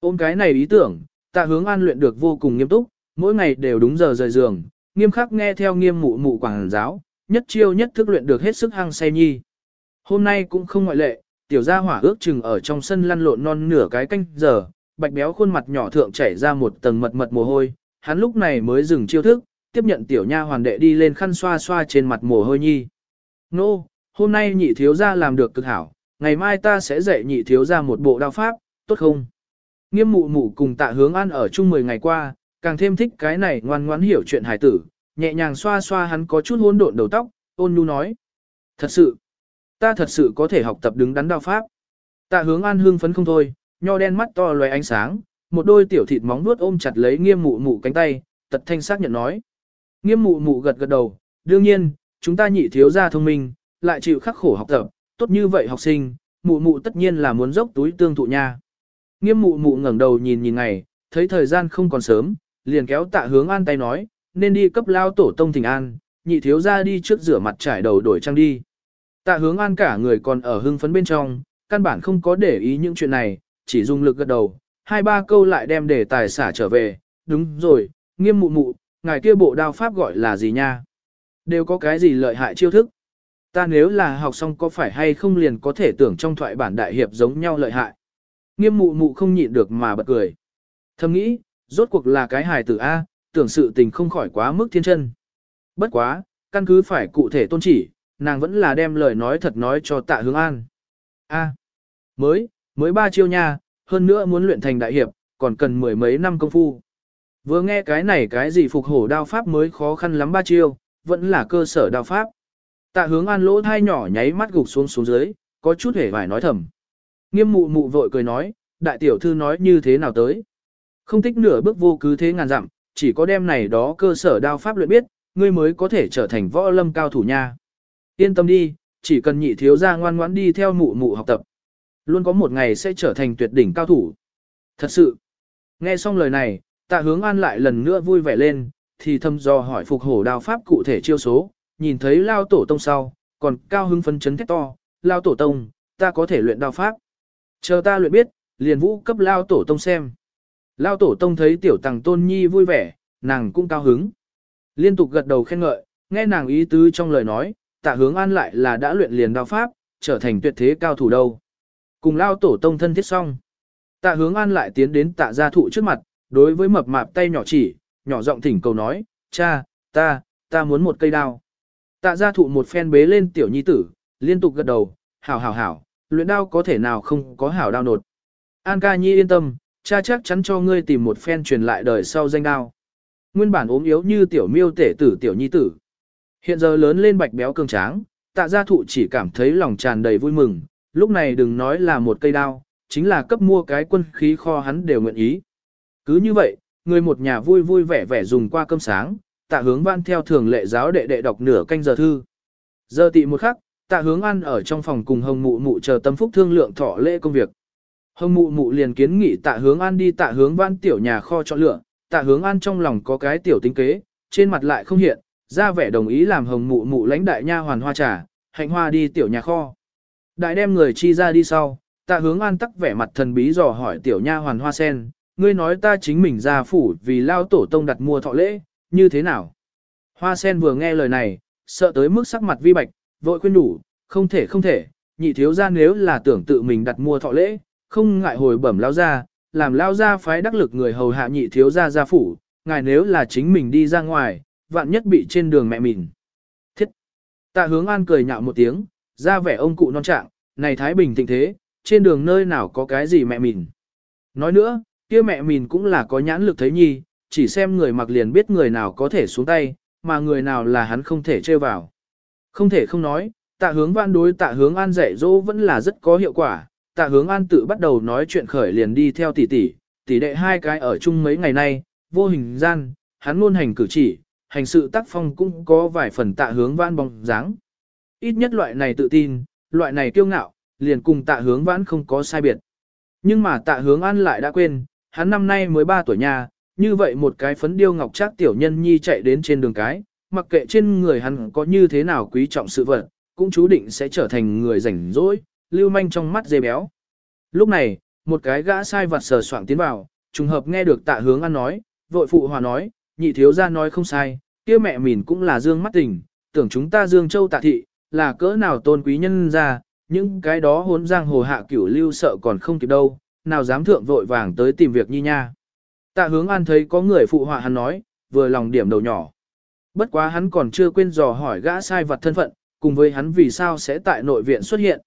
Ôm cái này ý tưởng, tạ hướng an luyện được vô cùng nghiêm túc, mỗi ngày đều đúng giờ rời giường, nghiêm khắc nghe theo nghiêm mụ mụ quảng giáo, nhất chiêu nhất thức luyện được hết sức hăng say nhi. Hôm nay cũng không ngoại lệ, tiểu gia hỏa ước chừng ở trong sân lăn lộn non nửa cái canh giờ, bạch béo khuôn mặt nhỏ thượng chảy ra một tầng mật mật mồ hôi, hắn lúc này mới dừng chiêu thức, tiếp nhận tiểu nha hoàn đệ đi lên khăn xoa xoa trên mặt mồ hôi nhi. Nô, no, hôm nay nhị thiếu gia làm được cực hảo, ngày mai ta sẽ dạy nhị thiếu gia một bộ đao pháp, tốt không? Nghiêm mụ mụ cùng tạ hướng an ở chung 10 ngày qua, càng thêm thích cái này ngoan ngoãn hiểu chuyện hài tử, nhẹ nhàng xoa xoa hắn có chút hỗn độn đầu tóc, ôn nhu nói. Thật sự, ta thật sự có thể học tập đứng đắn đao pháp. Tạ hướng an hương phấn không thôi, nho đen mắt to loé ánh sáng, một đôi tiểu thịt móng vuốt ôm chặt lấy nghiêm mụ mụ cánh tay, tật thanh xác nhận nói. Nghiêm mụ mụ gật gật đầu, đương nhiên, chúng ta nhị thiếu gia thông minh, lại chịu khắc khổ học tập, tốt như vậy học sinh, mụ mụ tất nhiên là muốn dốc túi tương thụ nha. Nghiêm mụ mụ ngẩng đầu nhìn nhìn ngày, thấy thời gian không còn sớm, liền kéo tạ hướng an tay nói, nên đi cấp lao tổ tông thỉnh an, nhị thiếu gia đi trước rửa mặt trải đầu đổi trang đi. Tạ hướng an cả người còn ở hưng phấn bên trong, căn bản không có để ý những chuyện này, chỉ dùng lực gật đầu, hai ba câu lại đem đề tài xả trở về, đúng rồi, nghiêm mụ mụ, ngài kia bộ đao pháp gọi là gì nha? Đều có cái gì lợi hại chiêu thức? Ta nếu là học xong có phải hay không liền có thể tưởng trong thoại bản đại hiệp giống nhau lợi hại? Nghiêm mụ mụ không nhịn được mà bật cười. Thầm nghĩ, rốt cuộc là cái hài tử A, tưởng sự tình không khỏi quá mức thiên chân. Bất quá, căn cứ phải cụ thể tôn chỉ, nàng vẫn là đem lời nói thật nói cho tạ hướng an. A, mới, mới ba chiêu nha, hơn nữa muốn luyện thành đại hiệp, còn cần mười mấy năm công phu. Vừa nghe cái này cái gì phục hổ đao pháp mới khó khăn lắm ba chiêu, vẫn là cơ sở đao pháp. Tạ hướng an lỗ thai nhỏ nháy mắt gục xuống xuống dưới, có chút hề vải nói thầm. Nghiêm mụ mụ vội cười nói, đại tiểu thư nói như thế nào tới. Không thích nửa bước vô cứ thế ngàn dặm, chỉ có đem này đó cơ sở đao pháp luyện biết, ngươi mới có thể trở thành võ lâm cao thủ nha. Yên tâm đi, chỉ cần nhị thiếu gia ngoan ngoãn đi theo mụ mụ học tập. Luôn có một ngày sẽ trở thành tuyệt đỉnh cao thủ. Thật sự, nghe xong lời này, tạ hướng an lại lần nữa vui vẻ lên, thì thâm do hỏi phục hổ đao pháp cụ thể chiêu số, nhìn thấy lao tổ tông sau, còn cao hưng phấn chấn thét to, lao tổ tông, ta có thể luyện đao pháp. Chờ ta luyện biết, liền vũ cấp lao tổ tông xem. Lao tổ tông thấy tiểu tàng tôn nhi vui vẻ, nàng cũng cao hứng. Liên tục gật đầu khen ngợi, nghe nàng ý tứ trong lời nói, tạ hướng an lại là đã luyện liền đao pháp, trở thành tuyệt thế cao thủ đâu. Cùng lao tổ tông thân thiết xong. Tạ hướng an lại tiến đến tạ gia thụ trước mặt, đối với mập mạp tay nhỏ chỉ, nhỏ giọng thỉnh cầu nói, cha, ta, ta muốn một cây đao. Tạ gia thụ một phen bế lên tiểu nhi tử, liên tục gật đầu, hảo hảo hảo, luyện đao có thể nào không có hảo đao nột. An ca nhi yên tâm, cha chắc chắn cho ngươi tìm một phen truyền lại đời sau danh đao. Nguyên bản ốm yếu như tiểu miêu tể tử tiểu nhi tử. Hiện giờ lớn lên bạch béo cường tráng, tạ gia thụ chỉ cảm thấy lòng tràn đầy vui mừng, lúc này đừng nói là một cây đao, chính là cấp mua cái quân khí kho hắn đều nguyện ý. Cứ như vậy, người một nhà vui vui vẻ vẻ dùng qua cơm sáng, tạ hướng văn theo thường lệ giáo đệ đệ đọc nửa canh giờ thư. Giờ tị một khắc, tạ hướng ăn ở trong phòng cùng hồng mụ mụ chờ tâm phúc thương lượng thọ lễ công việc. Hồng mụ mụ liền kiến nghị tạ hướng an đi tạ hướng văn tiểu nhà kho chọn lựa, tạ hướng an trong lòng có cái tiểu tính kế, trên mặt lại không hiện, ra vẻ đồng ý làm hồng mụ mụ lãnh đại nha hoàn hoa trà, hạnh hoa đi tiểu nhà kho. Đại đem người chi ra đi sau, tạ hướng an tắc vẻ mặt thần bí dò hỏi tiểu nha hoàn hoa sen, ngươi nói ta chính mình ra phủ vì lao tổ tông đặt mua thọ lễ, như thế nào? Hoa sen vừa nghe lời này, sợ tới mức sắc mặt vi bạch, vội khuyên đủ, không thể không thể, nhị thiếu ra nếu là tưởng tự mình đặt mua thọ lễ, không ngại hồi bẩm lao ra, làm lao ra phái đắc lực người hầu hạ nhị thiếu ra gia phủ, ngài nếu là chính mình đi ra ngoài, vạn nhất bị trên đường mẹ mình. Thiết! Tạ hướng an cười nhạo một tiếng, ra vẻ ông cụ non trạng, này Thái Bình thịnh thế, trên đường nơi nào có cái gì mẹ mình. Nói nữa, kia mẹ mình cũng là có nhãn lực thấy nhi, chỉ xem người mặc liền biết người nào có thể xuống tay, mà người nào là hắn không thể trêu vào. Không thể không nói, tạ hướng văn đối tạ hướng an dạy dỗ vẫn là rất có hiệu quả, tạ hướng an tự bắt đầu nói chuyện khởi liền đi theo tỷ tỷ, tỷ đệ hai cái ở chung mấy ngày nay, vô hình gian, hắn luôn hành cử chỉ, hành sự tác phong cũng có vài phần tạ hướng vãn bóng dáng. Ít nhất loại này tự tin, loại này kiêu ngạo, liền cùng tạ hướng vãn không có sai biệt. Nhưng mà tạ hướng an lại đã quên, hắn năm nay mới 3 tuổi nha, như vậy một cái phấn điêu ngọc trác tiểu nhân nhi chạy đến trên đường cái, mặc kệ trên người hắn có như thế nào quý trọng sự vật, cũng chú định sẽ trở thành người rảnh rỗi, lưu manh trong mắt dê béo. Lúc này, một cái gã sai vặt sờ soạng tiến vào, trùng hợp nghe được tạ hướng ăn nói, vội phụ hòa nói, nhị thiếu ra nói không sai, kia mẹ mình cũng là dương mắt tình, tưởng chúng ta dương châu tạ thị, là cỡ nào tôn quý nhân ra, những cái đó hốn giang hồ hạ cửu lưu sợ còn không kịp đâu, nào dám thượng vội vàng tới tìm việc nhi nha. Tạ hướng an thấy có người phụ họa hắn nói, vừa lòng điểm đầu nhỏ. Bất quá hắn còn chưa quên dò hỏi gã sai vật thân phận, cùng với hắn vì sao sẽ tại nội viện xuất hiện.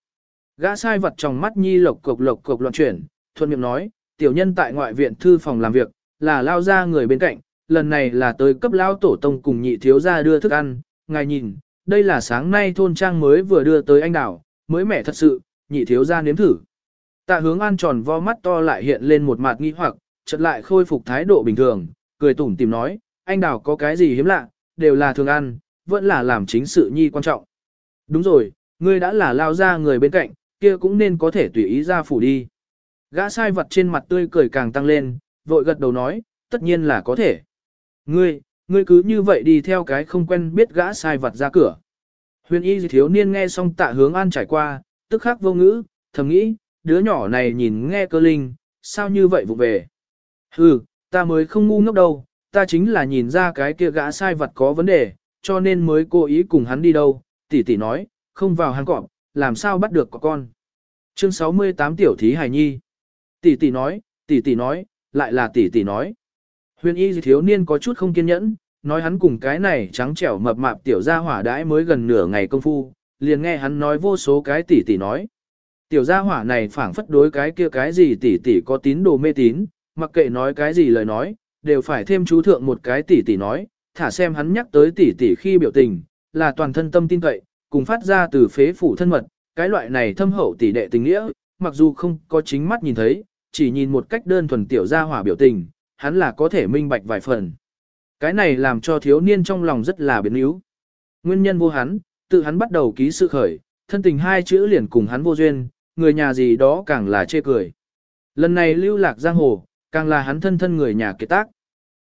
Gã sai vật trong mắt nhi lộc cục lộc cục loạn chuyển, thuận miệng nói, tiểu nhân tại ngoại viện thư phòng làm việc, là lao ra người bên cạnh, lần này là tới cấp lao tổ tông cùng nhị thiếu ra đưa thức ăn, ngài nhìn, đây là sáng nay thôn trang mới vừa đưa tới anh đảo, mới mẻ thật sự, nhị thiếu ra nếm thử. Tạ hướng an tròn vo mắt to lại hiện lên một mặt nghi hoặc, chợt lại khôi phục thái độ bình thường, cười tủm tìm nói, anh đảo có cái gì hiếm lạ, đều là thường ăn, vẫn là làm chính sự nhi quan trọng. Đúng rồi, ngươi đã là lao ra người bên cạnh, kia cũng nên có thể tùy ý ra phủ đi. Gã sai vật trên mặt tươi cười càng tăng lên, vội gật đầu nói, tất nhiên là có thể. Ngươi, ngươi cứ như vậy đi theo cái không quen biết gã sai vật ra cửa. Huyền y thiếu niên nghe xong tạ hướng an trải qua, tức khắc vô ngữ, thầm nghĩ, đứa nhỏ này nhìn nghe cơ linh, sao như vậy vụ về. Hừ, ta mới không ngu ngốc đâu, ta chính là nhìn ra cái kia gã sai vật có vấn đề, cho nên mới cố ý cùng hắn đi đâu, tỷ tỷ nói, không vào hang cọp, làm sao bắt được có con. Chương 68 tiểu thí hài nhi. Tỷ tỷ nói, tỷ tỷ nói, lại là tỷ tỷ nói. Huyền y thiếu niên có chút không kiên nhẫn, nói hắn cùng cái này trắng trẻo mập mạp tiểu gia hỏa đãi mới gần nửa ngày công phu, liền nghe hắn nói vô số cái tỷ tỷ nói. Tiểu gia hỏa này phảng phất đối cái kia cái gì tỷ tỷ có tín đồ mê tín, mặc kệ nói cái gì lời nói, đều phải thêm chú thượng một cái tỷ tỷ nói, thả xem hắn nhắc tới tỷ tỷ khi biểu tình, là toàn thân tâm tin cậy, cùng phát ra từ phế phủ thân mật, cái loại này thâm hậu tỷ đệ tình nghĩa, mặc dù không có chính mắt nhìn thấy, chỉ nhìn một cách đơn thuần tiểu gia hỏa biểu tình, hắn là có thể minh bạch vài phần. Cái này làm cho thiếu niên trong lòng rất là biến yếu. Nguyên nhân vô hắn, tự hắn bắt đầu ký sự khởi, thân tình hai chữ liền cùng hắn vô duyên, người nhà gì đó càng là chê cười. Lần này lưu lạc giang hồ, càng là hắn thân thân người nhà kế tác.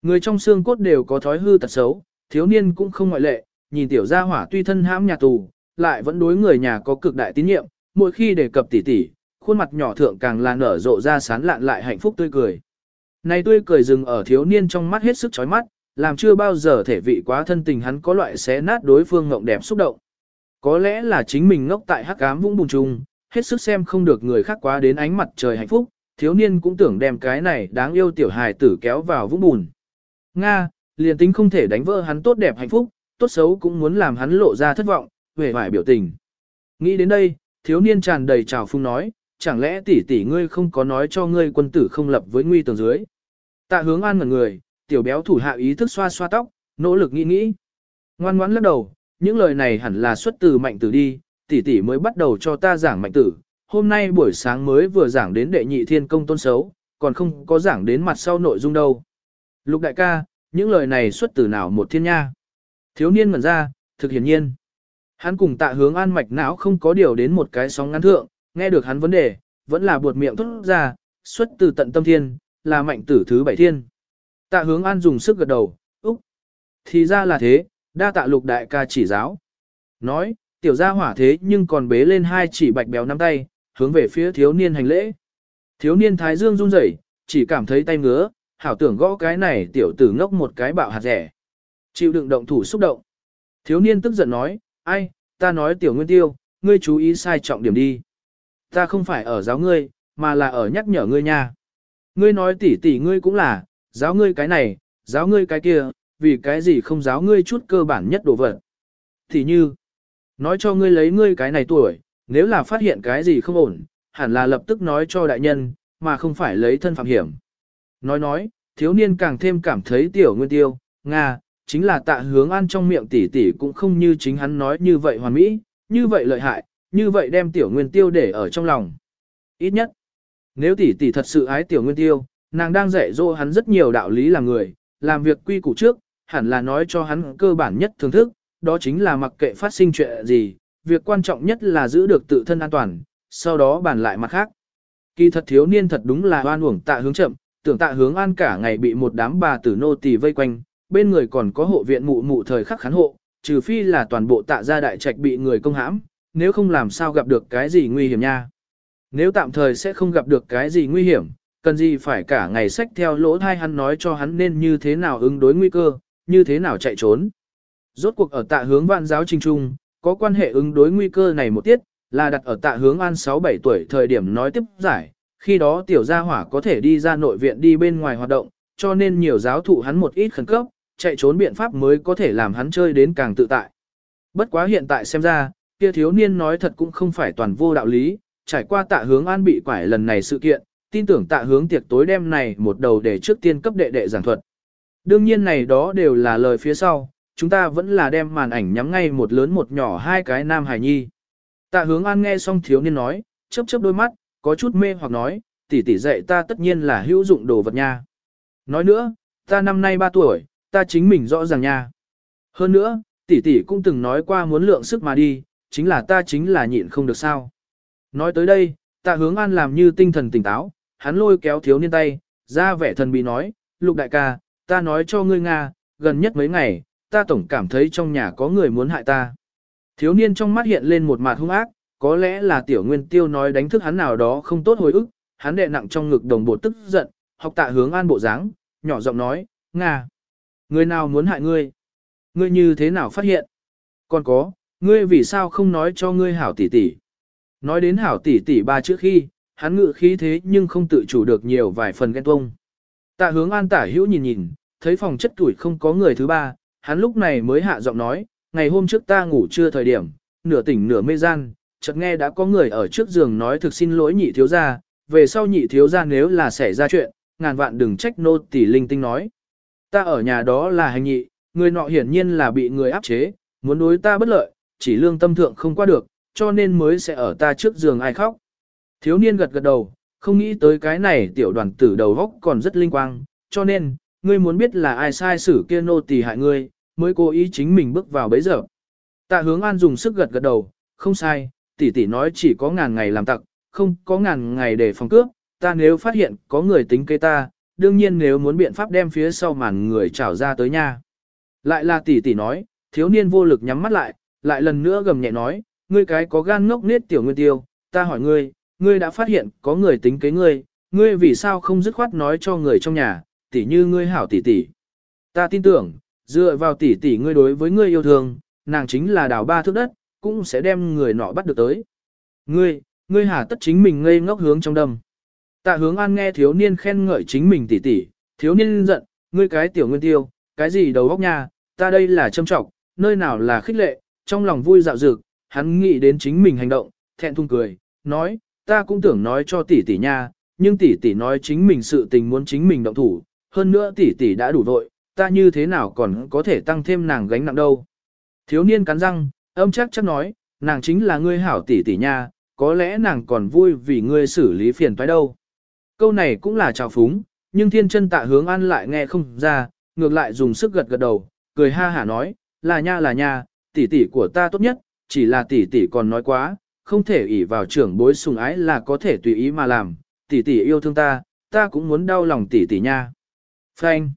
Người trong xương cốt đều có thói hư tật xấu, thiếu niên cũng không ngoại lệ, nhìn tiểu gia hỏa tuy thân hãm nhà tù, lại vẫn đối người nhà có cực đại tín nhiệm, mỗi khi đề cập tỷ tỷ, khuôn mặt nhỏ thượng càng là nở rộ ra sán lạn lại hạnh phúc tươi cười. Này tươi cười dừng ở thiếu niên trong mắt hết sức chói mắt, làm chưa bao giờ thể vị quá thân tình hắn có loại xé nát đối phương ngộng đẹp xúc động. Có lẽ là chính mình ngốc tại hắc ám vũng bùn trùng, hết sức xem không được người khác quá đến ánh mặt trời hạnh phúc, thiếu niên cũng tưởng đem cái này đáng yêu tiểu hài tử kéo vào vũng bùn. Nga, liền tính không thể đánh vỡ hắn tốt đẹp hạnh phúc, tốt xấu cũng muốn làm hắn lộ ra thất vọng, vẻ vải biểu tình. Nghĩ đến đây, thiếu niên tràn đầy trào phung nói, chẳng lẽ tỷ tỷ ngươi không có nói cho ngươi quân tử không lập với nguy tường dưới. Tạ hướng an ngẩn người, tiểu béo thủ hạ ý thức xoa xoa tóc, nỗ lực nghĩ nghĩ. Ngoan ngoãn lắc đầu, những lời này hẳn là xuất từ mạnh tử đi, tỷ tỷ mới bắt đầu cho ta giảng mạnh tử. Hôm nay buổi sáng mới vừa giảng đến đệ nhị thiên công tôn xấu, còn không có giảng đến mặt sau nội dung đâu. Lục đại ca, những lời này xuất từ nào một thiên nha. Thiếu niên ngẩn ra, thực hiển nhiên. Hắn cùng tạ hướng an mạch não không có điều đến một cái sóng ngắn thượng, nghe được hắn vấn đề, vẫn là buột miệng thốt ra, xuất từ tận tâm thiên, là mạnh tử thứ bảy thiên. Tạ hướng an dùng sức gật đầu, úc. Thì ra là thế, đa tạ lục đại ca chỉ giáo. Nói, tiểu gia hỏa thế nhưng còn bế lên hai chỉ bạch béo nắm tay, hướng về phía thiếu niên hành lễ. Thiếu niên thái dương run rẩy, chỉ cảm thấy tay ngứa, hảo tưởng gõ cái này tiểu tử ngốc một cái bạo hạt rẻ. Chịu đựng động thủ xúc động. Thiếu niên tức giận nói, ai, ta nói tiểu nguyên tiêu, ngươi chú ý sai trọng điểm đi. Ta không phải ở giáo ngươi, mà là ở nhắc nhở ngươi nha. Ngươi nói tỉ tỉ ngươi cũng là, giáo ngươi cái này, giáo ngươi cái kia, vì cái gì không giáo ngươi chút cơ bản nhất đồ vật. Thì như, nói cho ngươi lấy ngươi cái này tuổi, nếu là phát hiện cái gì không ổn, hẳn là lập tức nói cho đại nhân, mà không phải lấy thân phạm hiểm. Nói nói, thiếu niên càng thêm cảm thấy tiểu nguyên tiêu, Nga, chính là tạ hướng an trong miệng tỷ tỷ cũng không như chính hắn nói như vậy hoàn mỹ, như vậy lợi hại, như vậy đem tiểu nguyên tiêu để ở trong lòng. Ít nhất, nếu tỷ tỷ thật sự ái tiểu nguyên tiêu, nàng đang dạy dỗ hắn rất nhiều đạo lý làm người, làm việc quy củ trước, hẳn là nói cho hắn cơ bản nhất thưởng thức, đó chính là mặc kệ phát sinh chuyện gì, việc quan trọng nhất là giữ được tự thân an toàn, sau đó bàn lại mặt khác. Kỳ thật thiếu niên thật đúng là oan uổng tạ hướng chậm, tưởng tạ hướng an cả ngày bị một đám bà tử nô tỳ vây quanh, bên người còn có hộ viện mụ mụ thời khắc khán hộ, trừ phi là toàn bộ tạ gia đại trạch bị người công hãm, nếu không làm sao gặp được cái gì nguy hiểm nha. Nếu tạm thời sẽ không gặp được cái gì nguy hiểm, cần gì phải cả ngày sách theo lỗ thai hắn nói cho hắn nên như thế nào ứng đối nguy cơ, như thế nào chạy trốn. Rốt cuộc ở tạ hướng vạn giáo trình trung, có quan hệ ứng đối nguy cơ này một tiết, là đặt ở tạ hướng an 6-7 tuổi thời điểm nói tiếp giải, khi đó tiểu gia hỏa có thể đi ra nội viện đi bên ngoài hoạt động, cho nên nhiều giáo thụ hắn một ít khẩn cấp, chạy trốn biện pháp mới có thể làm hắn chơi đến càng tự tại. Bất quá hiện tại xem ra, kia thiếu niên nói thật cũng không phải toàn vô đạo lý, trải qua tạ hướng an bị quải lần này sự kiện, tin tưởng tạ hướng tiệc tối đêm này một đầu để trước tiên cấp đệ đệ giảng thuật. Đương nhiên này đó đều là lời phía sau, chúng ta vẫn là đem màn ảnh nhắm ngay một lớn một nhỏ hai cái nam hài nhi. Tạ hướng an nghe xong thiếu niên nói, chớp chớp đôi mắt, có chút mê hoặc nói, tỷ tỷ dạy ta tất nhiên là hữu dụng đồ vật nha. Nói nữa, ta năm nay 3 tuổi, ta chính mình rõ ràng nha. Hơn nữa, tỷ tỷ cũng từng nói qua muốn lượng sức mà đi, chính là ta chính là nhịn không được sao. Nói tới đây, tạ hướng an làm như tinh thần tỉnh táo, hắn lôi kéo thiếu niên tay, ra vẻ thần bí nói, lục đại ca, ta nói cho ngươi Nga, gần nhất mấy ngày, ta tổng cảm thấy trong nhà có người muốn hại ta. Thiếu niên trong mắt hiện lên một mặt hung ác, có lẽ là tiểu nguyên tiêu nói đánh thức hắn nào đó không tốt hồi ức, hắn đệ nặng trong ngực đồng bộ tức giận, học tạ hướng an bộ dáng, nhỏ giọng nói, Nga, người nào muốn hại ngươi? Ngươi như thế nào phát hiện? Còn có, ngươi vì sao không nói cho ngươi hảo tỷ tỷ? Nói đến hảo tỷ tỷ ba trước khi, hắn ngự khí thế nhưng không tự chủ được nhiều vài phần ghen tuông. Tạ hướng an tả hữu nhìn nhìn, thấy phòng chất tuổi không có người thứ ba, hắn lúc này mới hạ giọng nói, ngày hôm trước ta ngủ trưa thời điểm, nửa tỉnh nửa mê gian, chợt nghe đã có người ở trước giường nói thực xin lỗi nhị thiếu gia, về sau nhị thiếu gia nếu là xảy ra chuyện, ngàn vạn đừng trách nô tỷ linh tinh nói. Ta ở nhà đó là hành nhị, người nọ hiển nhiên là bị người áp chế, muốn đối ta bất lợi, chỉ lương tâm thượng không qua được, cho nên mới sẽ ở ta trước giường ai khóc. Thiếu niên gật gật đầu, không nghĩ tới cái này tiểu đoàn tử đầu góc còn rất linh quang, cho nên, ngươi muốn biết là ai sai xử kia nô tỳ hại ngươi, mới cố ý chính mình bước vào bấy giờ. Tạ hướng an dùng sức gật gật đầu, không sai, tỷ tỷ nói chỉ có ngàn ngày làm tặc, không có ngàn ngày để phòng cướp, ta nếu phát hiện có người tính kế ta, đương nhiên nếu muốn biện pháp đem phía sau màn người trảo ra tới nha. Lại là tỷ tỷ nói, thiếu niên vô lực nhắm mắt lại, lại lần nữa gầm nhẹ nói, ngươi cái có gan ngốc nết tiểu nguyên tiêu, ta hỏi ngươi, ngươi đã phát hiện có người tính kế ngươi, ngươi vì sao không dứt khoát nói cho người trong nhà, tỷ như ngươi hảo tỷ tỷ. Ta tin tưởng, dựa vào tỷ tỷ ngươi đối với ngươi yêu thương, nàng chính là đào ba thước đất, cũng sẽ đem người nọ bắt được tới. Ngươi, ngươi hà tất chính mình ngây ngốc hướng trong đâm. Tạ hướng an nghe thiếu niên khen ngợi chính mình tỷ tỷ, thiếu niên giận, ngươi cái tiểu nguyên tiêu, cái gì đầu óc nha, ta đây là châm trọng, nơi nào là khích lệ, trong lòng vui dạo dực, hắn nghĩ đến chính mình hành động, thẹn thùng cười, nói, ta cũng tưởng nói cho tỷ tỷ nha, nhưng tỷ tỷ nói chính mình sự tình muốn chính mình động thủ, hơn nữa tỷ tỷ đã đủ vội, ta như thế nào còn có thể tăng thêm nàng gánh nặng đâu. Thiếu niên cắn răng, âm chắc chắc nói, nàng chính là ngươi hảo tỷ tỷ nha, có lẽ nàng còn vui vì ngươi xử lý phiền toái đâu. Câu này cũng là trào phúng, nhưng thiên chân tạ hướng an lại nghe không ra, ngược lại dùng sức gật gật đầu, cười ha hả nói, là nha là nha, tỷ tỷ của ta tốt nhất, chỉ là tỷ tỷ còn nói quá, không thể ỷ vào trưởng bối sùng ái là có thể tùy ý mà làm, tỷ tỷ yêu thương ta, ta cũng muốn đau lòng tỷ tỷ nha. Phanh.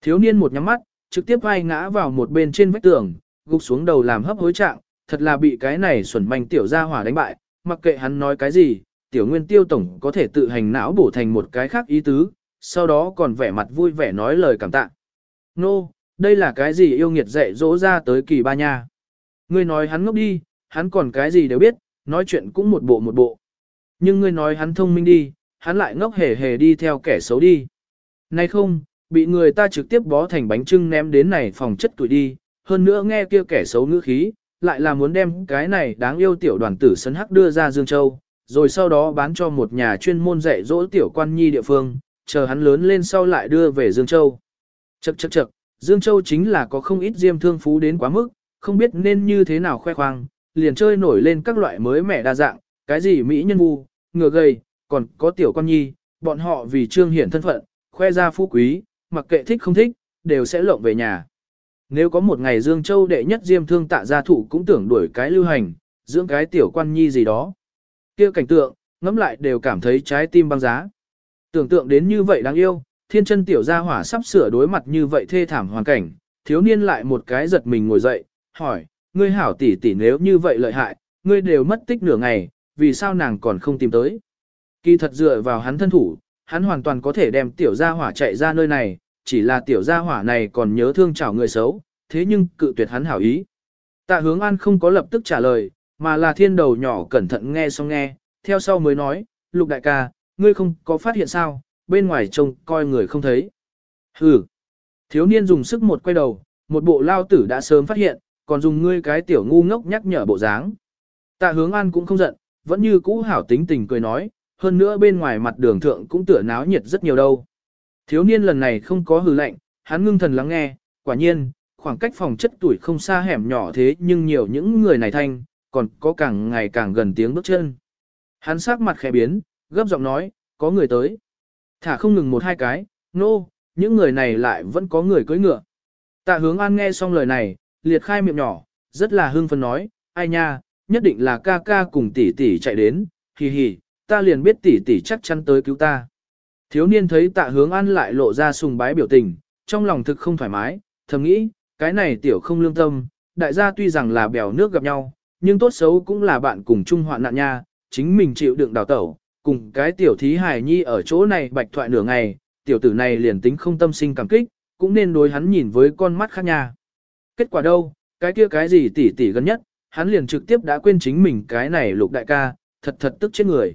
Thiếu niên một nhắm mắt, trực tiếp vai ngã vào một bên trên vách tường, gục xuống đầu làm hấp hối trạng, thật là bị cái này xuẩn manh tiểu gia hỏa đánh bại, mặc kệ hắn nói cái gì, tiểu nguyên tiêu tổng có thể tự hành não bổ thành một cái khác ý tứ, sau đó còn vẻ mặt vui vẻ nói lời cảm tạ. Nô, no, đây là cái gì yêu nghiệt dạy dỗ ra tới kỳ ba nha. Ngươi nói hắn ngốc đi, hắn còn cái gì đều biết, nói chuyện cũng một bộ một bộ. Nhưng ngươi nói hắn thông minh đi, hắn lại ngốc hề hề đi theo kẻ xấu đi. Nay không, bị người ta trực tiếp bó thành bánh trưng ném đến này phòng chất tuổi đi, hơn nữa nghe kia kẻ xấu ngữ khí, lại là muốn đem cái này đáng yêu tiểu đoàn tử sấn hắc đưa ra Dương Châu, rồi sau đó bán cho một nhà chuyên môn dạy dỗ tiểu quan nhi địa phương, chờ hắn lớn lên sau lại đưa về Dương Châu. Chậc chậc chậc, Dương Châu chính là có không ít diêm thương phú đến quá mức, không biết nên như thế nào khoe khoang, liền chơi nổi lên các loại mới mẻ đa dạng, cái gì mỹ nhân vu, ngựa gầy, còn có tiểu quan nhi, bọn họ vì trương hiển thân phận, khoe ra phú quý, mặc kệ thích không thích, đều sẽ lộng về nhà. Nếu có một ngày Dương Châu đệ nhất diêm thương tạ gia thủ cũng tưởng đuổi cái lưu hành, dưỡng cái tiểu quan nhi gì đó kia cảnh tượng, ngẫm lại đều cảm thấy trái tim băng giá. Tưởng tượng đến như vậy đáng yêu, thiên chân tiểu gia hỏa sắp sửa đối mặt như vậy thê thảm hoàn cảnh, thiếu niên lại một cái giật mình ngồi dậy, hỏi, ngươi hảo tỷ tỷ nếu như vậy lợi hại, ngươi đều mất tích nửa ngày, vì sao nàng còn không tìm tới. Kỳ thật dựa vào hắn thân thủ, hắn hoàn toàn có thể đem tiểu gia hỏa chạy ra nơi này, chỉ là tiểu gia hỏa này còn nhớ thương chảo người xấu, thế nhưng cự tuyệt hắn hảo ý. Tạ hướng an không có lập tức trả lời, mà là thiên đầu nhỏ cẩn thận nghe xong nghe, theo sau mới nói, lục đại ca, ngươi không có phát hiện sao, bên ngoài trông coi người không thấy. Hừ. Thiếu niên dùng sức một quay đầu, một bộ lao tử đã sớm phát hiện, còn dùng ngươi cái tiểu ngu ngốc nhắc nhở bộ dáng. Tạ hướng an cũng không giận, vẫn như cũ hảo tính tình cười nói, hơn nữa bên ngoài mặt đường thượng cũng tựa náo nhiệt rất nhiều đâu. Thiếu niên lần này không có hừ lạnh, hắn ngưng thần lắng nghe, quả nhiên, khoảng cách phòng chất tuổi không xa hẻm nhỏ thế nhưng nhiều những người này thanh, còn có càng ngày càng gần tiếng bước chân. Hắn sắc mặt khẽ biến, gấp giọng nói, có người tới. Thả không ngừng một hai cái, nô, no, những người này lại vẫn có người cưỡi ngựa. Tạ hướng an nghe xong lời này, liệt khai miệng nhỏ, rất là hưng phấn nói, ai nha, nhất định là ca ca cùng tỷ tỷ chạy đến, hì hì, ta liền biết tỷ tỷ chắc chắn tới cứu ta. Thiếu niên thấy tạ hướng an lại lộ ra sùng bái biểu tình, trong lòng thực không thoải mái, thầm nghĩ, cái này tiểu không lương tâm, đại gia tuy rằng là bèo nước gặp nhau, nhưng tốt xấu cũng là bạn cùng chung hoạn nạn nha, chính mình chịu đựng đào tẩu, cùng cái tiểu thí hài nhi ở chỗ này bạch thoại nửa ngày, tiểu tử này liền tính không tâm sinh cảm kích, cũng nên đối hắn nhìn với con mắt khác nha. Kết quả đâu, cái kia cái gì tỉ tỉ gần nhất, hắn liền trực tiếp đã quên chính mình cái này lục đại ca, thật thật tức chết người.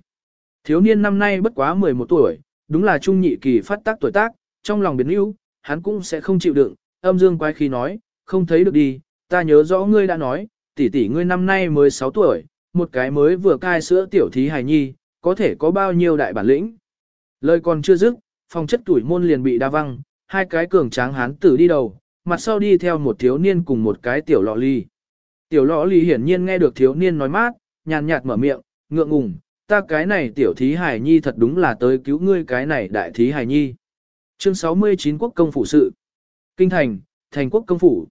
Thiếu niên năm nay bất quá 11 tuổi, đúng là trung nhị kỳ phát tác tuổi tác, trong lòng biến yếu, hắn cũng sẽ không chịu đựng, âm dương quái khí nói, không thấy được đi, ta nhớ rõ ngươi đã nói, tỷ tỷ ngươi năm nay mới 6 tuổi, một cái mới vừa cai sữa tiểu thí hài nhi, có thể có bao nhiêu đại bản lĩnh. Lời còn chưa dứt, phòng chất tuổi môn liền bị đa văng, hai cái cường tráng hán tử đi đầu, mặt sau đi theo một thiếu niên cùng một cái tiểu lọ ly. Tiểu lọ ly hiển nhiên nghe được thiếu niên nói mát, nhàn nhạt mở miệng, ngượng ngùng, ta cái này tiểu thí hài nhi thật đúng là tới cứu ngươi cái này đại thí hài nhi. Chương 69 Quốc công phủ sự. Kinh thành, thành quốc công phủ.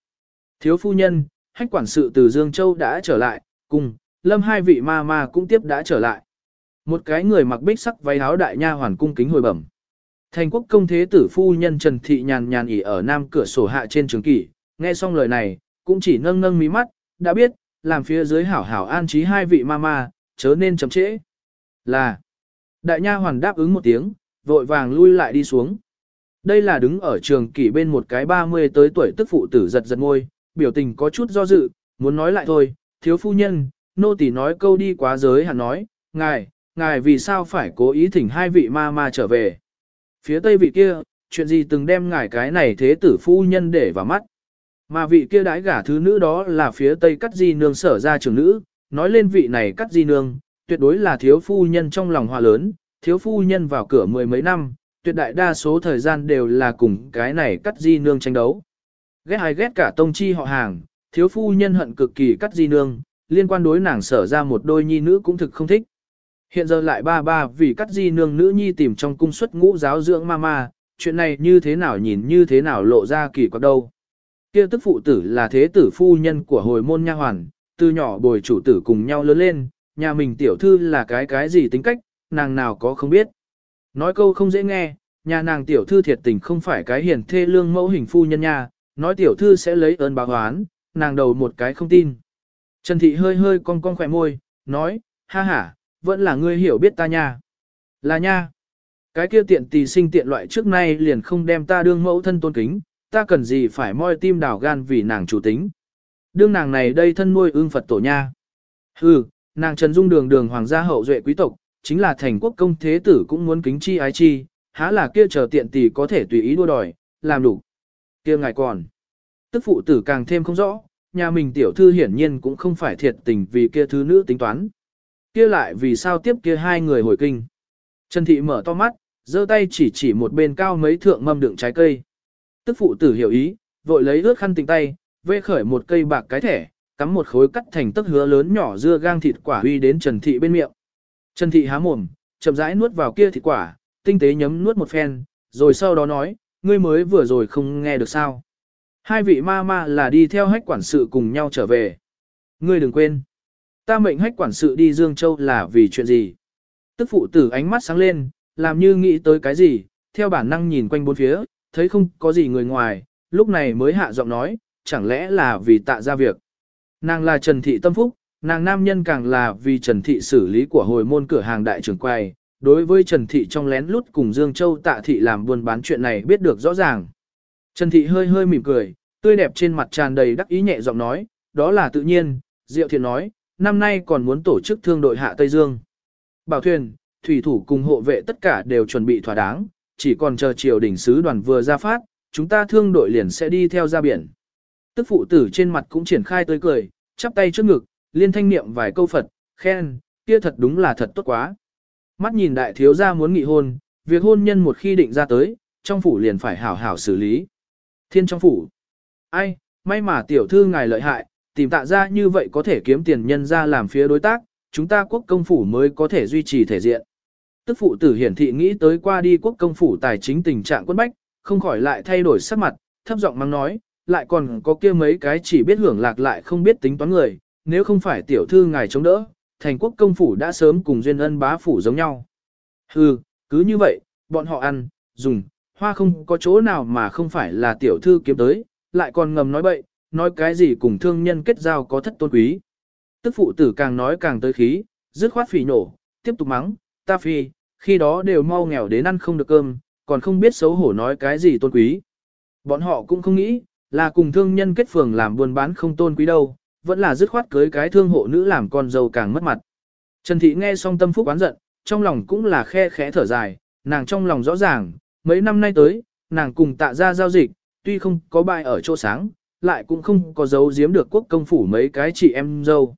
Thiếu phu nhân, hách quản sự từ Dương Châu đã trở lại, cùng, lâm hai vị ma ma cũng tiếp đã trở lại. Một cái người mặc bích sắc váy áo đại nha hoàn cung kính hồi bẩm. Thành quốc công thế tử phu nhân Trần Thị nhàn nhàn ỉ ở nam cửa sổ hạ trên trường kỷ, nghe xong lời này, cũng chỉ nâng nâng mí mắt, đã biết, làm phía dưới hảo hảo an trí hai vị ma ma, chớ nên chậm trễ. Là, đại nha hoàn đáp ứng một tiếng, vội vàng lui lại đi xuống. Đây là đứng ở trường kỷ bên một cái 30 tới tuổi tức phụ tử giật giật ngôi, biểu tình có chút do dự, muốn nói lại thôi, thiếu phu nhân, nô tỳ nói câu đi quá giới hẳn nói, ngài, ngài vì sao phải cố ý thỉnh hai vị ma ma trở về. Phía tây vị kia, chuyện gì từng đem ngài cái này thế tử phu nhân để vào mắt. Mà vị kia đãi gả thứ nữ đó là phía tây cắt di nương sở ra trưởng nữ, nói lên vị này cắt di nương, tuyệt đối là thiếu phu nhân trong lòng hòa lớn, thiếu phu nhân vào cửa mười mấy năm, tuyệt đại đa số thời gian đều là cùng cái này cắt di nương tranh đấu. Ghét hay ghét cả tông chi họ hàng, thiếu phu nhân hận cực kỳ cắt di nương, liên quan đối nàng sở ra một đôi nhi nữ cũng thực không thích. Hiện giờ lại ba ba vì cắt di nương nữ nhi tìm trong cung xuất ngũ giáo dưỡng ma ma, chuyện này như thế nào nhìn như thế nào lộ ra kỳ quặc đâu. Kia tức phụ tử là thế tử phu nhân của hồi môn nha hoàn, từ nhỏ bồi chủ tử cùng nhau lớn lên, nhà mình tiểu thư là cái cái gì tính cách, nàng nào có không biết. Nói câu không dễ nghe, nhà nàng tiểu thư thiệt tình không phải cái hiền thê lương mẫu hình phu nhân nha, nói tiểu thư sẽ lấy ơn báo oán, nàng đầu một cái không tin. Trần Thị hơi hơi cong cong khỏe môi, nói, ha ha, vẫn là ngươi hiểu biết ta nha. Là nha. Cái kia tiện tỳ sinh tiện loại trước nay liền không đem ta đương mẫu thân tôn kính, ta cần gì phải moi tim đảo gan vì nàng chủ tính. Đương nàng này đây thân nuôi ương Phật tổ nha. Hừ, nàng Trần Dung đường đường hoàng gia hậu duệ quý tộc, chính là thành quốc công thế tử cũng muốn kính chi ái chi, há là kia chờ tiện tỳ có thể tùy ý đua đòi, làm đủ. Kia ngài còn. Tức phụ tử càng thêm không rõ, nhà mình tiểu thư hiển nhiên cũng không phải thiệt tình vì kia thứ nữ tính toán. Kia lại vì sao tiếp kia hai người hồi kinh. Trần Thị mở to mắt, giơ tay chỉ chỉ một bên cao mấy thượng mâm đựng trái cây. Tức phụ tử hiểu ý, vội lấy ướt khăn tình tay, vê khởi một cây bạc cái thẻ, cắm một khối cắt thành tấc hứa lớn nhỏ dưa gang thịt quả uy đến Trần Thị bên miệng. Trần Thị há mồm, chậm rãi nuốt vào kia thịt quả, tinh tế nhấm nuốt một phen, rồi sau đó nói, ngươi mới vừa rồi không nghe được sao. Hai vị ma ma là đi theo hách quản sự cùng nhau trở về. Ngươi đừng quên. Ta mệnh hách quản sự đi Dương Châu là vì chuyện gì? Tức phụ tử ánh mắt sáng lên, làm như nghĩ tới cái gì, theo bản năng nhìn quanh bốn phía, thấy không có gì người ngoài, lúc này mới hạ giọng nói, chẳng lẽ là vì tạ ra việc. Nàng là Trần Thị Tâm Phúc, nàng nam nhân càng là vì Trần Thị xử lý của hồi môn cửa hàng đại trưởng quầy, đối với Trần Thị trong lén lút cùng Dương Châu tạ thị làm buôn bán chuyện này biết được rõ ràng. Trần Thị hơi hơi mỉm cười, tươi đẹp trên mặt tràn đầy đắc ý nhẹ giọng nói, đó là tự nhiên, Diệu Thiện nói, năm nay còn muốn tổ chức thương đội hạ Tây Dương. Bảo thuyền, thủy thủ cùng hộ vệ tất cả đều chuẩn bị thỏa đáng, chỉ còn chờ triều đỉnh sứ đoàn vừa ra phát, chúng ta thương đội liền sẽ đi theo ra biển. Tức phụ tử trên mặt cũng triển khai tươi cười, chắp tay trước ngực, liên thanh niệm vài câu Phật, khen, kia thật đúng là thật tốt quá. Mắt nhìn đại thiếu gia muốn nghị hôn, việc hôn nhân một khi định ra tới, trong phủ liền phải hảo hảo xử lý. Thiên trong phủ. Ai, may mà tiểu thư ngài lợi hại, tìm tạ ra như vậy có thể kiếm tiền nhân ra làm phía đối tác, chúng ta quốc công phủ mới có thể duy trì thể diện. Tức phụ tử hiển thị nghĩ tới qua đi quốc công phủ tài chính tình trạng quân bách, không khỏi lại thay đổi sắc mặt, thấp giọng mắng nói, lại còn có kia mấy cái chỉ biết hưởng lạc lại không biết tính toán người, nếu không phải tiểu thư ngài chống đỡ, thành quốc công phủ đã sớm cùng duyên ân bá phủ giống nhau. Hừ, cứ như vậy, bọn họ ăn, dùng, hoa không có chỗ nào mà không phải là tiểu thư kiếm tới, lại còn ngầm nói bậy, nói cái gì cùng thương nhân kết giao có thất tôn quý. Tức phụ tử càng nói càng tới khí, dứt khoát phỉ nổ, tiếp tục mắng, ta phi, khi đó đều mau nghèo đến ăn không được cơm, còn không biết xấu hổ nói cái gì tôn quý. Bọn họ cũng không nghĩ, là cùng thương nhân kết phường làm buôn bán không tôn quý đâu, vẫn là dứt khoát cưới cái thương hộ nữ làm con dâu càng mất mặt. Trần Thị nghe xong tâm phúc oán giận, trong lòng cũng là khe khẽ thở dài, nàng trong lòng rõ ràng, mấy năm nay tới, nàng cùng tạ ra giao dịch, tuy không có bài ở chỗ sáng, lại cũng không có dấu giếm được quốc công phủ mấy cái chị em dâu.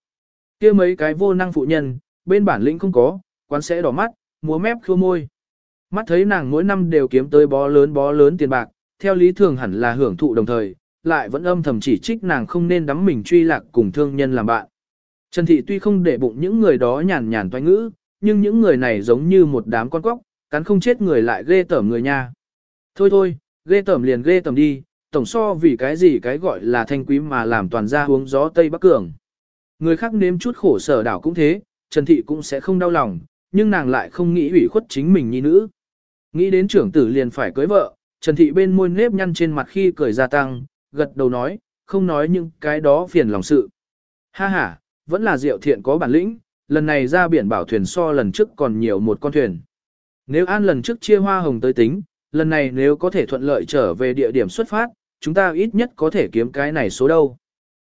kia mấy cái vô năng phụ nhân, bên bản lĩnh không có, quán sẽ đỏ mắt, múa mép khua môi. Mắt thấy nàng mỗi năm đều kiếm tới bó lớn bó lớn tiền bạc, theo lý thường hẳn là hưởng thụ đồng thời, lại vẫn âm thầm chỉ trích nàng không nên đắm mình truy lạc cùng thương nhân làm bạn. Trần Thị tuy không để bụng những người đó nhàn nhàn toanh ngữ, nhưng những người này giống như một đám con cóc, cắn không chết người lại ghê tởm người nha. Thôi thôi, ghê tởm liền ghê tởm đi, tổng so vì cái gì cái gọi là thanh quý mà làm toàn ra uống gió Tây Bắc Cường. Người khác nếm chút khổ sở đảo cũng thế, Trần Thị cũng sẽ không đau lòng, nhưng nàng lại không nghĩ ủy khuất chính mình như nữ. Nghĩ đến trưởng tử liền phải cưới vợ, Trần Thị bên môi nếp nhăn trên mặt khi cười gia tăng, gật đầu nói, không nói những cái đó phiền lòng sự. Ha ha, vẫn là diệu thiện có bản lĩnh, lần này ra biển bảo thuyền so lần trước còn nhiều một con thuyền. Nếu an lần trước chia hoa hồng tới tính, lần này nếu có thể thuận lợi trở về địa điểm xuất phát, chúng ta ít nhất có thể kiếm cái này số đâu.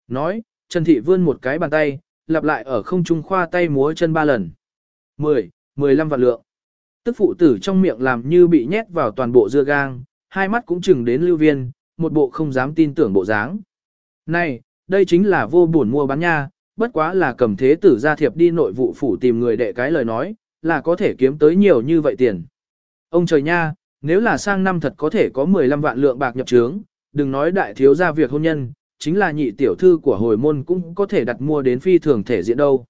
Nói, Trần Thị vươn một cái bàn tay, lặp lại ở không trung khoa tay múa chân ba lần. 10, 15 vạn lượng. Tức phụ tử trong miệng làm như bị nhét vào toàn bộ dưa gang, hai mắt cũng chừng đến lưu viên, một bộ không dám tin tưởng bộ dáng. Này, đây chính là vô buồn mua bán nha, bất quá là cầm thế tử gia thiệp đi nội vụ phủ tìm người đệ cái lời nói, là có thể kiếm tới nhiều như vậy tiền. Ông trời nha, nếu là sang năm thật có thể có 15 vạn lượng bạc nhập trướng, đừng nói đại thiếu gia việc hôn nhân, chính là nhị tiểu thư của hồi môn cũng có thể đặt mua đến phi thường thể diện đâu.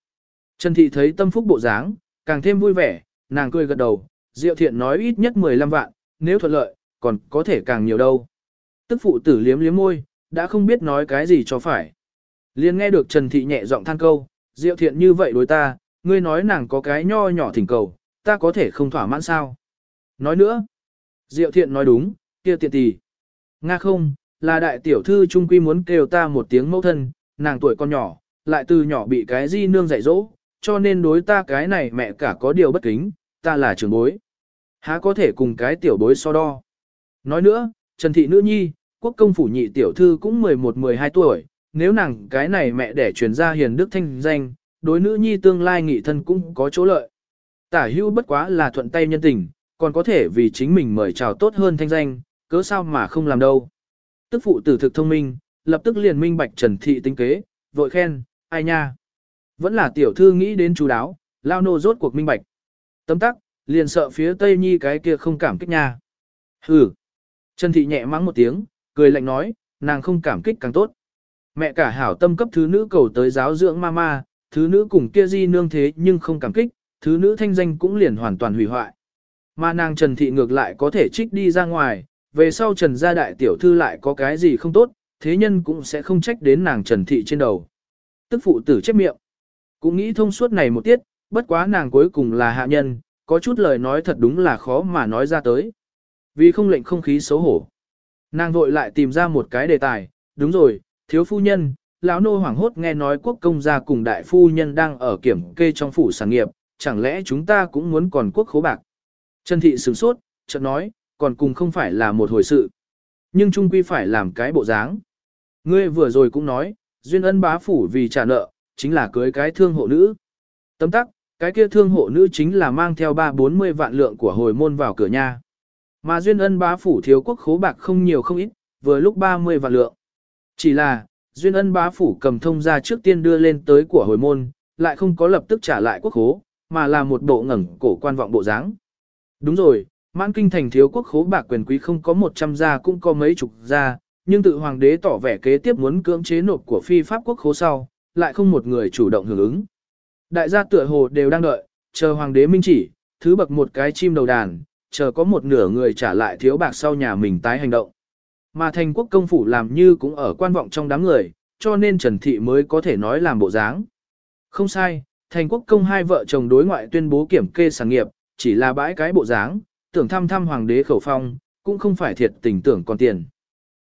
Trần Thị thấy tâm phúc bộ dáng, càng thêm vui vẻ, nàng cười gật đầu, Diệu Thiện nói ít nhất 15 vạn, nếu thuận lợi, còn có thể càng nhiều đâu. Tức phụ tử liếm liếm môi, đã không biết nói cái gì cho phải. Liên nghe được Trần Thị nhẹ giọng than câu, diệu thiện như vậy đối ta, ngươi nói nàng có cái nho nhỏ thỉnh cầu, ta có thể không thỏa mãn sao. Nói nữa, diệu thiện nói đúng, kia tiện tỷ. Nga không, là đại tiểu thư trung quy muốn kêu ta một tiếng mẫu thân, nàng tuổi con nhỏ, lại từ nhỏ bị cái di nương dạy dỗ, cho nên đối ta cái này mẹ cả có điều bất kính, ta là trưởng bối. Há có thể cùng cái tiểu bối so đo. Nói nữa, Trần Thị Nữ Nhi, quốc công phủ nhị tiểu thư cũng 11-12 tuổi, nếu nàng cái này mẹ đẻ truyền ra hiền đức thanh danh, đối nữ nhi tương lai nghị thân cũng có chỗ lợi. Tả hưu bất quá là thuận tay nhân tình, còn có thể vì chính mình mời chào tốt hơn thanh danh, cớ sao mà không làm đâu. Tức phụ tử thực thông minh, lập tức liền minh bạch Trần Thị tinh kế, vội khen, ai nha. Vẫn là tiểu thư nghĩ đến chú đáo, lao nô rốt cuộc minh bạch. Tấm tắc, liền sợ phía Tây Nhi cái kia không cảm kích nha. Hừ. Trần Thị nhẹ mắng một tiếng, cười lạnh nói, nàng không cảm kích càng tốt. Mẹ cả hảo tâm cấp thứ nữ cầu tới giáo dưỡng mama, thứ nữ cùng kia di nương thế nhưng không cảm kích, thứ nữ thanh danh cũng liền hoàn toàn hủy hoại. Mà nàng Trần Thị ngược lại có thể trích đi ra ngoài, về sau Trần gia đại tiểu thư lại có cái gì không tốt, thế nhân cũng sẽ không trách đến nàng Trần Thị trên đầu. Tức phụ tử chép miệng. Cũng nghĩ thông suốt này một tiết, bất quá nàng cuối cùng là hạ nhân, có chút lời nói thật đúng là khó mà nói ra tới. Vì không lệnh không khí xấu hổ. Nàng vội lại tìm ra một cái đề tài, đúng rồi, thiếu phu nhân, lão nô hoảng hốt nghe nói quốc công gia cùng đại phu nhân đang ở kiểm kê trong phủ sản nghiệp, chẳng lẽ chúng ta cũng muốn còn quốc khố bạc. Trần thị sửng sốt, chợt nói, còn cùng không phải là một hồi sự. Nhưng trung quy phải làm cái bộ dáng. Ngươi vừa rồi cũng nói, duyên ân bá phủ vì trả nợ, chính là cưới cái thương hộ nữ. Tấm tắc, cái kia thương hộ nữ chính là mang theo ba bốn mươi vạn lượng của hồi môn vào cửa nhà. Mà duyên ân bá phủ thiếu quốc khố bạc không nhiều không ít, vừa lúc 30 vạn lượng. Chỉ là, duyên ân bá phủ cầm thông ra trước tiên đưa lên tới của hồi môn, lại không có lập tức trả lại quốc khố, mà là một bộ ngẩng cổ quan vọng bộ dáng. Đúng rồi, mãn kinh thành thiếu quốc khố bạc quyền quý không có 100 gia cũng có mấy chục gia, nhưng tự hoàng đế tỏ vẻ kế tiếp muốn cưỡng chế nộp của phi pháp quốc khố sau, lại không một người chủ động hưởng ứng. Đại gia tựa hồ đều đang đợi, chờ hoàng đế minh chỉ, thứ bậc một cái chim đầu đàn, chờ có một nửa người trả lại thiếu bạc sau nhà mình tái hành động. Mà thành quốc công phủ làm như cũng ở quan vọng trong đám người, cho nên Trần Thị mới có thể nói làm bộ dáng. Không sai, thành quốc công hai vợ chồng đối ngoại tuyên bố kiểm kê sản nghiệp, chỉ là bãi cái bộ dáng, tưởng thăm thăm hoàng đế khẩu phong, cũng không phải thiệt tình tưởng còn tiền.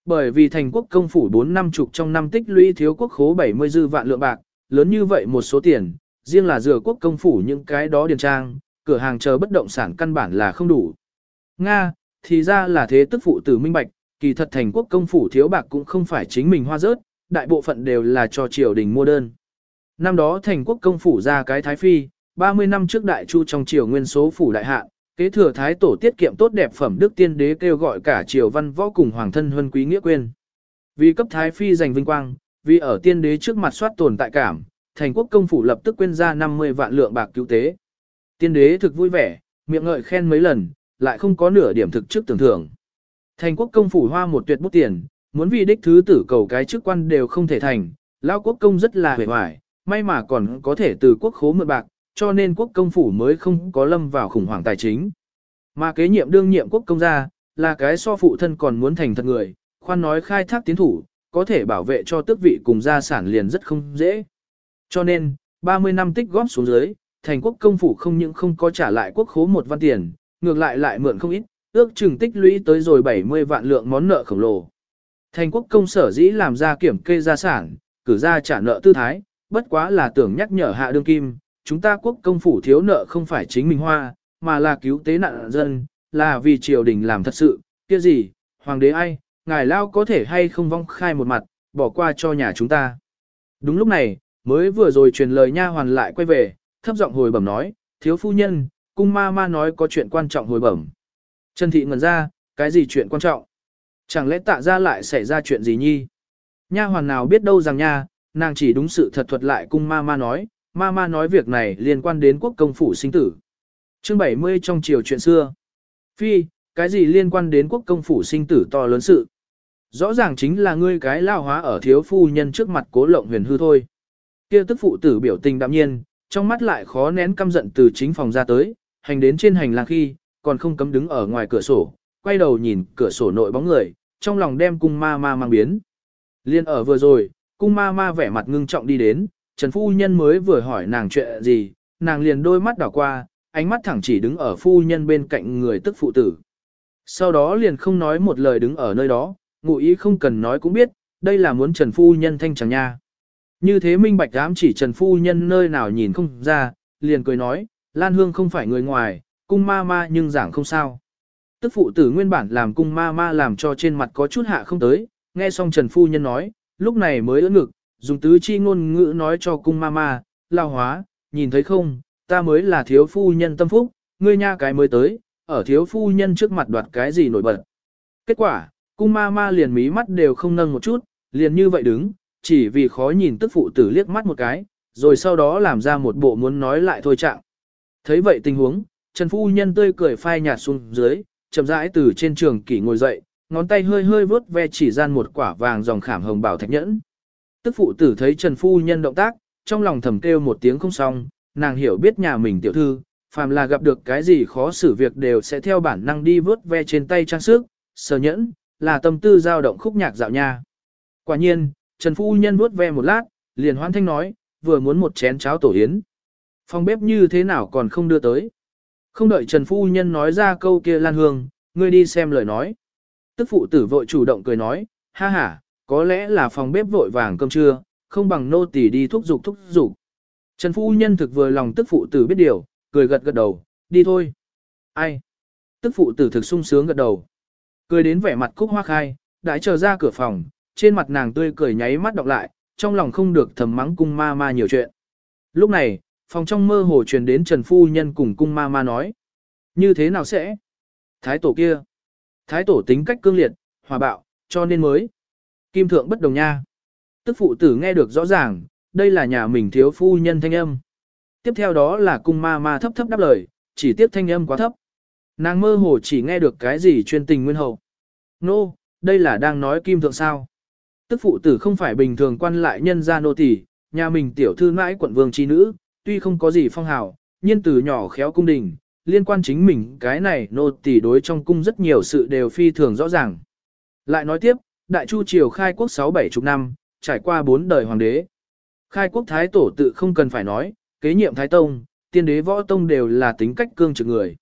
Bởi vì thành quốc công phủ 4 năm chục trong năm tích lũy thiếu quốc khố 70 dư vạn lượng bạc, lớn như vậy một số tiền, riêng là dừa quốc công phủ những cái đó điền trang, cửa hàng chờ bất động sản căn bản là không đủ. Nga, thì ra là thế tức phụ tử minh bạch, kỳ thật thành quốc công phủ thiếu bạc cũng không phải chính mình hoa rớt, đại bộ phận đều là cho triều đình mua đơn. Năm đó thành quốc công phủ ra cái thái phi, 30 năm trước đại chu trong triều nguyên số phủ đại hạ, kế thừa thái tổ tiết kiệm tốt đẹp phẩm đức tiên đế kêu gọi cả triều văn võ cùng hoàng thân huân quý nghĩa quên. Vì cấp thái phi giành vinh quang, vì ở tiên đế trước mặt soát tồn tại cảm, thành quốc công phủ lập tức quên ra 50 vạn lượng bạc cứu tế. Tiên đế thực vui vẻ, miệng ngợi khen mấy lần, lại không có nửa điểm thực trước tưởng thưởng. Thành quốc công phủ hoa một tuyệt bút tiền, muốn vì đích thứ tử cầu cái chức quan đều không thể thành, lao quốc công rất là hề hoài, may mà còn có thể từ quốc khố mượn bạc, cho nên quốc công phủ mới không có lâm vào khủng hoảng tài chính. Mà kế nhiệm đương nhiệm quốc công gia, là cái so phụ thân còn muốn thành thật người, khoan nói khai thác tiến thủ, có thể bảo vệ cho tước vị cùng gia sản liền rất không dễ. Cho nên, 30 năm tích góp xuống dưới, thành quốc công phủ không những không có trả lại quốc khố một văn tiền, ngược lại lại mượn không ít, ước chừng tích lũy tới rồi 70 vạn lượng món nợ khổng lồ. Thành quốc công sở dĩ làm ra kiểm kê gia sản, cử ra trả nợ tư thái, bất quá là tưởng nhắc nhở hạ đương kim, chúng ta quốc công phủ thiếu nợ không phải chính mình hoa, mà là cứu tế nạn dân, là vì triều đình làm thật sự, kia gì, hoàng đế ai, ngài lao có thể hay không vong khai một mặt, bỏ qua cho nhà chúng ta. Đúng lúc này, mới vừa rồi truyền lời nha hoàn lại quay về, thấp giọng hồi bẩm nói, thiếu phu nhân, cung ma ma nói có chuyện quan trọng hồi bẩm. Trần thị ngẩn ra, cái gì chuyện quan trọng? Chẳng lẽ tạ ra lại xảy ra chuyện gì nhi? Nha hoàn nào biết đâu rằng nha, nàng chỉ đúng sự thật thuật lại cung ma ma nói, ma ma nói việc này liên quan đến quốc công phủ sinh tử. Chương 70 trong chiều chuyện xưa. Phi, cái gì liên quan đến quốc công phủ sinh tử to lớn sự? Rõ ràng chính là ngươi cái lao hóa ở thiếu phu nhân trước mặt cố lộng huyền hư thôi. Kia tức phụ tử biểu tình đạm nhiên, trong mắt lại khó nén căm giận từ chính phòng ra tới, hành đến trên hành lang khi, còn không cấm đứng ở ngoài cửa sổ, quay đầu nhìn cửa sổ nội bóng người, trong lòng đem cung ma ma mang biến. Liên ở vừa rồi, cung ma ma vẻ mặt ngưng trọng đi đến, Trần Phu Nhân mới vừa hỏi nàng chuyện gì, nàng liền đôi mắt đảo qua, ánh mắt thẳng chỉ đứng ở Phu Nhân bên cạnh người tức phụ tử. Sau đó liền không nói một lời đứng ở nơi đó, ngụ ý không cần nói cũng biết, đây là muốn Trần Phu Nhân thanh chẳng nha. Như thế minh bạch dám chỉ Trần Phu Nhân nơi nào nhìn không ra, liền cười nói, Lan Hương không phải người ngoài, cung ma ma nhưng giảng không sao. Tức phụ tử nguyên bản làm cung ma ma làm cho trên mặt có chút hạ không tới, nghe xong Trần Phu Nhân nói, lúc này mới ưỡn ngực, dùng tứ chi ngôn ngữ nói cho cung ma ma, lao hóa, nhìn thấy không, ta mới là thiếu phu nhân tâm phúc, ngươi nha cái mới tới, ở thiếu phu nhân trước mặt đoạt cái gì nổi bật. Kết quả, cung ma ma liền mí mắt đều không nâng một chút, liền như vậy đứng, chỉ vì khó nhìn tức phụ tử liếc mắt một cái, rồi sau đó làm ra một bộ muốn nói lại thôi trạng. Thấy vậy tình huống, Trần Phu Nhân tươi cười phai nhạt xuống dưới, chậm rãi từ trên trường kỷ ngồi dậy, ngón tay hơi hơi vớt ve chỉ gian một quả vàng dòng khảm hồng bảo thạch nhẫn. Tức phụ tử thấy Trần Phu Nhân động tác, trong lòng thầm kêu một tiếng không xong, nàng hiểu biết nhà mình tiểu thư, phàm là gặp được cái gì khó xử việc đều sẽ theo bản năng đi vớt ve trên tay trang sức, sờ nhẫn, là tâm tư dao động khúc nhạc dạo nha. Quả nhiên, Trần Phu Nhân vuốt ve một lát, liền hoan thanh nói, vừa muốn một chén cháo tổ yến. Phòng bếp như thế nào còn không đưa tới. Không đợi Trần Phu Nhân nói ra câu kia lan hương, ngươi đi xem lời nói. Tức phụ tử vội chủ động cười nói, ha ha, có lẽ là phòng bếp vội vàng cơm trưa, không bằng nô tỳ đi thúc giục thúc giục. Trần Phu Nhân thực vừa lòng tức phụ tử biết điều, cười gật gật đầu, đi thôi. Ai? Tức phụ tử thực sung sướng gật đầu. Cười đến vẻ mặt cúc hoa khai, đãi chờ ra cửa phòng, trên mặt nàng tươi cười nháy mắt đọc lại, trong lòng không được thầm mắng cung ma ma nhiều chuyện. Lúc này, phòng trong mơ hồ truyền đến Trần Phu Nhân cùng cung ma ma nói. Như thế nào sẽ? Thái tổ kia. Thái tổ tính cách cương liệt, hòa bạo, cho nên mới. Kim thượng bất đồng nha. Tức phụ tử nghe được rõ ràng, đây là nhà mình thiếu phu nhân thanh âm. Tiếp theo đó là cung ma ma thấp thấp đáp lời, chỉ tiếp thanh âm quá thấp. Nàng mơ hồ chỉ nghe được cái gì chuyên tình nguyên hậu. Nô, no, đây là đang nói kim thượng sao. Tức phụ tử không phải bình thường quan lại nhân gia nô tỳ, nhà mình tiểu thư mãi quận vương chi nữ, tuy không có gì phong hào, nhưng từ nhỏ khéo cung đình, liên quan chính mình cái này nô tỳ đối trong cung rất nhiều sự đều phi thường rõ ràng. Lại nói tiếp, Đại Chu Triều khai quốc 6-7 chục năm, trải qua bốn đời hoàng đế. Khai quốc thái tổ tự không cần phải nói, kế nhiệm thái tông, tiên đế võ tông đều là tính cách cương trực người.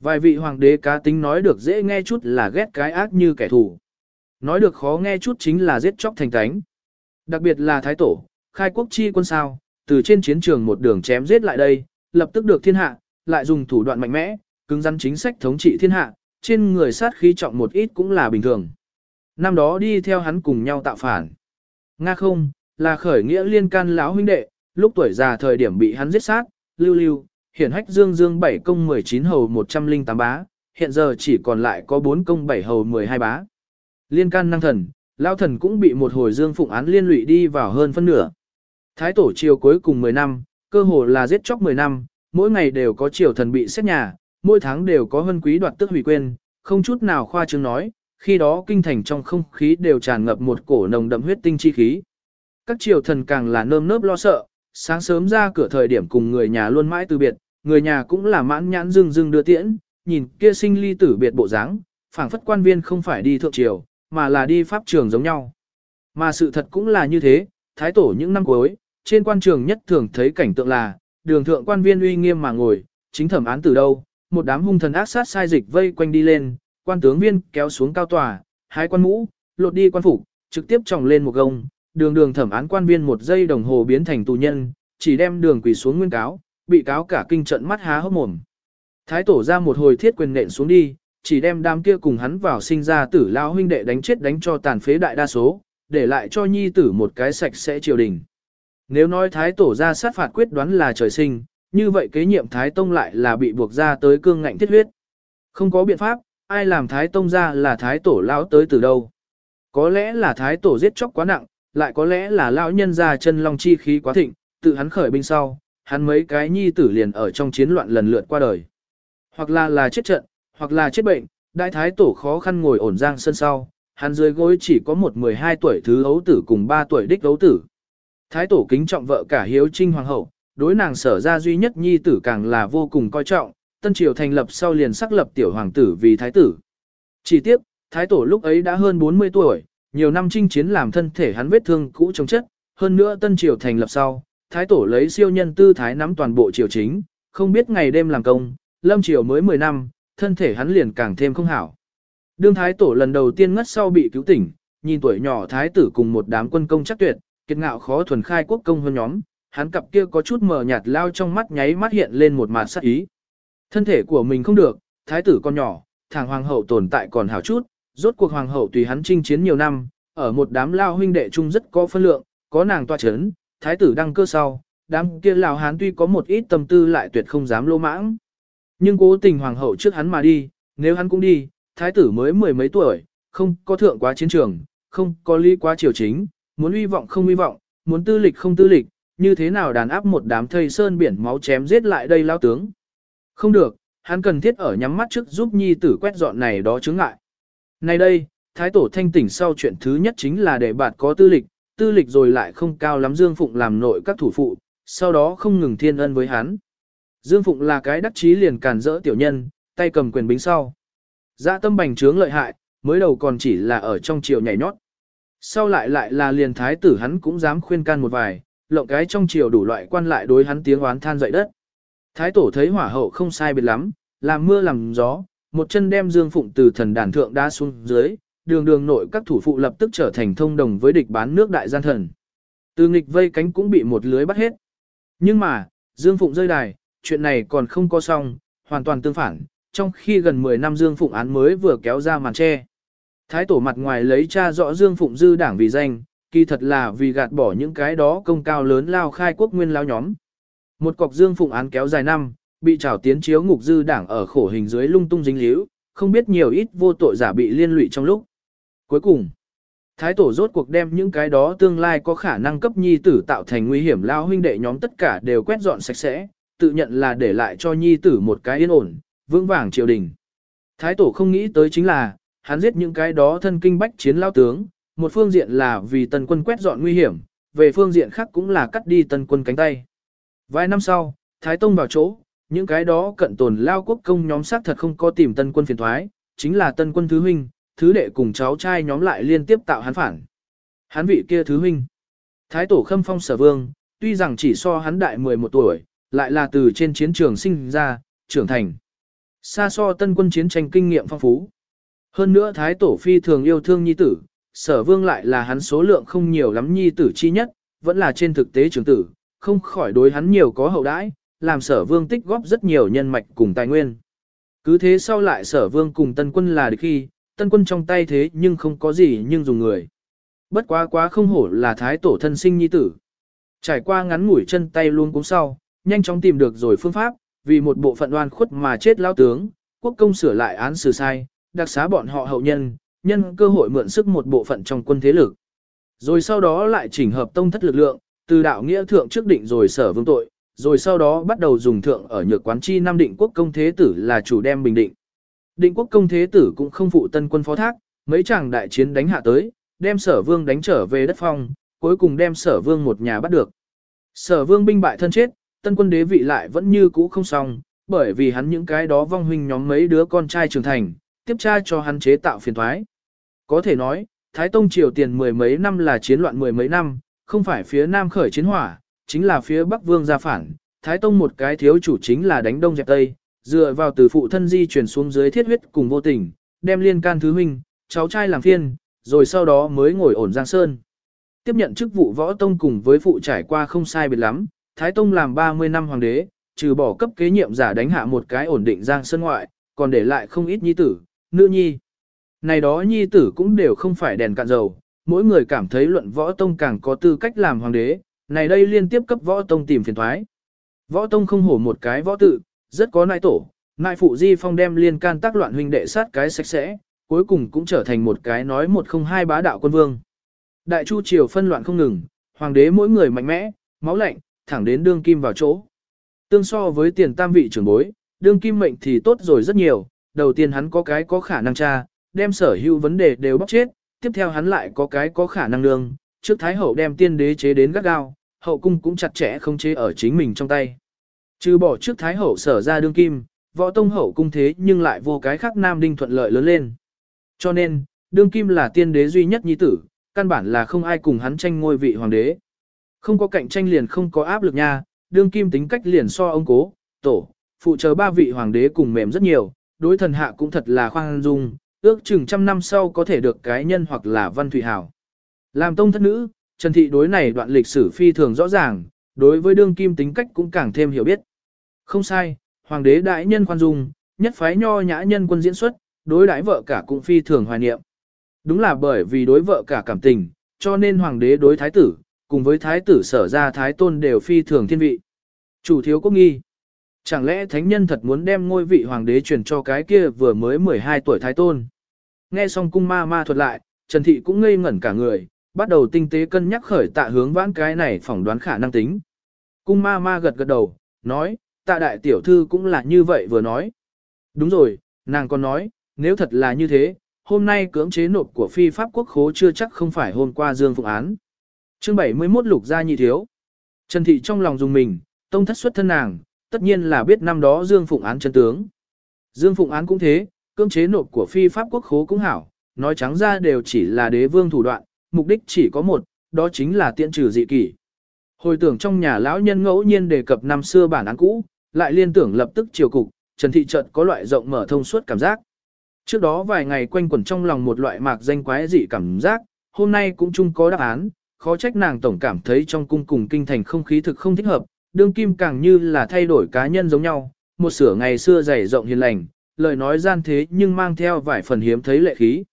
Vài vị hoàng đế cá tính nói được dễ nghe chút là ghét cái ác như kẻ thù. Nói được khó nghe chút chính là giết chóc thành tánh. Đặc biệt là thái tổ, khai quốc chi quân sao, từ trên chiến trường một đường chém giết lại đây, lập tức được thiên hạ, lại dùng thủ đoạn mạnh mẽ, cứng rắn chính sách thống trị thiên hạ, trên người sát khí trọng một ít cũng là bình thường. Năm đó đi theo hắn cùng nhau tạo phản. Nga không, là khởi nghĩa liên can lão huynh đệ, lúc tuổi già thời điểm bị hắn giết sát, lưu lưu, hiển hách dương dương 7 công 19 hầu 108 bá, hiện giờ chỉ còn lại có 4 công 7 hầu 12 bá. Liên can năng thần, lao thần cũng bị một hồi dương phụng án liên lụy đi vào hơn phân nửa. Thái tổ triều cuối cùng 10 năm, cơ hồ là giết chóc 10 năm, mỗi ngày đều có triều thần bị xét nhà, mỗi tháng đều có hân quý đoạt tước hủy quên, không chút nào khoa trương nói, khi đó kinh thành trong không khí đều tràn ngập một cổ nồng đậm huyết tinh chi khí. Các triều thần càng là nơm nớp lo sợ, sáng sớm ra cửa thời điểm cùng người nhà luôn mãi từ biệt, người nhà cũng là mãn nhãn dưng dưng đưa tiễn, nhìn kia sinh ly tử biệt bộ dáng, phảng phất quan viên không phải đi thượng triều, mà là đi pháp trường giống nhau. Mà sự thật cũng là như thế, thái tổ những năm cuối, trên quan trường nhất thường thấy cảnh tượng là, đường thượng quan viên uy nghiêm mà ngồi, chính thẩm án từ đâu, một đám hung thần ác sát sai dịch vây quanh đi lên, quan tướng viên kéo xuống cao tòa, hai quan mũ, lột đi quan phục, trực tiếp tròng lên một gông, đường đường thẩm án quan viên một giây đồng hồ biến thành tù nhân, chỉ đem đường quỳ xuống nguyên cáo, bị cáo cả kinh trận mắt há hốc mồm. Thái tổ ra một hồi thiết quyền nện xuống đi, chỉ đem đám kia cùng hắn vào sinh ra tử lao huynh đệ đánh chết đánh cho tàn phế đại đa số, để lại cho nhi tử một cái sạch sẽ triều đình. Nếu nói thái tổ ra sát phạt quyết đoán là trời sinh, như vậy kế nhiệm thái tông lại là bị buộc ra tới cương ngạnh thiết huyết. Không có biện pháp, ai làm thái tông ra là thái tổ lão tới từ đâu. Có lẽ là thái tổ giết chóc quá nặng, lại có lẽ là lão nhân ra chân long chi khí quá thịnh, tự hắn khởi binh sau, hắn mấy cái nhi tử liền ở trong chiến loạn lần lượt qua đời. Hoặc là là chết trận, hoặc là chết bệnh, đại thái tổ khó khăn ngồi ổn giang sân sau, hắn dưới gối chỉ có một 12 tuổi thứ ấu tử cùng 3 tuổi đích ấu tử. Thái tổ kính trọng vợ cả hiếu trinh hoàng hậu, đối nàng sở ra duy nhất nhi tử càng là vô cùng coi trọng, tân triều thành lập sau liền sắc lập tiểu hoàng tử vì thái tử. Chỉ tiếc, thái tổ lúc ấy đã hơn 40 tuổi, nhiều năm chinh chiến làm thân thể hắn vết thương cũ chống chất, hơn nữa tân triều thành lập sau, thái tổ lấy siêu nhân tư thái nắm toàn bộ triều chính, không biết ngày đêm làm công, lâm triều mới 10 năm, thân thể hắn liền càng thêm không hảo. Đương thái tổ lần đầu tiên ngất sau bị cứu tỉnh, nhìn tuổi nhỏ thái tử cùng một đám quân công chắc tuyệt, kiệt ngạo khó thuần khai quốc công hơn nhóm, hắn cặp kia có chút mờ nhạt lao trong mắt nháy mắt hiện lên một mạt sắc ý. Thân thể của mình không được, thái tử con nhỏ, thằng hoàng hậu tồn tại còn hảo chút, rốt cuộc hoàng hậu tùy hắn chinh chiến nhiều năm, ở một đám lao huynh đệ chung rất có phân lượng, có nàng toa chấn, thái tử đăng cơ sau, đám kia lao hán tuy có một ít tâm tư lại tuyệt không dám lô mãng. Nhưng cố tình hoàng hậu trước hắn mà đi, nếu hắn cũng đi, thái tử mới mười mấy tuổi, không có thượng quá chiến trường, không có lý quá triều chính, muốn uy vọng không uy vọng, muốn tư lịch không tư lịch, như thế nào đàn áp một đám thây sơn biển máu chém giết lại đây lao tướng. Không được, hắn cần thiết ở nhắm mắt trước giúp nhi tử quét dọn này đó chứng ngại. Này đây, thái tổ thanh tỉnh sau chuyện thứ nhất chính là để bạt có tư lịch, tư lịch rồi lại không cao lắm Dương Phụng làm nội các thủ phụ, sau đó không ngừng thiên ân với hắn. Dương Phụng là cái đắc chí liền càn rỡ tiểu nhân, tay cầm quyền bính sau. Dạ tâm bành trướng lợi hại, mới đầu còn chỉ là ở trong triều nhảy nhót. Sau lại lại là liền thái tử hắn cũng dám khuyên can một vài, lộng cái trong triều đủ loại quan lại đối hắn tiếng oán than dậy đất. Thái tổ thấy hỏa hậu không sai biệt lắm, làm mưa làm gió, một chân đem Dương Phụng từ thần đàn thượng đá xuống dưới, đường đường nội các thủ phụ lập tức trở thành thông đồng với địch bán nước đại gian thần. Từ nghịch vây cánh cũng bị một lưới bắt hết. Nhưng mà, Dương Phụng rơi đài, chuyện này còn không có xong, hoàn toàn tương phản, trong khi gần 10 năm Dương Phụng án mới vừa kéo ra màn che. Thái tổ mặt ngoài lấy cha rõ Dương Phụng dư đảng vì danh, kỳ thật là vì gạt bỏ những cái đó công cao lớn lao khai quốc nguyên lao nhóm. Một cọc Dương Phụng án kéo dài năm, bị trảo tiến chiếu ngục dư đảng ở khổ hình dưới lung tung dính líu, không biết nhiều ít vô tội giả bị liên lụy trong lúc. Cuối cùng, Thái tổ rốt cuộc đem những cái đó tương lai có khả năng cấp nhi tử tạo thành nguy hiểm lao huynh đệ nhóm tất cả đều quét dọn sạch sẽ, tự nhận là để lại cho nhi tử một cái yên ổn, vững vàng triều đình. Thái tổ không nghĩ tới chính là, hắn giết những cái đó thân kinh bách chiến lao tướng, một phương diện là vì tần quân quét dọn nguy hiểm, về phương diện khác cũng là cắt đi tần quân cánh tay. Vài năm sau, Thái Tông vào chỗ, những cái đó cận tồn lao quốc công nhóm xác thật không có tìm tân quân phiền thoái, chính là tân quân thứ huynh, thứ đệ cùng cháu trai nhóm lại liên tiếp tạo hắn phản. Hắn vị kia thứ huynh. Thái tổ khâm phong sở vương, tuy rằng chỉ so hắn đại 11 tuổi, lại là từ trên chiến trường sinh ra, trưởng thành. Xa so tân quân chiến tranh kinh nghiệm phong phú. Hơn nữa thái tổ phi thường yêu thương nhi tử, sở vương lại là hắn số lượng không nhiều lắm nhi tử chi nhất, vẫn là trên thực tế trưởng tử, không khỏi đối hắn nhiều có hậu đãi, làm sở vương tích góp rất nhiều nhân mạch cùng tài nguyên. Cứ thế sau lại sở vương cùng tân quân là địch khi, tân quân trong tay thế nhưng không có gì nhưng dùng người. Bất quá quá không hổ là thái tổ thân sinh nhi tử. Trải qua ngắn ngủi chân tay luôn cũng sau, nhanh chóng tìm được rồi phương pháp, vì một bộ phận oan khuất mà chết lao tướng, quốc công sửa lại án xử sai, đặc xá bọn họ hậu nhân, nhân cơ hội mượn sức một bộ phận trong quân thế lực. Rồi sau đó lại chỉnh hợp tông thất lực lượng, từ đạo nghĩa thượng trước định rồi sở vương tội, rồi sau đó bắt đầu dùng thượng ở nhược quán chi nam định quốc công thế tử là chủ đem bình định. Định quốc công thế tử cũng không phụ tân quân phó thác, mấy chàng đại chiến đánh hạ tới, đem sở vương đánh trở về đất phong, cuối cùng đem sở vương một nhà bắt được. Sở vương binh bại thân chết, tân quân đế vị lại vẫn như cũ không xong, bởi vì hắn những cái đó vong huynh nhóm mấy đứa con trai trưởng thành, tiếp tra cho hắn chế tạo phiền thoái. Có thể nói, Thái Tông Triều tiền mười mấy năm là chiến loạn mười mấy năm, không phải phía Nam khởi chiến hỏa, chính là phía Bắc Vương gia phản. Thái Tông một cái thiếu chủ chính là đánh Đông dẹp Tây, dựa vào từ phụ thân di chuyển xuống dưới thiết huyết cùng vô tình, đem liên can thứ huynh, cháu trai làm phiên, rồi sau đó mới ngồi ổn Giang Sơn. Tiếp nhận chức vụ võ tông cùng với phụ trải qua không sai biệt lắm, Thái Tông làm 30 năm hoàng đế, trừ bỏ cấp kế nhiệm giả đánh hạ một cái ổn định Giang Sơn ngoại, còn để lại không ít nhi tử, nữ nhi. Này đó nhi tử cũng đều không phải đèn cạn dầu, mỗi người cảm thấy luận võ tông càng có tư cách làm hoàng đế, này đây liên tiếp cấp võ tông tìm phiền thoái. Võ tông không hổ một cái võ tự, rất có nai tổ, nai phụ di phong đem liên can tác loạn huynh đệ sát cái sạch sẽ, cuối cùng cũng trở thành một cái nói một không hai bá đạo quân vương. Đại chu triều phân loạn không ngừng, hoàng đế mỗi người mạnh mẽ, máu lạnh, thẳng đến đương kim vào chỗ. Tương so với tiền tam vị trưởng bối, đương kim mệnh thì tốt rồi rất nhiều, đầu tiên hắn có cái có khả năng tra, đem sở hữu vấn đề đều bóc chết, tiếp theo hắn lại có cái có khả năng nương, trước thái hậu đem tiên đế chế đến gắt gao, hậu cung cũng chặt chẽ không chế ở chính mình trong tay. Trừ bỏ trước thái hậu sở ra đương kim, võ tông hậu cung thế nhưng lại vô cái khác nam đinh thuận lợi lớn lên. Cho nên, đương kim là tiên đế duy nhất nhi tử, căn bản là không ai cùng hắn tranh ngôi vị hoàng đế. Không có cạnh tranh liền không có áp lực nha, đương kim tính cách liền so ông cố, tổ, phụ trợ ba vị hoàng đế cùng mềm rất nhiều, đối thần hạ cũng thật là khoan dung, ước chừng trăm năm sau có thể được cái nhân hoặc là văn thủy hảo. Làm tông thất nữ, Trần Thị đối này đoạn lịch sử phi thường rõ ràng, đối với đương kim tính cách cũng càng thêm hiểu biết. Không sai, hoàng đế đại nhân khoan dung, nhất phái nho nhã nhân quân diễn xuất, đối đãi vợ cả cũng phi thường hoài niệm. Đúng là bởi vì đối vợ cả cảm tình, cho nên hoàng đế đối thái tử, cùng với thái tử sở ra thái tôn đều phi thường thiên vị. Chủ thiếu quốc nghi. Chẳng lẽ thánh nhân thật muốn đem ngôi vị hoàng đế truyền cho cái kia vừa mới 12 tuổi thái tôn? Nghe xong cung ma ma thuật lại, Trần Thị cũng ngây ngẩn cả người, bắt đầu tinh tế cân nhắc khởi tạ hướng vãn cái này phỏng đoán khả năng tính. Cung ma ma gật gật đầu, nói, tạ đại tiểu thư cũng là như vậy vừa nói. Đúng rồi, nàng còn nói, nếu thật là như thế, hôm nay cưỡng chế nộp của phi pháp quốc khố chưa chắc không phải hôm qua dương phụng án. Chương 71 lục gia nhị thiếu. Trần Thị trong lòng dùng mình, tông thất xuất thân nàng, tất nhiên là biết năm đó Dương Phụng án chân tướng. Dương Phụng án cũng thế, cưỡng chế nộp của phi pháp quốc khố cũng hảo, nói trắng ra đều chỉ là đế vương thủ đoạn, mục đích chỉ có một, đó chính là tiện trừ dị kỷ. Hồi tưởng trong nhà lão nhân ngẫu nhiên đề cập năm xưa bản án cũ, lại liên tưởng lập tức chiều cục, Trần Thị Trận có loại rộng mở thông suốt cảm giác. Trước đó vài ngày quanh quẩn trong lòng một loại mạc danh quái dị cảm giác, hôm nay cũng chung có đáp án, khó trách nàng tổng cảm thấy trong cung cùng kinh thành không khí thực không thích hợp, đương kim càng như là thay đổi cá nhân giống nhau, một sửa ngày xưa dày rộng hiền lành, lời nói gian thế nhưng mang theo vài phần hiếm thấy lệ khí.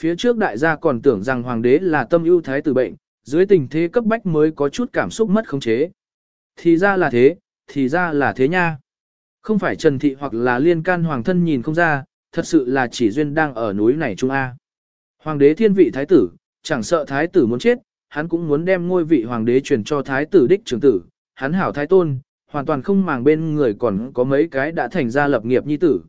Phía trước đại gia còn tưởng rằng hoàng đế là tâm ưu thái tử bệnh, dưới tình thế cấp bách mới có chút cảm xúc mất khống chế. Thì ra là thế, thì ra là thế nha. Không phải Trần Thị hoặc là liên can hoàng thân nhìn không ra, thật sự là chỉ duyên đang ở núi này Trung A. Hoàng đế thiên vị thái tử, chẳng sợ thái tử muốn chết, hắn cũng muốn đem ngôi vị hoàng đế truyền cho thái tử đích trưởng tử, hắn hảo thái tôn, hoàn toàn không màng bên người còn có mấy cái đã thành ra lập nghiệp nhi tử.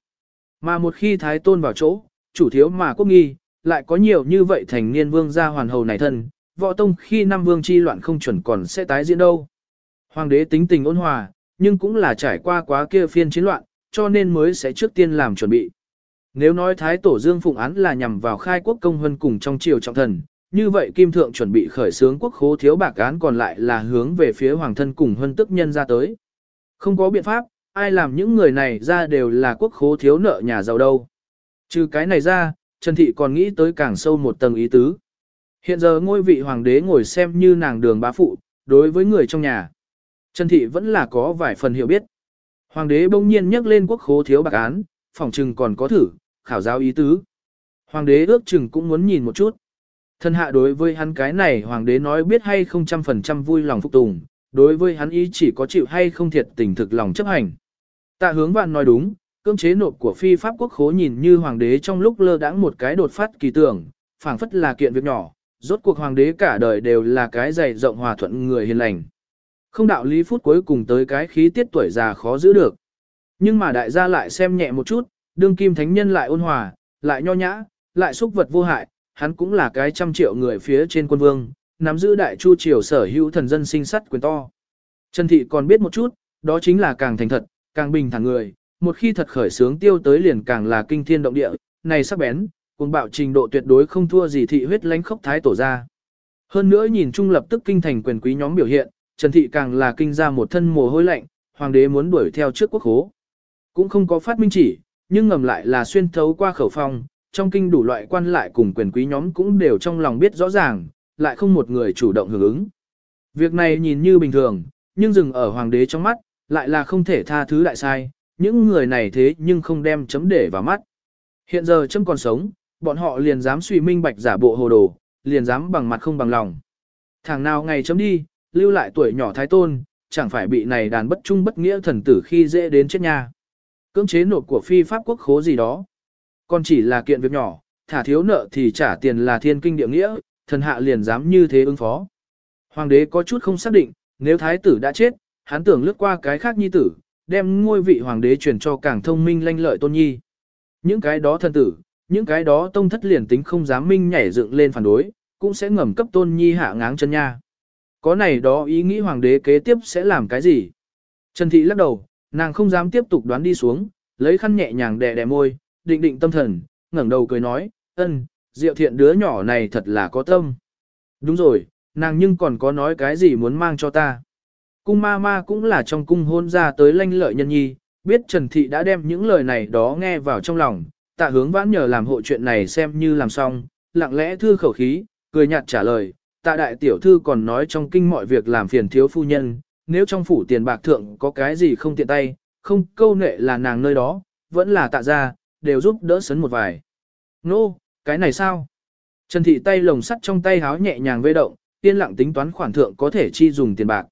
Mà một khi thái tôn vào chỗ, chủ thiếu mà quốc nghi, lại có nhiều như vậy thành niên vương gia hoàn hầu này thân, võ tông khi năm vương chi loạn không chuẩn còn sẽ tái diễn đâu. Hoàng đế tính tình ôn hòa, nhưng cũng là trải qua quá kia phiên chiến loạn, cho nên mới sẽ trước tiên làm chuẩn bị. Nếu nói Thái Tổ Dương Phụng án là nhằm vào khai quốc công huân cùng trong triều trọng thần, như vậy Kim Thượng chuẩn bị khởi xướng quốc khố thiếu bạc án còn lại là hướng về phía hoàng thân cùng hân tức nhân ra tới. Không có biện pháp, ai làm những người này ra đều là quốc khố thiếu nợ nhà giàu đâu. Trừ cái này ra, Trần Thị còn nghĩ tới càng sâu một tầng ý tứ. Hiện giờ ngôi vị hoàng đế ngồi xem như nàng đường bá phụ, đối với người trong nhà. Trần Thị vẫn là có vài phần hiểu biết. Hoàng đế bỗng nhiên nhắc lên quốc khố thiếu bạc án, phòng trừng còn có thử, khảo giáo ý tứ. Hoàng đế ước chừng cũng muốn nhìn một chút. Thân hạ đối với hắn cái này hoàng đế nói biết hay không trăm phần trăm vui lòng phục tùng, đối với hắn ý chỉ có chịu hay không thiệt tình thực lòng chấp hành. Tạ hướng vạn nói đúng, cưỡng chế nộp của phi pháp quốc khố nhìn như hoàng đế trong lúc lơ đãng một cái đột phát kỳ tưởng, phảng phất là kiện việc nhỏ, rốt cuộc hoàng đế cả đời đều là cái dày rộng hòa thuận người hiền lành. Không đạo lý phút cuối cùng tới cái khí tiết tuổi già khó giữ được. Nhưng mà đại gia lại xem nhẹ một chút, đương kim thánh nhân lại ôn hòa, lại nho nhã, lại xúc vật vô hại, hắn cũng là cái trăm triệu người phía trên quân vương, nắm giữ đại chu triều sở hữu thần dân sinh sắt quyền to. Trần Thị còn biết một chút, đó chính là càng thành thật, càng bình thản người, một khi thật khởi sướng tiêu tới liền càng là kinh thiên động địa, này sắc bén, cuồng bạo trình độ tuyệt đối không thua gì thị huyết lánh khốc thái tổ ra. Hơn nữa nhìn chung lập tức kinh thành quyền quý nhóm biểu hiện, Trần Thị càng là kinh ra một thân mồ hôi lạnh, hoàng đế muốn đuổi theo trước quốc hố. Cũng không có phát minh chỉ, nhưng ngầm lại là xuyên thấu qua khẩu phong, trong kinh đủ loại quan lại cùng quyền quý nhóm cũng đều trong lòng biết rõ ràng, lại không một người chủ động hưởng ứng. Việc này nhìn như bình thường, nhưng dừng ở hoàng đế trong mắt, lại là không thể tha thứ đại sai, những người này thế nhưng không đem chấm để vào mắt. Hiện giờ chấm còn sống, bọn họ liền dám suy minh bạch giả bộ hồ đồ, liền dám bằng mặt không bằng lòng. Thằng nào ngày chấm đi, lưu lại tuổi nhỏ thái tôn, chẳng phải bị này đàn bất trung bất nghĩa thần tử khi dễ đến chết nha. Cưỡng chế nộp của phi pháp quốc khố gì đó. Còn chỉ là kiện việc nhỏ, thả thiếu nợ thì trả tiền là thiên kinh địa nghĩa, thần hạ liền dám như thế ứng phó. Hoàng đế có chút không xác định, nếu thái tử đã chết, hắn tưởng lướt qua cái khác nhi tử, đem ngôi vị hoàng đế truyền cho càng thông minh lanh lợi tôn nhi. Những cái đó thần tử, những cái đó tông thất liền tính không dám minh nhảy dựng lên phản đối, cũng sẽ ngầm cấp tôn nhi hạ ngáng chân nha. Có này đó ý nghĩ hoàng đế kế tiếp sẽ làm cái gì? Trần Thị lắc đầu, nàng không dám tiếp tục đoán đi xuống, lấy khăn nhẹ nhàng đè đè môi, định định tâm thần, ngẩng đầu cười nói, Ân, Diệu Thiện đứa nhỏ này thật là có tâm. Đúng rồi, nàng nhưng còn có nói cái gì muốn mang cho ta. Cung ma ma cũng là trong cung hôn ra tới lanh lợi nhân nhi, biết Trần Thị đã đem những lời này đó nghe vào trong lòng, tạ hướng vãn nhờ làm hộ chuyện này xem như làm xong, lặng lẽ thư khẩu khí, cười nhạt trả lời, tạ đại tiểu thư còn nói trong kinh mọi việc làm phiền thiếu phu nhân, nếu trong phủ tiền bạc thượng có cái gì không tiện tay, không câu nệ là nàng nơi đó, vẫn là tạ ra, đều giúp đỡ sấn một vài. Nô, no, cái này sao? Trần Thị tay lồng sắt trong tay háo nhẹ nhàng vây động, tiên lặng tính toán khoản thượng có thể chi dùng tiền bạc.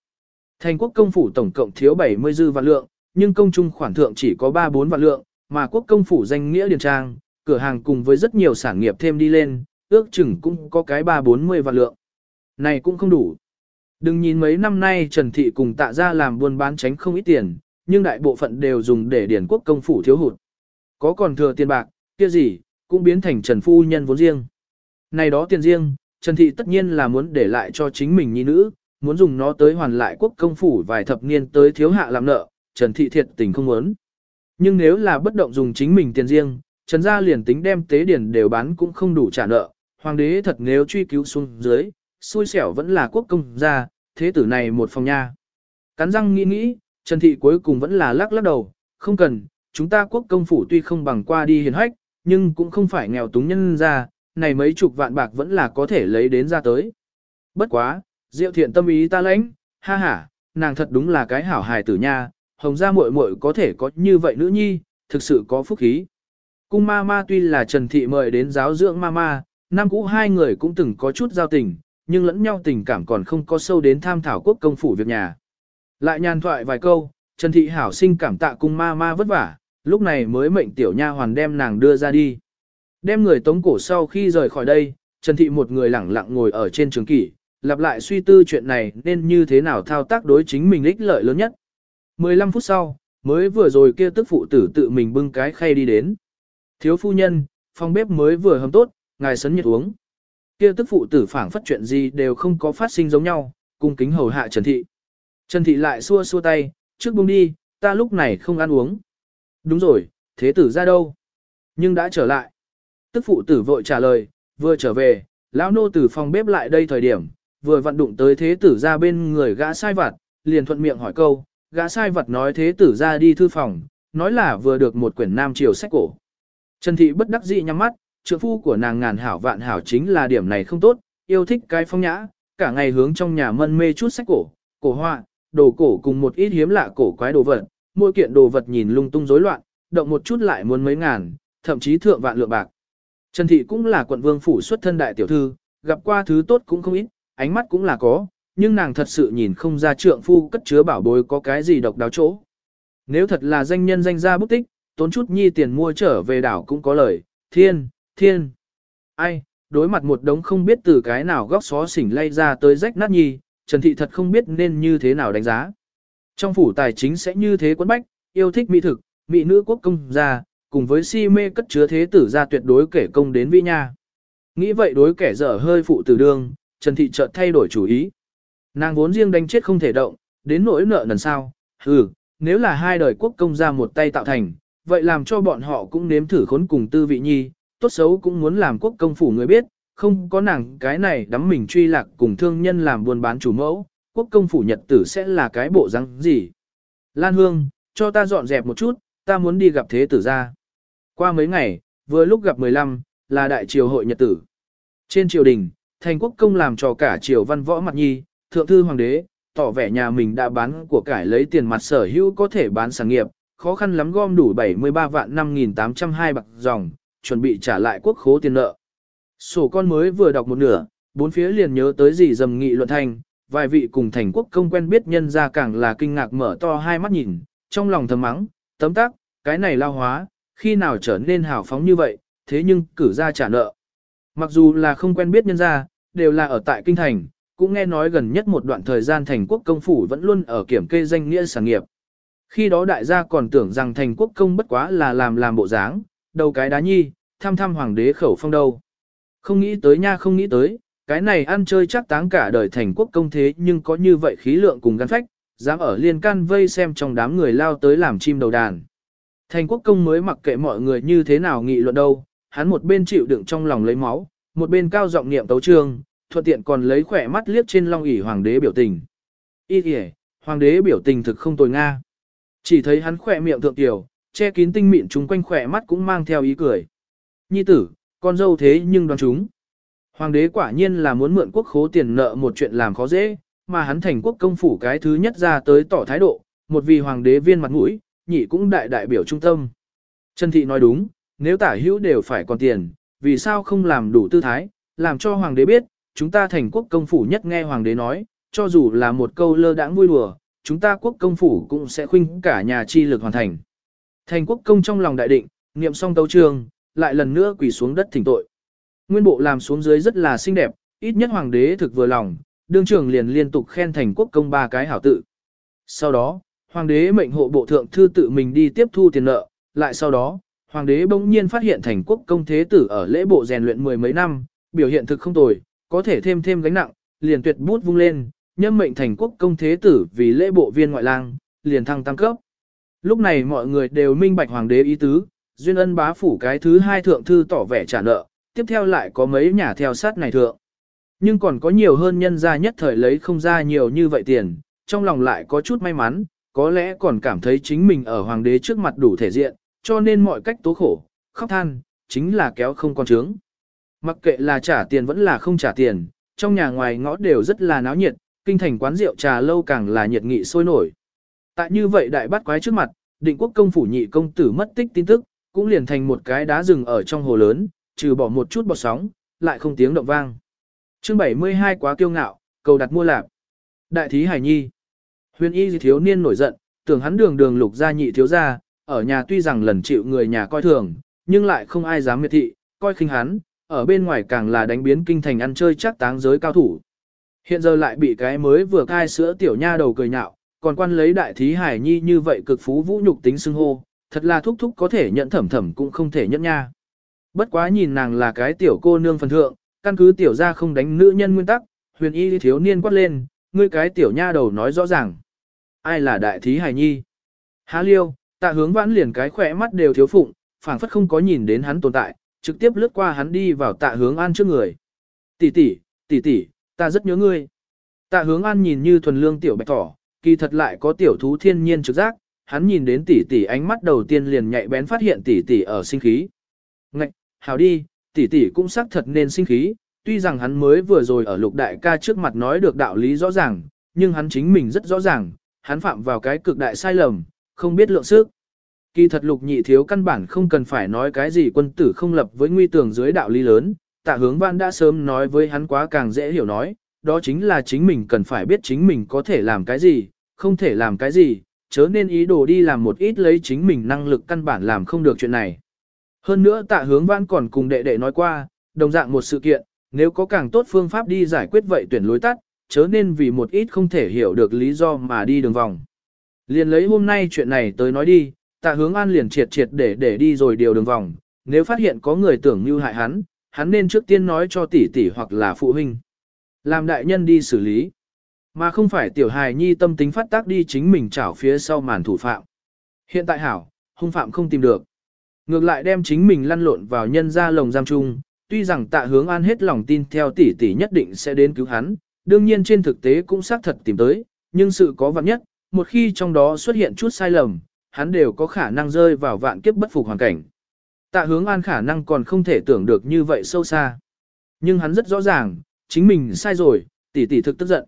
Thành quốc công phủ tổng cộng thiếu 70 dư vạn lượng, nhưng công trung khoản thượng chỉ có 3-4 vạn lượng, mà quốc công phủ danh nghĩa điền trang, cửa hàng cùng với rất nhiều sản nghiệp thêm đi lên, ước chừng cũng có cái 3-40 vạn lượng. Này cũng không đủ. Đừng nhìn mấy năm nay Trần Thị cùng tạ ra làm buôn bán tránh không ít tiền, nhưng đại bộ phận đều dùng để điển quốc công phủ thiếu hụt. Có còn thừa tiền bạc, kia gì, cũng biến thành Trần Phu Nhân vốn riêng. Này đó tiền riêng, Trần Thị tất nhiên là muốn để lại cho chính mình nhi nữ, muốn dùng nó tới hoàn lại quốc công phủ vài thập niên tới thiếu hạ làm nợ, Trần Thị thiệt tình không muốn. Nhưng nếu là bất động dùng chính mình tiền riêng, Trần gia liền tính đem tế điển đều bán cũng không đủ trả nợ, hoàng đế thật nếu truy cứu xuống dưới, xui xẻo vẫn là quốc công gia, thế tử này một phòng nha. Cắn răng nghĩ nghĩ, Trần Thị cuối cùng vẫn là lắc lắc đầu, không cần, chúng ta quốc công phủ tuy không bằng qua đi hiền hách, nhưng cũng không phải nghèo túng nhân ra, này mấy chục vạn bạc vẫn là có thể lấy đến ra tới. Bất quá, diệu thiện tâm ý ta lãnh, ha ha, nàng thật đúng là cái hảo hài tử nha, hồng gia muội muội có thể có như vậy nữ nhi, thực sự có phúc khí. Cung ma ma tuy là Trần Thị mời đến giáo dưỡng ma ma, năm cũ hai người cũng từng có chút giao tình, nhưng lẫn nhau tình cảm còn không có sâu đến tham thảo quốc công phủ việc nhà. Lại nhàn thoại vài câu, Trần Thị hảo sinh cảm tạ cung ma ma vất vả, lúc này mới mệnh tiểu nha hoàn đem nàng đưa ra đi. Đem người tống cổ sau khi rời khỏi đây, Trần Thị một người lẳng lặng ngồi ở trên trường kỷ, lặp lại suy tư chuyện này nên như thế nào thao tác đối chính mình ích lợi lớn nhất. 15 phút sau, mới vừa rồi kia tức phụ tử tự mình bưng cái khay đi đến. Thiếu phu nhân, phòng bếp mới vừa hầm tốt, ngài sấn nhiệt uống. Kia tức phụ tử phảng phất chuyện gì đều không có phát sinh giống nhau, cung kính hầu hạ Trần Thị. Trần Thị lại xua xua tay, trước buông đi, ta lúc này không ăn uống. Đúng rồi, thế tử ra đâu? Nhưng đã trở lại. Tức phụ tử vội trả lời, vừa trở về, lão nô từ phòng bếp lại đây thời điểm, vừa vận đụng tới thế tử ra bên người gã sai vặt, liền thuận miệng hỏi câu, gã sai vặt nói thế tử ra đi thư phòng, nói là vừa được một quyển nam triều sách cổ. Trần thị bất đắc dĩ nhắm mắt, trượng phu của nàng ngàn hảo vạn hảo chính là điểm này không tốt, yêu thích cái phong nhã, cả ngày hướng trong nhà mân mê chút sách cổ, cổ họa, đồ cổ cùng một ít hiếm lạ cổ quái đồ vật, mỗi kiện đồ vật nhìn lung tung rối loạn, động một chút lại muốn mấy ngàn, thậm chí thượng vạn lượng bạc. Trần Thị cũng là quận vương phủ xuất thân đại tiểu thư, gặp qua thứ tốt cũng không ít, ánh mắt cũng là có, nhưng nàng thật sự nhìn không ra trượng phu cất chứa bảo bối có cái gì độc đáo chỗ. Nếu thật là danh nhân danh gia bút tích, tốn chút nhi tiền mua trở về đảo cũng có lời, thiên, thiên. Ai, đối mặt một đống không biết từ cái nào góc xó xỉnh lay ra tới rách nát nhi, Trần Thị thật không biết nên như thế nào đánh giá. Trong phủ tài chính sẽ như thế quấn bách, yêu thích mỹ thực, mỹ nữ quốc công gia, cùng với si mê cất chứa thế tử gia tuyệt đối kể công đến vi nha. Nghĩ vậy đối kẻ dở hơi phụ tử đương, Trần Thị chợt thay đổi chủ ý. Nàng vốn riêng đánh chết không thể động, đến nỗi nợ lần sau. hừ, nếu là hai đời quốc công gia một tay tạo thành, vậy làm cho bọn họ cũng nếm thử khốn cùng tư vị nhi, tốt xấu cũng muốn làm quốc công phủ người biết, không có nàng cái này đắm mình truy lạc cùng thương nhân làm buôn bán chủ mẫu, quốc công phủ nhật tử sẽ là cái bộ răng gì. Lan Hương, cho ta dọn dẹp một chút, ta muốn đi gặp thế tử ra. Qua mấy ngày, vừa lúc gặp 15, là đại triều hội nhật tử. Trên triều đình, thành quốc công làm cho cả triều văn võ mặt nhi, thượng thư hoàng đế, tỏ vẻ nhà mình đã bán của cải lấy tiền mặt sở hữu có thể bán sản nghiệp, khó khăn lắm gom đủ 73 vạn 5.802 bạc dòng, chuẩn bị trả lại quốc khố tiền nợ. Sổ con mới vừa đọc một nửa, bốn phía liền nhớ tới gì dầm nghị luận thành, vài vị cùng thành quốc công quen biết nhân ra càng là kinh ngạc mở to hai mắt nhìn, trong lòng thầm mắng, tấm tắc, cái này lao hóa, khi nào trở nên hào phóng như vậy, thế nhưng cử ra trả nợ. Mặc dù là không quen biết nhân ra, đều là ở tại kinh thành, cũng nghe nói gần nhất một đoạn thời gian thành quốc công phủ vẫn luôn ở kiểm kê danh nghĩa sản nghiệp. Khi đó đại gia còn tưởng rằng thành quốc công bất quá là làm làm bộ dáng, đầu cái đá nhi, thăm thăm hoàng đế khẩu phong đâu. Không nghĩ tới nha không nghĩ tới, cái này ăn chơi chắc táng cả đời thành quốc công thế nhưng có như vậy khí lượng cùng gắn phách, dám ở liên can vây xem trong đám người lao tới làm chim đầu đàn. Thành quốc công mới mặc kệ mọi người như thế nào nghị luận đâu, hắn một bên chịu đựng trong lòng lấy máu, một bên cao giọng niệm tấu trương, thuận tiện còn lấy khỏe mắt liếc trên long ỷ hoàng đế biểu tình. Ý kìa, hoàng đế biểu tình thực không tồi nga. Chỉ thấy hắn khỏe miệng thượng tiểu, che kín tinh mịn chúng quanh khỏe mắt cũng mang theo ý cười. Nhi tử, con dâu thế nhưng đoán chúng. Hoàng đế quả nhiên là muốn mượn quốc khố tiền nợ một chuyện làm khó dễ, mà hắn thành quốc công phủ cái thứ nhất ra tới tỏ thái độ, một vì hoàng đế viên mặt mũi, nhị cũng đại đại biểu trung tâm. Trần Thị nói đúng, nếu tả hữu đều phải còn tiền, vì sao không làm đủ tư thái, làm cho hoàng đế biết, chúng ta thành quốc công phủ nhất nghe hoàng đế nói, cho dù là một câu lơ đãng vui đùa, chúng ta quốc công phủ cũng sẽ khuynh cả nhà chi lực hoàn thành. Thành quốc công trong lòng đại định, niệm xong tấu trường, lại lần nữa quỳ xuống đất thỉnh tội. Nguyên bộ làm xuống dưới rất là xinh đẹp, ít nhất hoàng đế thực vừa lòng, đương trưởng liền liên tục khen thành quốc công ba cái hảo tự. Sau đó, hoàng đế mệnh hộ bộ thượng thư tự mình đi tiếp thu tiền nợ, lại sau đó, hoàng đế bỗng nhiên phát hiện thành quốc công thế tử ở lễ bộ rèn luyện mười mấy năm, biểu hiện thực không tồi, có thể thêm thêm gánh nặng, liền tuyệt bút vung lên, nhâm mệnh thành quốc công thế tử vì lễ bộ viên ngoại lang, liền thăng tăng cấp. Lúc này mọi người đều minh bạch hoàng đế ý tứ, duyên ân bá phủ cái thứ hai thượng thư tỏ vẻ trả nợ, tiếp theo lại có mấy nhà theo sát này thượng. Nhưng còn có nhiều hơn nhân gia nhất thời lấy không ra nhiều như vậy tiền, trong lòng lại có chút may mắn, có lẽ còn cảm thấy chính mình ở hoàng đế trước mặt đủ thể diện, cho nên mọi cách tố khổ, khóc than, chính là kéo không con trướng. Mặc kệ là trả tiền vẫn là không trả tiền, trong nhà ngoài ngõ đều rất là náo nhiệt, kinh thành quán rượu trà lâu càng là nhiệt nghị sôi nổi. Tại như vậy đại bát quái trước mặt, định quốc công phủ nhị công tử mất tích tin tức, cũng liền thành một cái đá rừng ở trong hồ lớn, trừ bỏ một chút bọt sóng, lại không tiếng động vang. Chương 72 quá kiêu ngạo, cầu đặt mua lạp. Đại thí hải nhi. Huyền y thiếu niên nổi giận, tưởng hắn đường đường lục gia nhị thiếu gia, ở nhà tuy rằng lần chịu người nhà coi thường, nhưng lại không ai dám miệt thị, coi khinh hắn, ở bên ngoài càng là đánh biến kinh thành ăn chơi chắc táng giới cao thủ. Hiện giờ lại bị cái mới vừa cai sữa tiểu nha đầu cười nhạo, còn quan lấy đại thí hải nhi như vậy cực phú vũ nhục tính xưng hô, thật là thúc thúc có thể nhận thẩm thẩm cũng không thể nhận nha. Bất quá nhìn nàng là cái tiểu cô nương phần thượng, căn cứ tiểu ra không đánh nữ nhân nguyên tắc, huyền y thiếu niên quát lên, ngươi cái tiểu nha đầu nói rõ ràng. Ai là đại thí hài nhi? Há liêu, tạ hướng vãn liền cái khỏe mắt đều thiếu phụng, phảng phất không có nhìn đến hắn tồn tại, trực tiếp lướt qua hắn đi vào tạ hướng an trước người. Tỷ tỷ, tỷ tỷ, ta rất nhớ ngươi. Tạ hướng an nhìn như thuần lương tiểu bạch thỏ, kỳ thật lại có tiểu thú thiên nhiên trực giác, hắn nhìn đến tỷ tỷ ánh mắt đầu tiên liền nhạy bén phát hiện tỷ tỷ ở sinh khí. Ngạch, hào đi, tỷ tỷ cũng xác thật nên sinh khí, tuy rằng hắn mới vừa rồi ở lục đại ca trước mặt nói được đạo lý rõ ràng, nhưng hắn chính mình rất rõ ràng, hắn phạm vào cái cực đại sai lầm, không biết lượng sức. Kỳ thật lục nhị thiếu căn bản không cần phải nói cái gì quân tử không lập với nguy tường dưới đạo lý lớn, tạ hướng văn đã sớm nói với hắn quá càng dễ hiểu nói, đó chính là chính mình cần phải biết chính mình có thể làm cái gì, không thể làm cái gì, chớ nên ý đồ đi làm một ít lấy chính mình năng lực căn bản làm không được chuyện này. Hơn nữa tạ hướng Vãn còn cùng đệ đệ nói qua, đồng dạng một sự kiện, nếu có càng tốt phương pháp đi giải quyết vậy tuyển lối tắt, chớ nên vì một ít không thể hiểu được lý do mà đi đường vòng. Liền lấy hôm nay chuyện này tới nói đi, tạ hướng an liền triệt triệt để để đi rồi điều đường vòng, nếu phát hiện có người tưởng như hại hắn, hắn nên trước tiên nói cho tỷ tỷ hoặc là phụ huynh. Làm đại nhân đi xử lý, mà không phải tiểu hài nhi tâm tính phát tác đi chính mình chảo phía sau màn thủ phạm. Hiện tại hảo, hung phạm không tìm được. Ngược lại đem chính mình lăn lộn vào nhân ra lồng giam chung, tuy rằng tạ hướng an hết lòng tin theo tỷ tỷ nhất định sẽ đến cứu hắn, đương nhiên trên thực tế cũng xác thật tìm tới, nhưng sự có vạn nhất, một khi trong đó xuất hiện chút sai lầm, hắn đều có khả năng rơi vào vạn kiếp bất phục hoàn cảnh. Tạ hướng an khả năng còn không thể tưởng được như vậy sâu xa. Nhưng hắn rất rõ ràng, chính mình sai rồi, tỷ tỷ thực tức giận.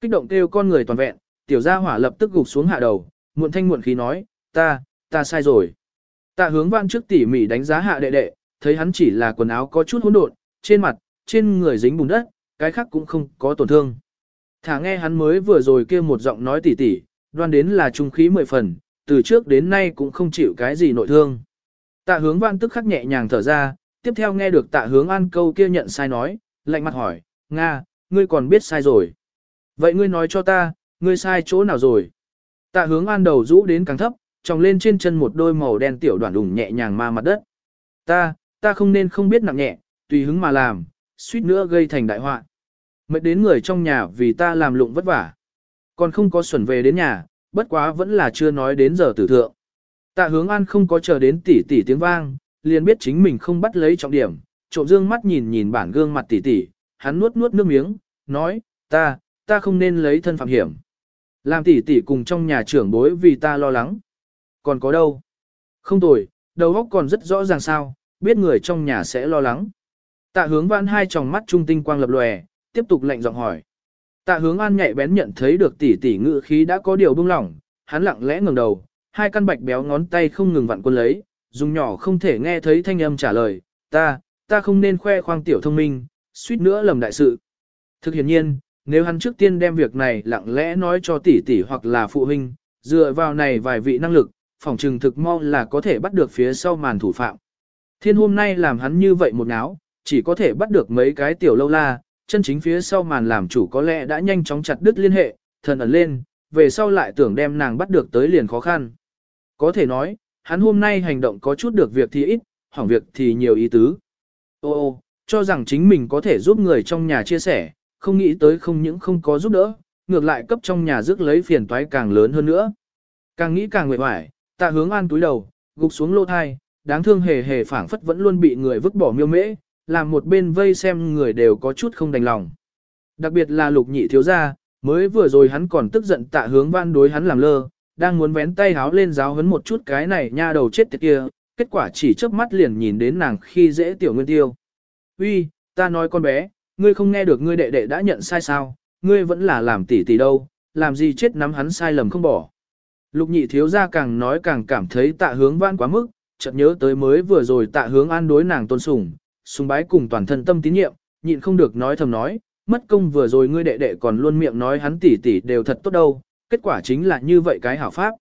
Kích động kêu con người toàn vẹn, tiểu gia hỏa lập tức gục xuống hạ đầu, muộn thanh muộn khí nói, ta, ta sai rồi. Tạ hướng Vãn trước tỉ mỉ đánh giá hạ đệ đệ, thấy hắn chỉ là quần áo có chút hỗn độn, trên mặt, trên người dính bùn đất, cái khác cũng không có tổn thương. Thả nghe hắn mới vừa rồi kia một giọng nói tỉ tỉ, đoan đến là trung khí mười phần, từ trước đến nay cũng không chịu cái gì nội thương. Tạ hướng Vãn tức khắc nhẹ nhàng thở ra, tiếp theo nghe được tạ hướng an câu kia nhận sai nói, lạnh mặt hỏi, Nga, ngươi còn biết sai rồi. Vậy ngươi nói cho ta, ngươi sai chỗ nào rồi? Tạ hướng an đầu rũ đến càng thấp, tròng lên trên chân một đôi màu đen tiểu đoạn đùng nhẹ nhàng ma mặt đất. Ta, ta không nên không biết nặng nhẹ, tùy hứng mà làm, suýt nữa gây thành đại họa. Mệt đến người trong nhà vì ta làm lụng vất vả. Còn không có xuẩn về đến nhà, bất quá vẫn là chưa nói đến giờ tử thượng. Tạ hướng an không có chờ đến tỷ tỷ tiếng vang, liền biết chính mình không bắt lấy trọng điểm, trộm dương mắt nhìn nhìn bản gương mặt tỉ tỉ, hắn nuốt nuốt nước miếng, nói, ta, ta không nên lấy thân phạm hiểm. Làm tỷ tỷ cùng trong nhà trưởng bối vì ta lo lắng. Còn có đâu? Không tồi, đầu óc còn rất rõ ràng sao, biết người trong nhà sẽ lo lắng. Tạ hướng vãn hai tròng mắt trung tinh quang lập lòe, tiếp tục lệnh giọng hỏi. Tạ hướng an nhạy bén nhận thấy được tỷ tỷ ngự khí đã có điều bưng lỏng, hắn lặng lẽ ngẩng đầu, hai căn bạch béo ngón tay không ngừng vặn quân lấy, dùng nhỏ không thể nghe thấy thanh âm trả lời, ta, ta không nên khoe khoang tiểu thông minh, suýt nữa lầm đại sự. Thực hiện nhiên, nếu hắn trước tiên đem việc này lặng lẽ nói cho tỷ tỷ hoặc là phụ huynh, dựa vào này vài vị năng lực, phòng trừng thực mau là có thể bắt được phía sau màn thủ phạm. Thiên hôm nay làm hắn như vậy một náo, chỉ có thể bắt được mấy cái tiểu lâu la, chân chính phía sau màn làm chủ có lẽ đã nhanh chóng chặt đứt liên hệ, thần ẩn lên, về sau lại tưởng đem nàng bắt được tới liền khó khăn. Có thể nói, hắn hôm nay hành động có chút được việc thì ít, hỏng việc thì nhiều ý tứ. Ô ô, cho rằng chính mình có thể giúp người trong nhà chia sẻ, không nghĩ tới không những không có giúp đỡ, ngược lại cấp trong nhà rước lấy phiền toái càng lớn hơn nữa. Càng nghĩ càng nguệ hoài, tạ hướng an túi đầu, gục xuống lô thai, đáng thương hề hề phảng phất vẫn luôn bị người vứt bỏ miêu mễ, làm một bên vây xem người đều có chút không đành lòng. Đặc biệt là lục nhị thiếu gia, mới vừa rồi hắn còn tức giận tạ hướng văn đối hắn làm lơ, đang muốn vén tay háo lên giáo hấn một chút cái này nha đầu chết tiệt kia, kết quả chỉ chớp mắt liền nhìn đến nàng khi dễ tiểu nguyên tiêu. Uy, ta nói con bé, ngươi không nghe được ngươi đệ đệ đã nhận sai sao, ngươi vẫn là làm tỷ tỷ đâu, làm gì chết nắm hắn sai lầm không bỏ. Lục nhị thiếu gia càng nói càng cảm thấy tạ hướng văn quá mức, chợt nhớ tới mới vừa rồi tạ hướng an đối nàng tôn sùng, sùng bái cùng toàn thân tâm tín nhiệm, nhịn không được nói thầm nói, mất công vừa rồi ngươi đệ đệ còn luôn miệng nói hắn tỷ tỷ đều thật tốt đâu, kết quả chính là như vậy cái hảo pháp.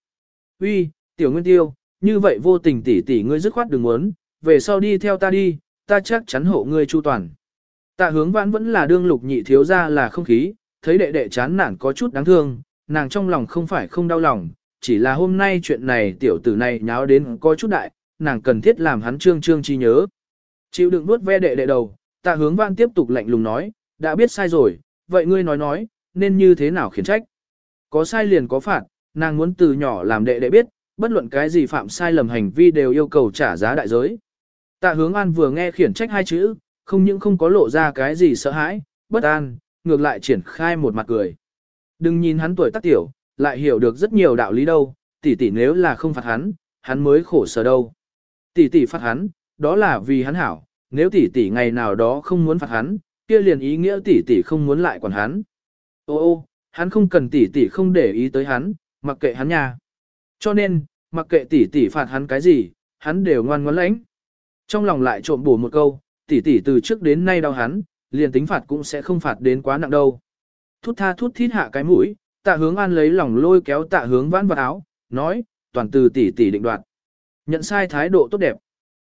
Uy, tiểu nguyên tiêu, như vậy vô tình tỷ tỷ ngươi dứt khoát đừng muốn, về sau đi theo ta đi, ta chắc chắn hộ ngươi chu toàn. Tạ hướng vãn vẫn là đương lục nhị thiếu ra là không khí, thấy đệ đệ chán nản có chút đáng thương, nàng trong lòng không phải không đau lòng, chỉ là hôm nay chuyện này tiểu tử này nháo đến có chút đại, nàng cần thiết làm hắn trương trương chi nhớ. Chịu đựng nuốt ve đệ đệ đầu, tạ hướng vãn tiếp tục lạnh lùng nói, đã biết sai rồi, vậy ngươi nói nói, nên như thế nào khiển trách. Có sai liền có phạt, nàng muốn từ nhỏ làm đệ đệ biết, bất luận cái gì phạm sai lầm hành vi đều yêu cầu trả giá đại giới. Tạ hướng an vừa nghe khiển trách hai chữ, không những không có lộ ra cái gì sợ hãi, bất an, ngược lại triển khai một mặt cười. Đừng nhìn hắn tuổi tác tiểu, lại hiểu được rất nhiều đạo lý đâu, tỷ tỷ nếu là không phạt hắn, hắn mới khổ sở đâu. Tỷ tỷ phạt hắn, đó là vì hắn hảo, nếu tỷ tỷ ngày nào đó không muốn phạt hắn, kia liền ý nghĩa tỷ tỷ không muốn lại quản hắn. Ô ô, hắn không cần tỷ tỷ không để ý tới hắn, mặc kệ hắn nha. Cho nên, mặc kệ tỷ tỷ phạt hắn cái gì, hắn đều ngoan ngoãn lãnh. Trong lòng lại trộm bổ một câu, tỷ tỷ từ trước đến nay đau hắn, liền tính phạt cũng sẽ không phạt đến quá nặng đâu. Thút tha thút thít hạ cái mũi, tạ hướng an lấy lòng lôi kéo tạ hướng vãn vào áo, nói, toàn từ tỷ tỷ định đoạt. Nhận sai thái độ tốt đẹp.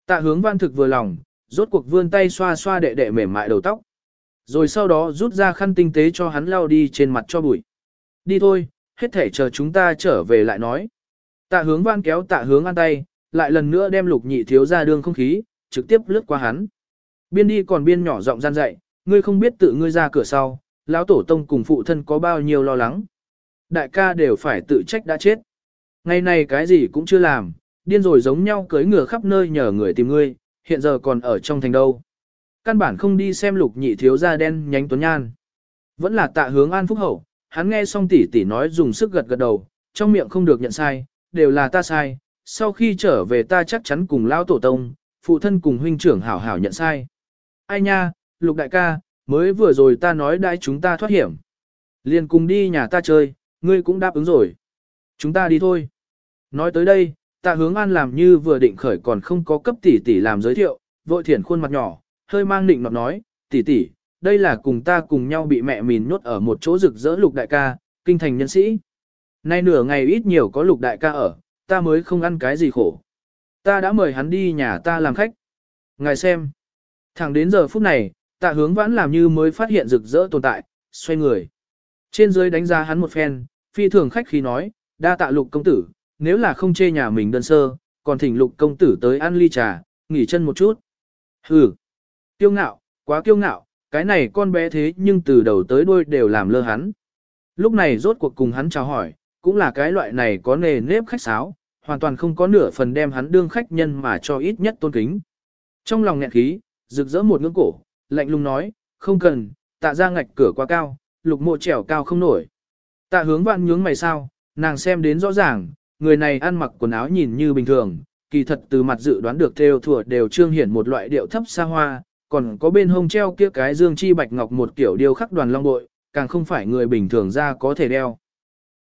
Tạ hướng vãn thực vừa lòng, rốt cuộc vươn tay xoa xoa đệ đệ mềm mại đầu tóc. Rồi sau đó rút ra khăn tinh tế cho hắn lau đi trên mặt cho bụi. Đi thôi, hết thể chờ chúng ta trở về lại nói. Tạ hướng vãn kéo tạ hướng an tay, lại lần nữa đem lục nhị thiếu ra đường không khí, trực tiếp lướt qua hắn. Biên đi còn biên nhỏ giọng gian dạy, ngươi không biết tự ngươi ra cửa sau, lão tổ tông cùng phụ thân có bao nhiêu lo lắng. Đại ca đều phải tự trách đã chết. Ngày này cái gì cũng chưa làm, điên rồi giống nhau cưới ngựa khắp nơi nhờ người tìm ngươi, hiện giờ còn ở trong thành đâu. Căn bản không đi xem lục nhị thiếu da đen nhánh tuấn nhan. Vẫn là tạ hướng an phúc hậu, hắn nghe xong tỷ tỷ nói dùng sức gật gật đầu, trong miệng không được nhận sai, đều là ta sai, sau khi trở về ta chắc chắn cùng lao tổ tông, phụ thân cùng huynh trưởng hảo hảo nhận sai. Ai nha, lục đại ca, mới vừa rồi ta nói đại chúng ta thoát hiểm. Liền cùng đi nhà ta chơi, ngươi cũng đáp ứng rồi. Chúng ta đi thôi. Nói tới đây, tạ hướng an làm như vừa định khởi còn không có cấp tỷ tỷ làm giới thiệu, vội thiển khuôn mặt nhỏ, hơi mang định nọt nói, tỷ tỷ, đây là cùng ta cùng nhau bị mẹ mìn nhốt ở một chỗ rực rỡ lục đại ca, kinh thành nhân sĩ. Nay nửa ngày ít nhiều có lục đại ca ở, ta mới không ăn cái gì khổ. Ta đã mời hắn đi nhà ta làm khách. Ngài xem. Thẳng đến giờ phút này, tạ hướng vãn làm như mới phát hiện rực rỡ tồn tại, xoay người. Trên dưới đánh giá hắn một phen, phi thường khách khí nói, đa tạ lục công tử, nếu là không chê nhà mình đơn sơ, còn thỉnh lục công tử tới ăn ly trà, nghỉ chân một chút. Hừ. Kiêu ngạo, quá kiêu ngạo, cái này con bé thế nhưng từ đầu tới đuôi đều làm lơ hắn. Lúc này rốt cuộc cùng hắn chào hỏi, cũng là cái loại này có nề nếp khách sáo, hoàn toàn không có nửa phần đem hắn đương khách nhân mà cho ít nhất tôn kính. Trong lòng nghẹn khí, rực rỡ một ngưỡng cổ, lạnh lùng nói, không cần, tạ ra ngạch cửa quá cao, lục mộ trèo cao không nổi. Tạ hướng vạn nhướng mày sao, nàng xem đến rõ ràng, người này ăn mặc quần áo nhìn như bình thường, kỳ thật từ mặt dự đoán được theo thủa đều trương hiển một loại điệu thấp xa hoa, còn có bên hông treo kia cái dương chi bạch ngọc một kiểu điêu khắc đoàn long bội, càng không phải người bình thường ra có thể đeo.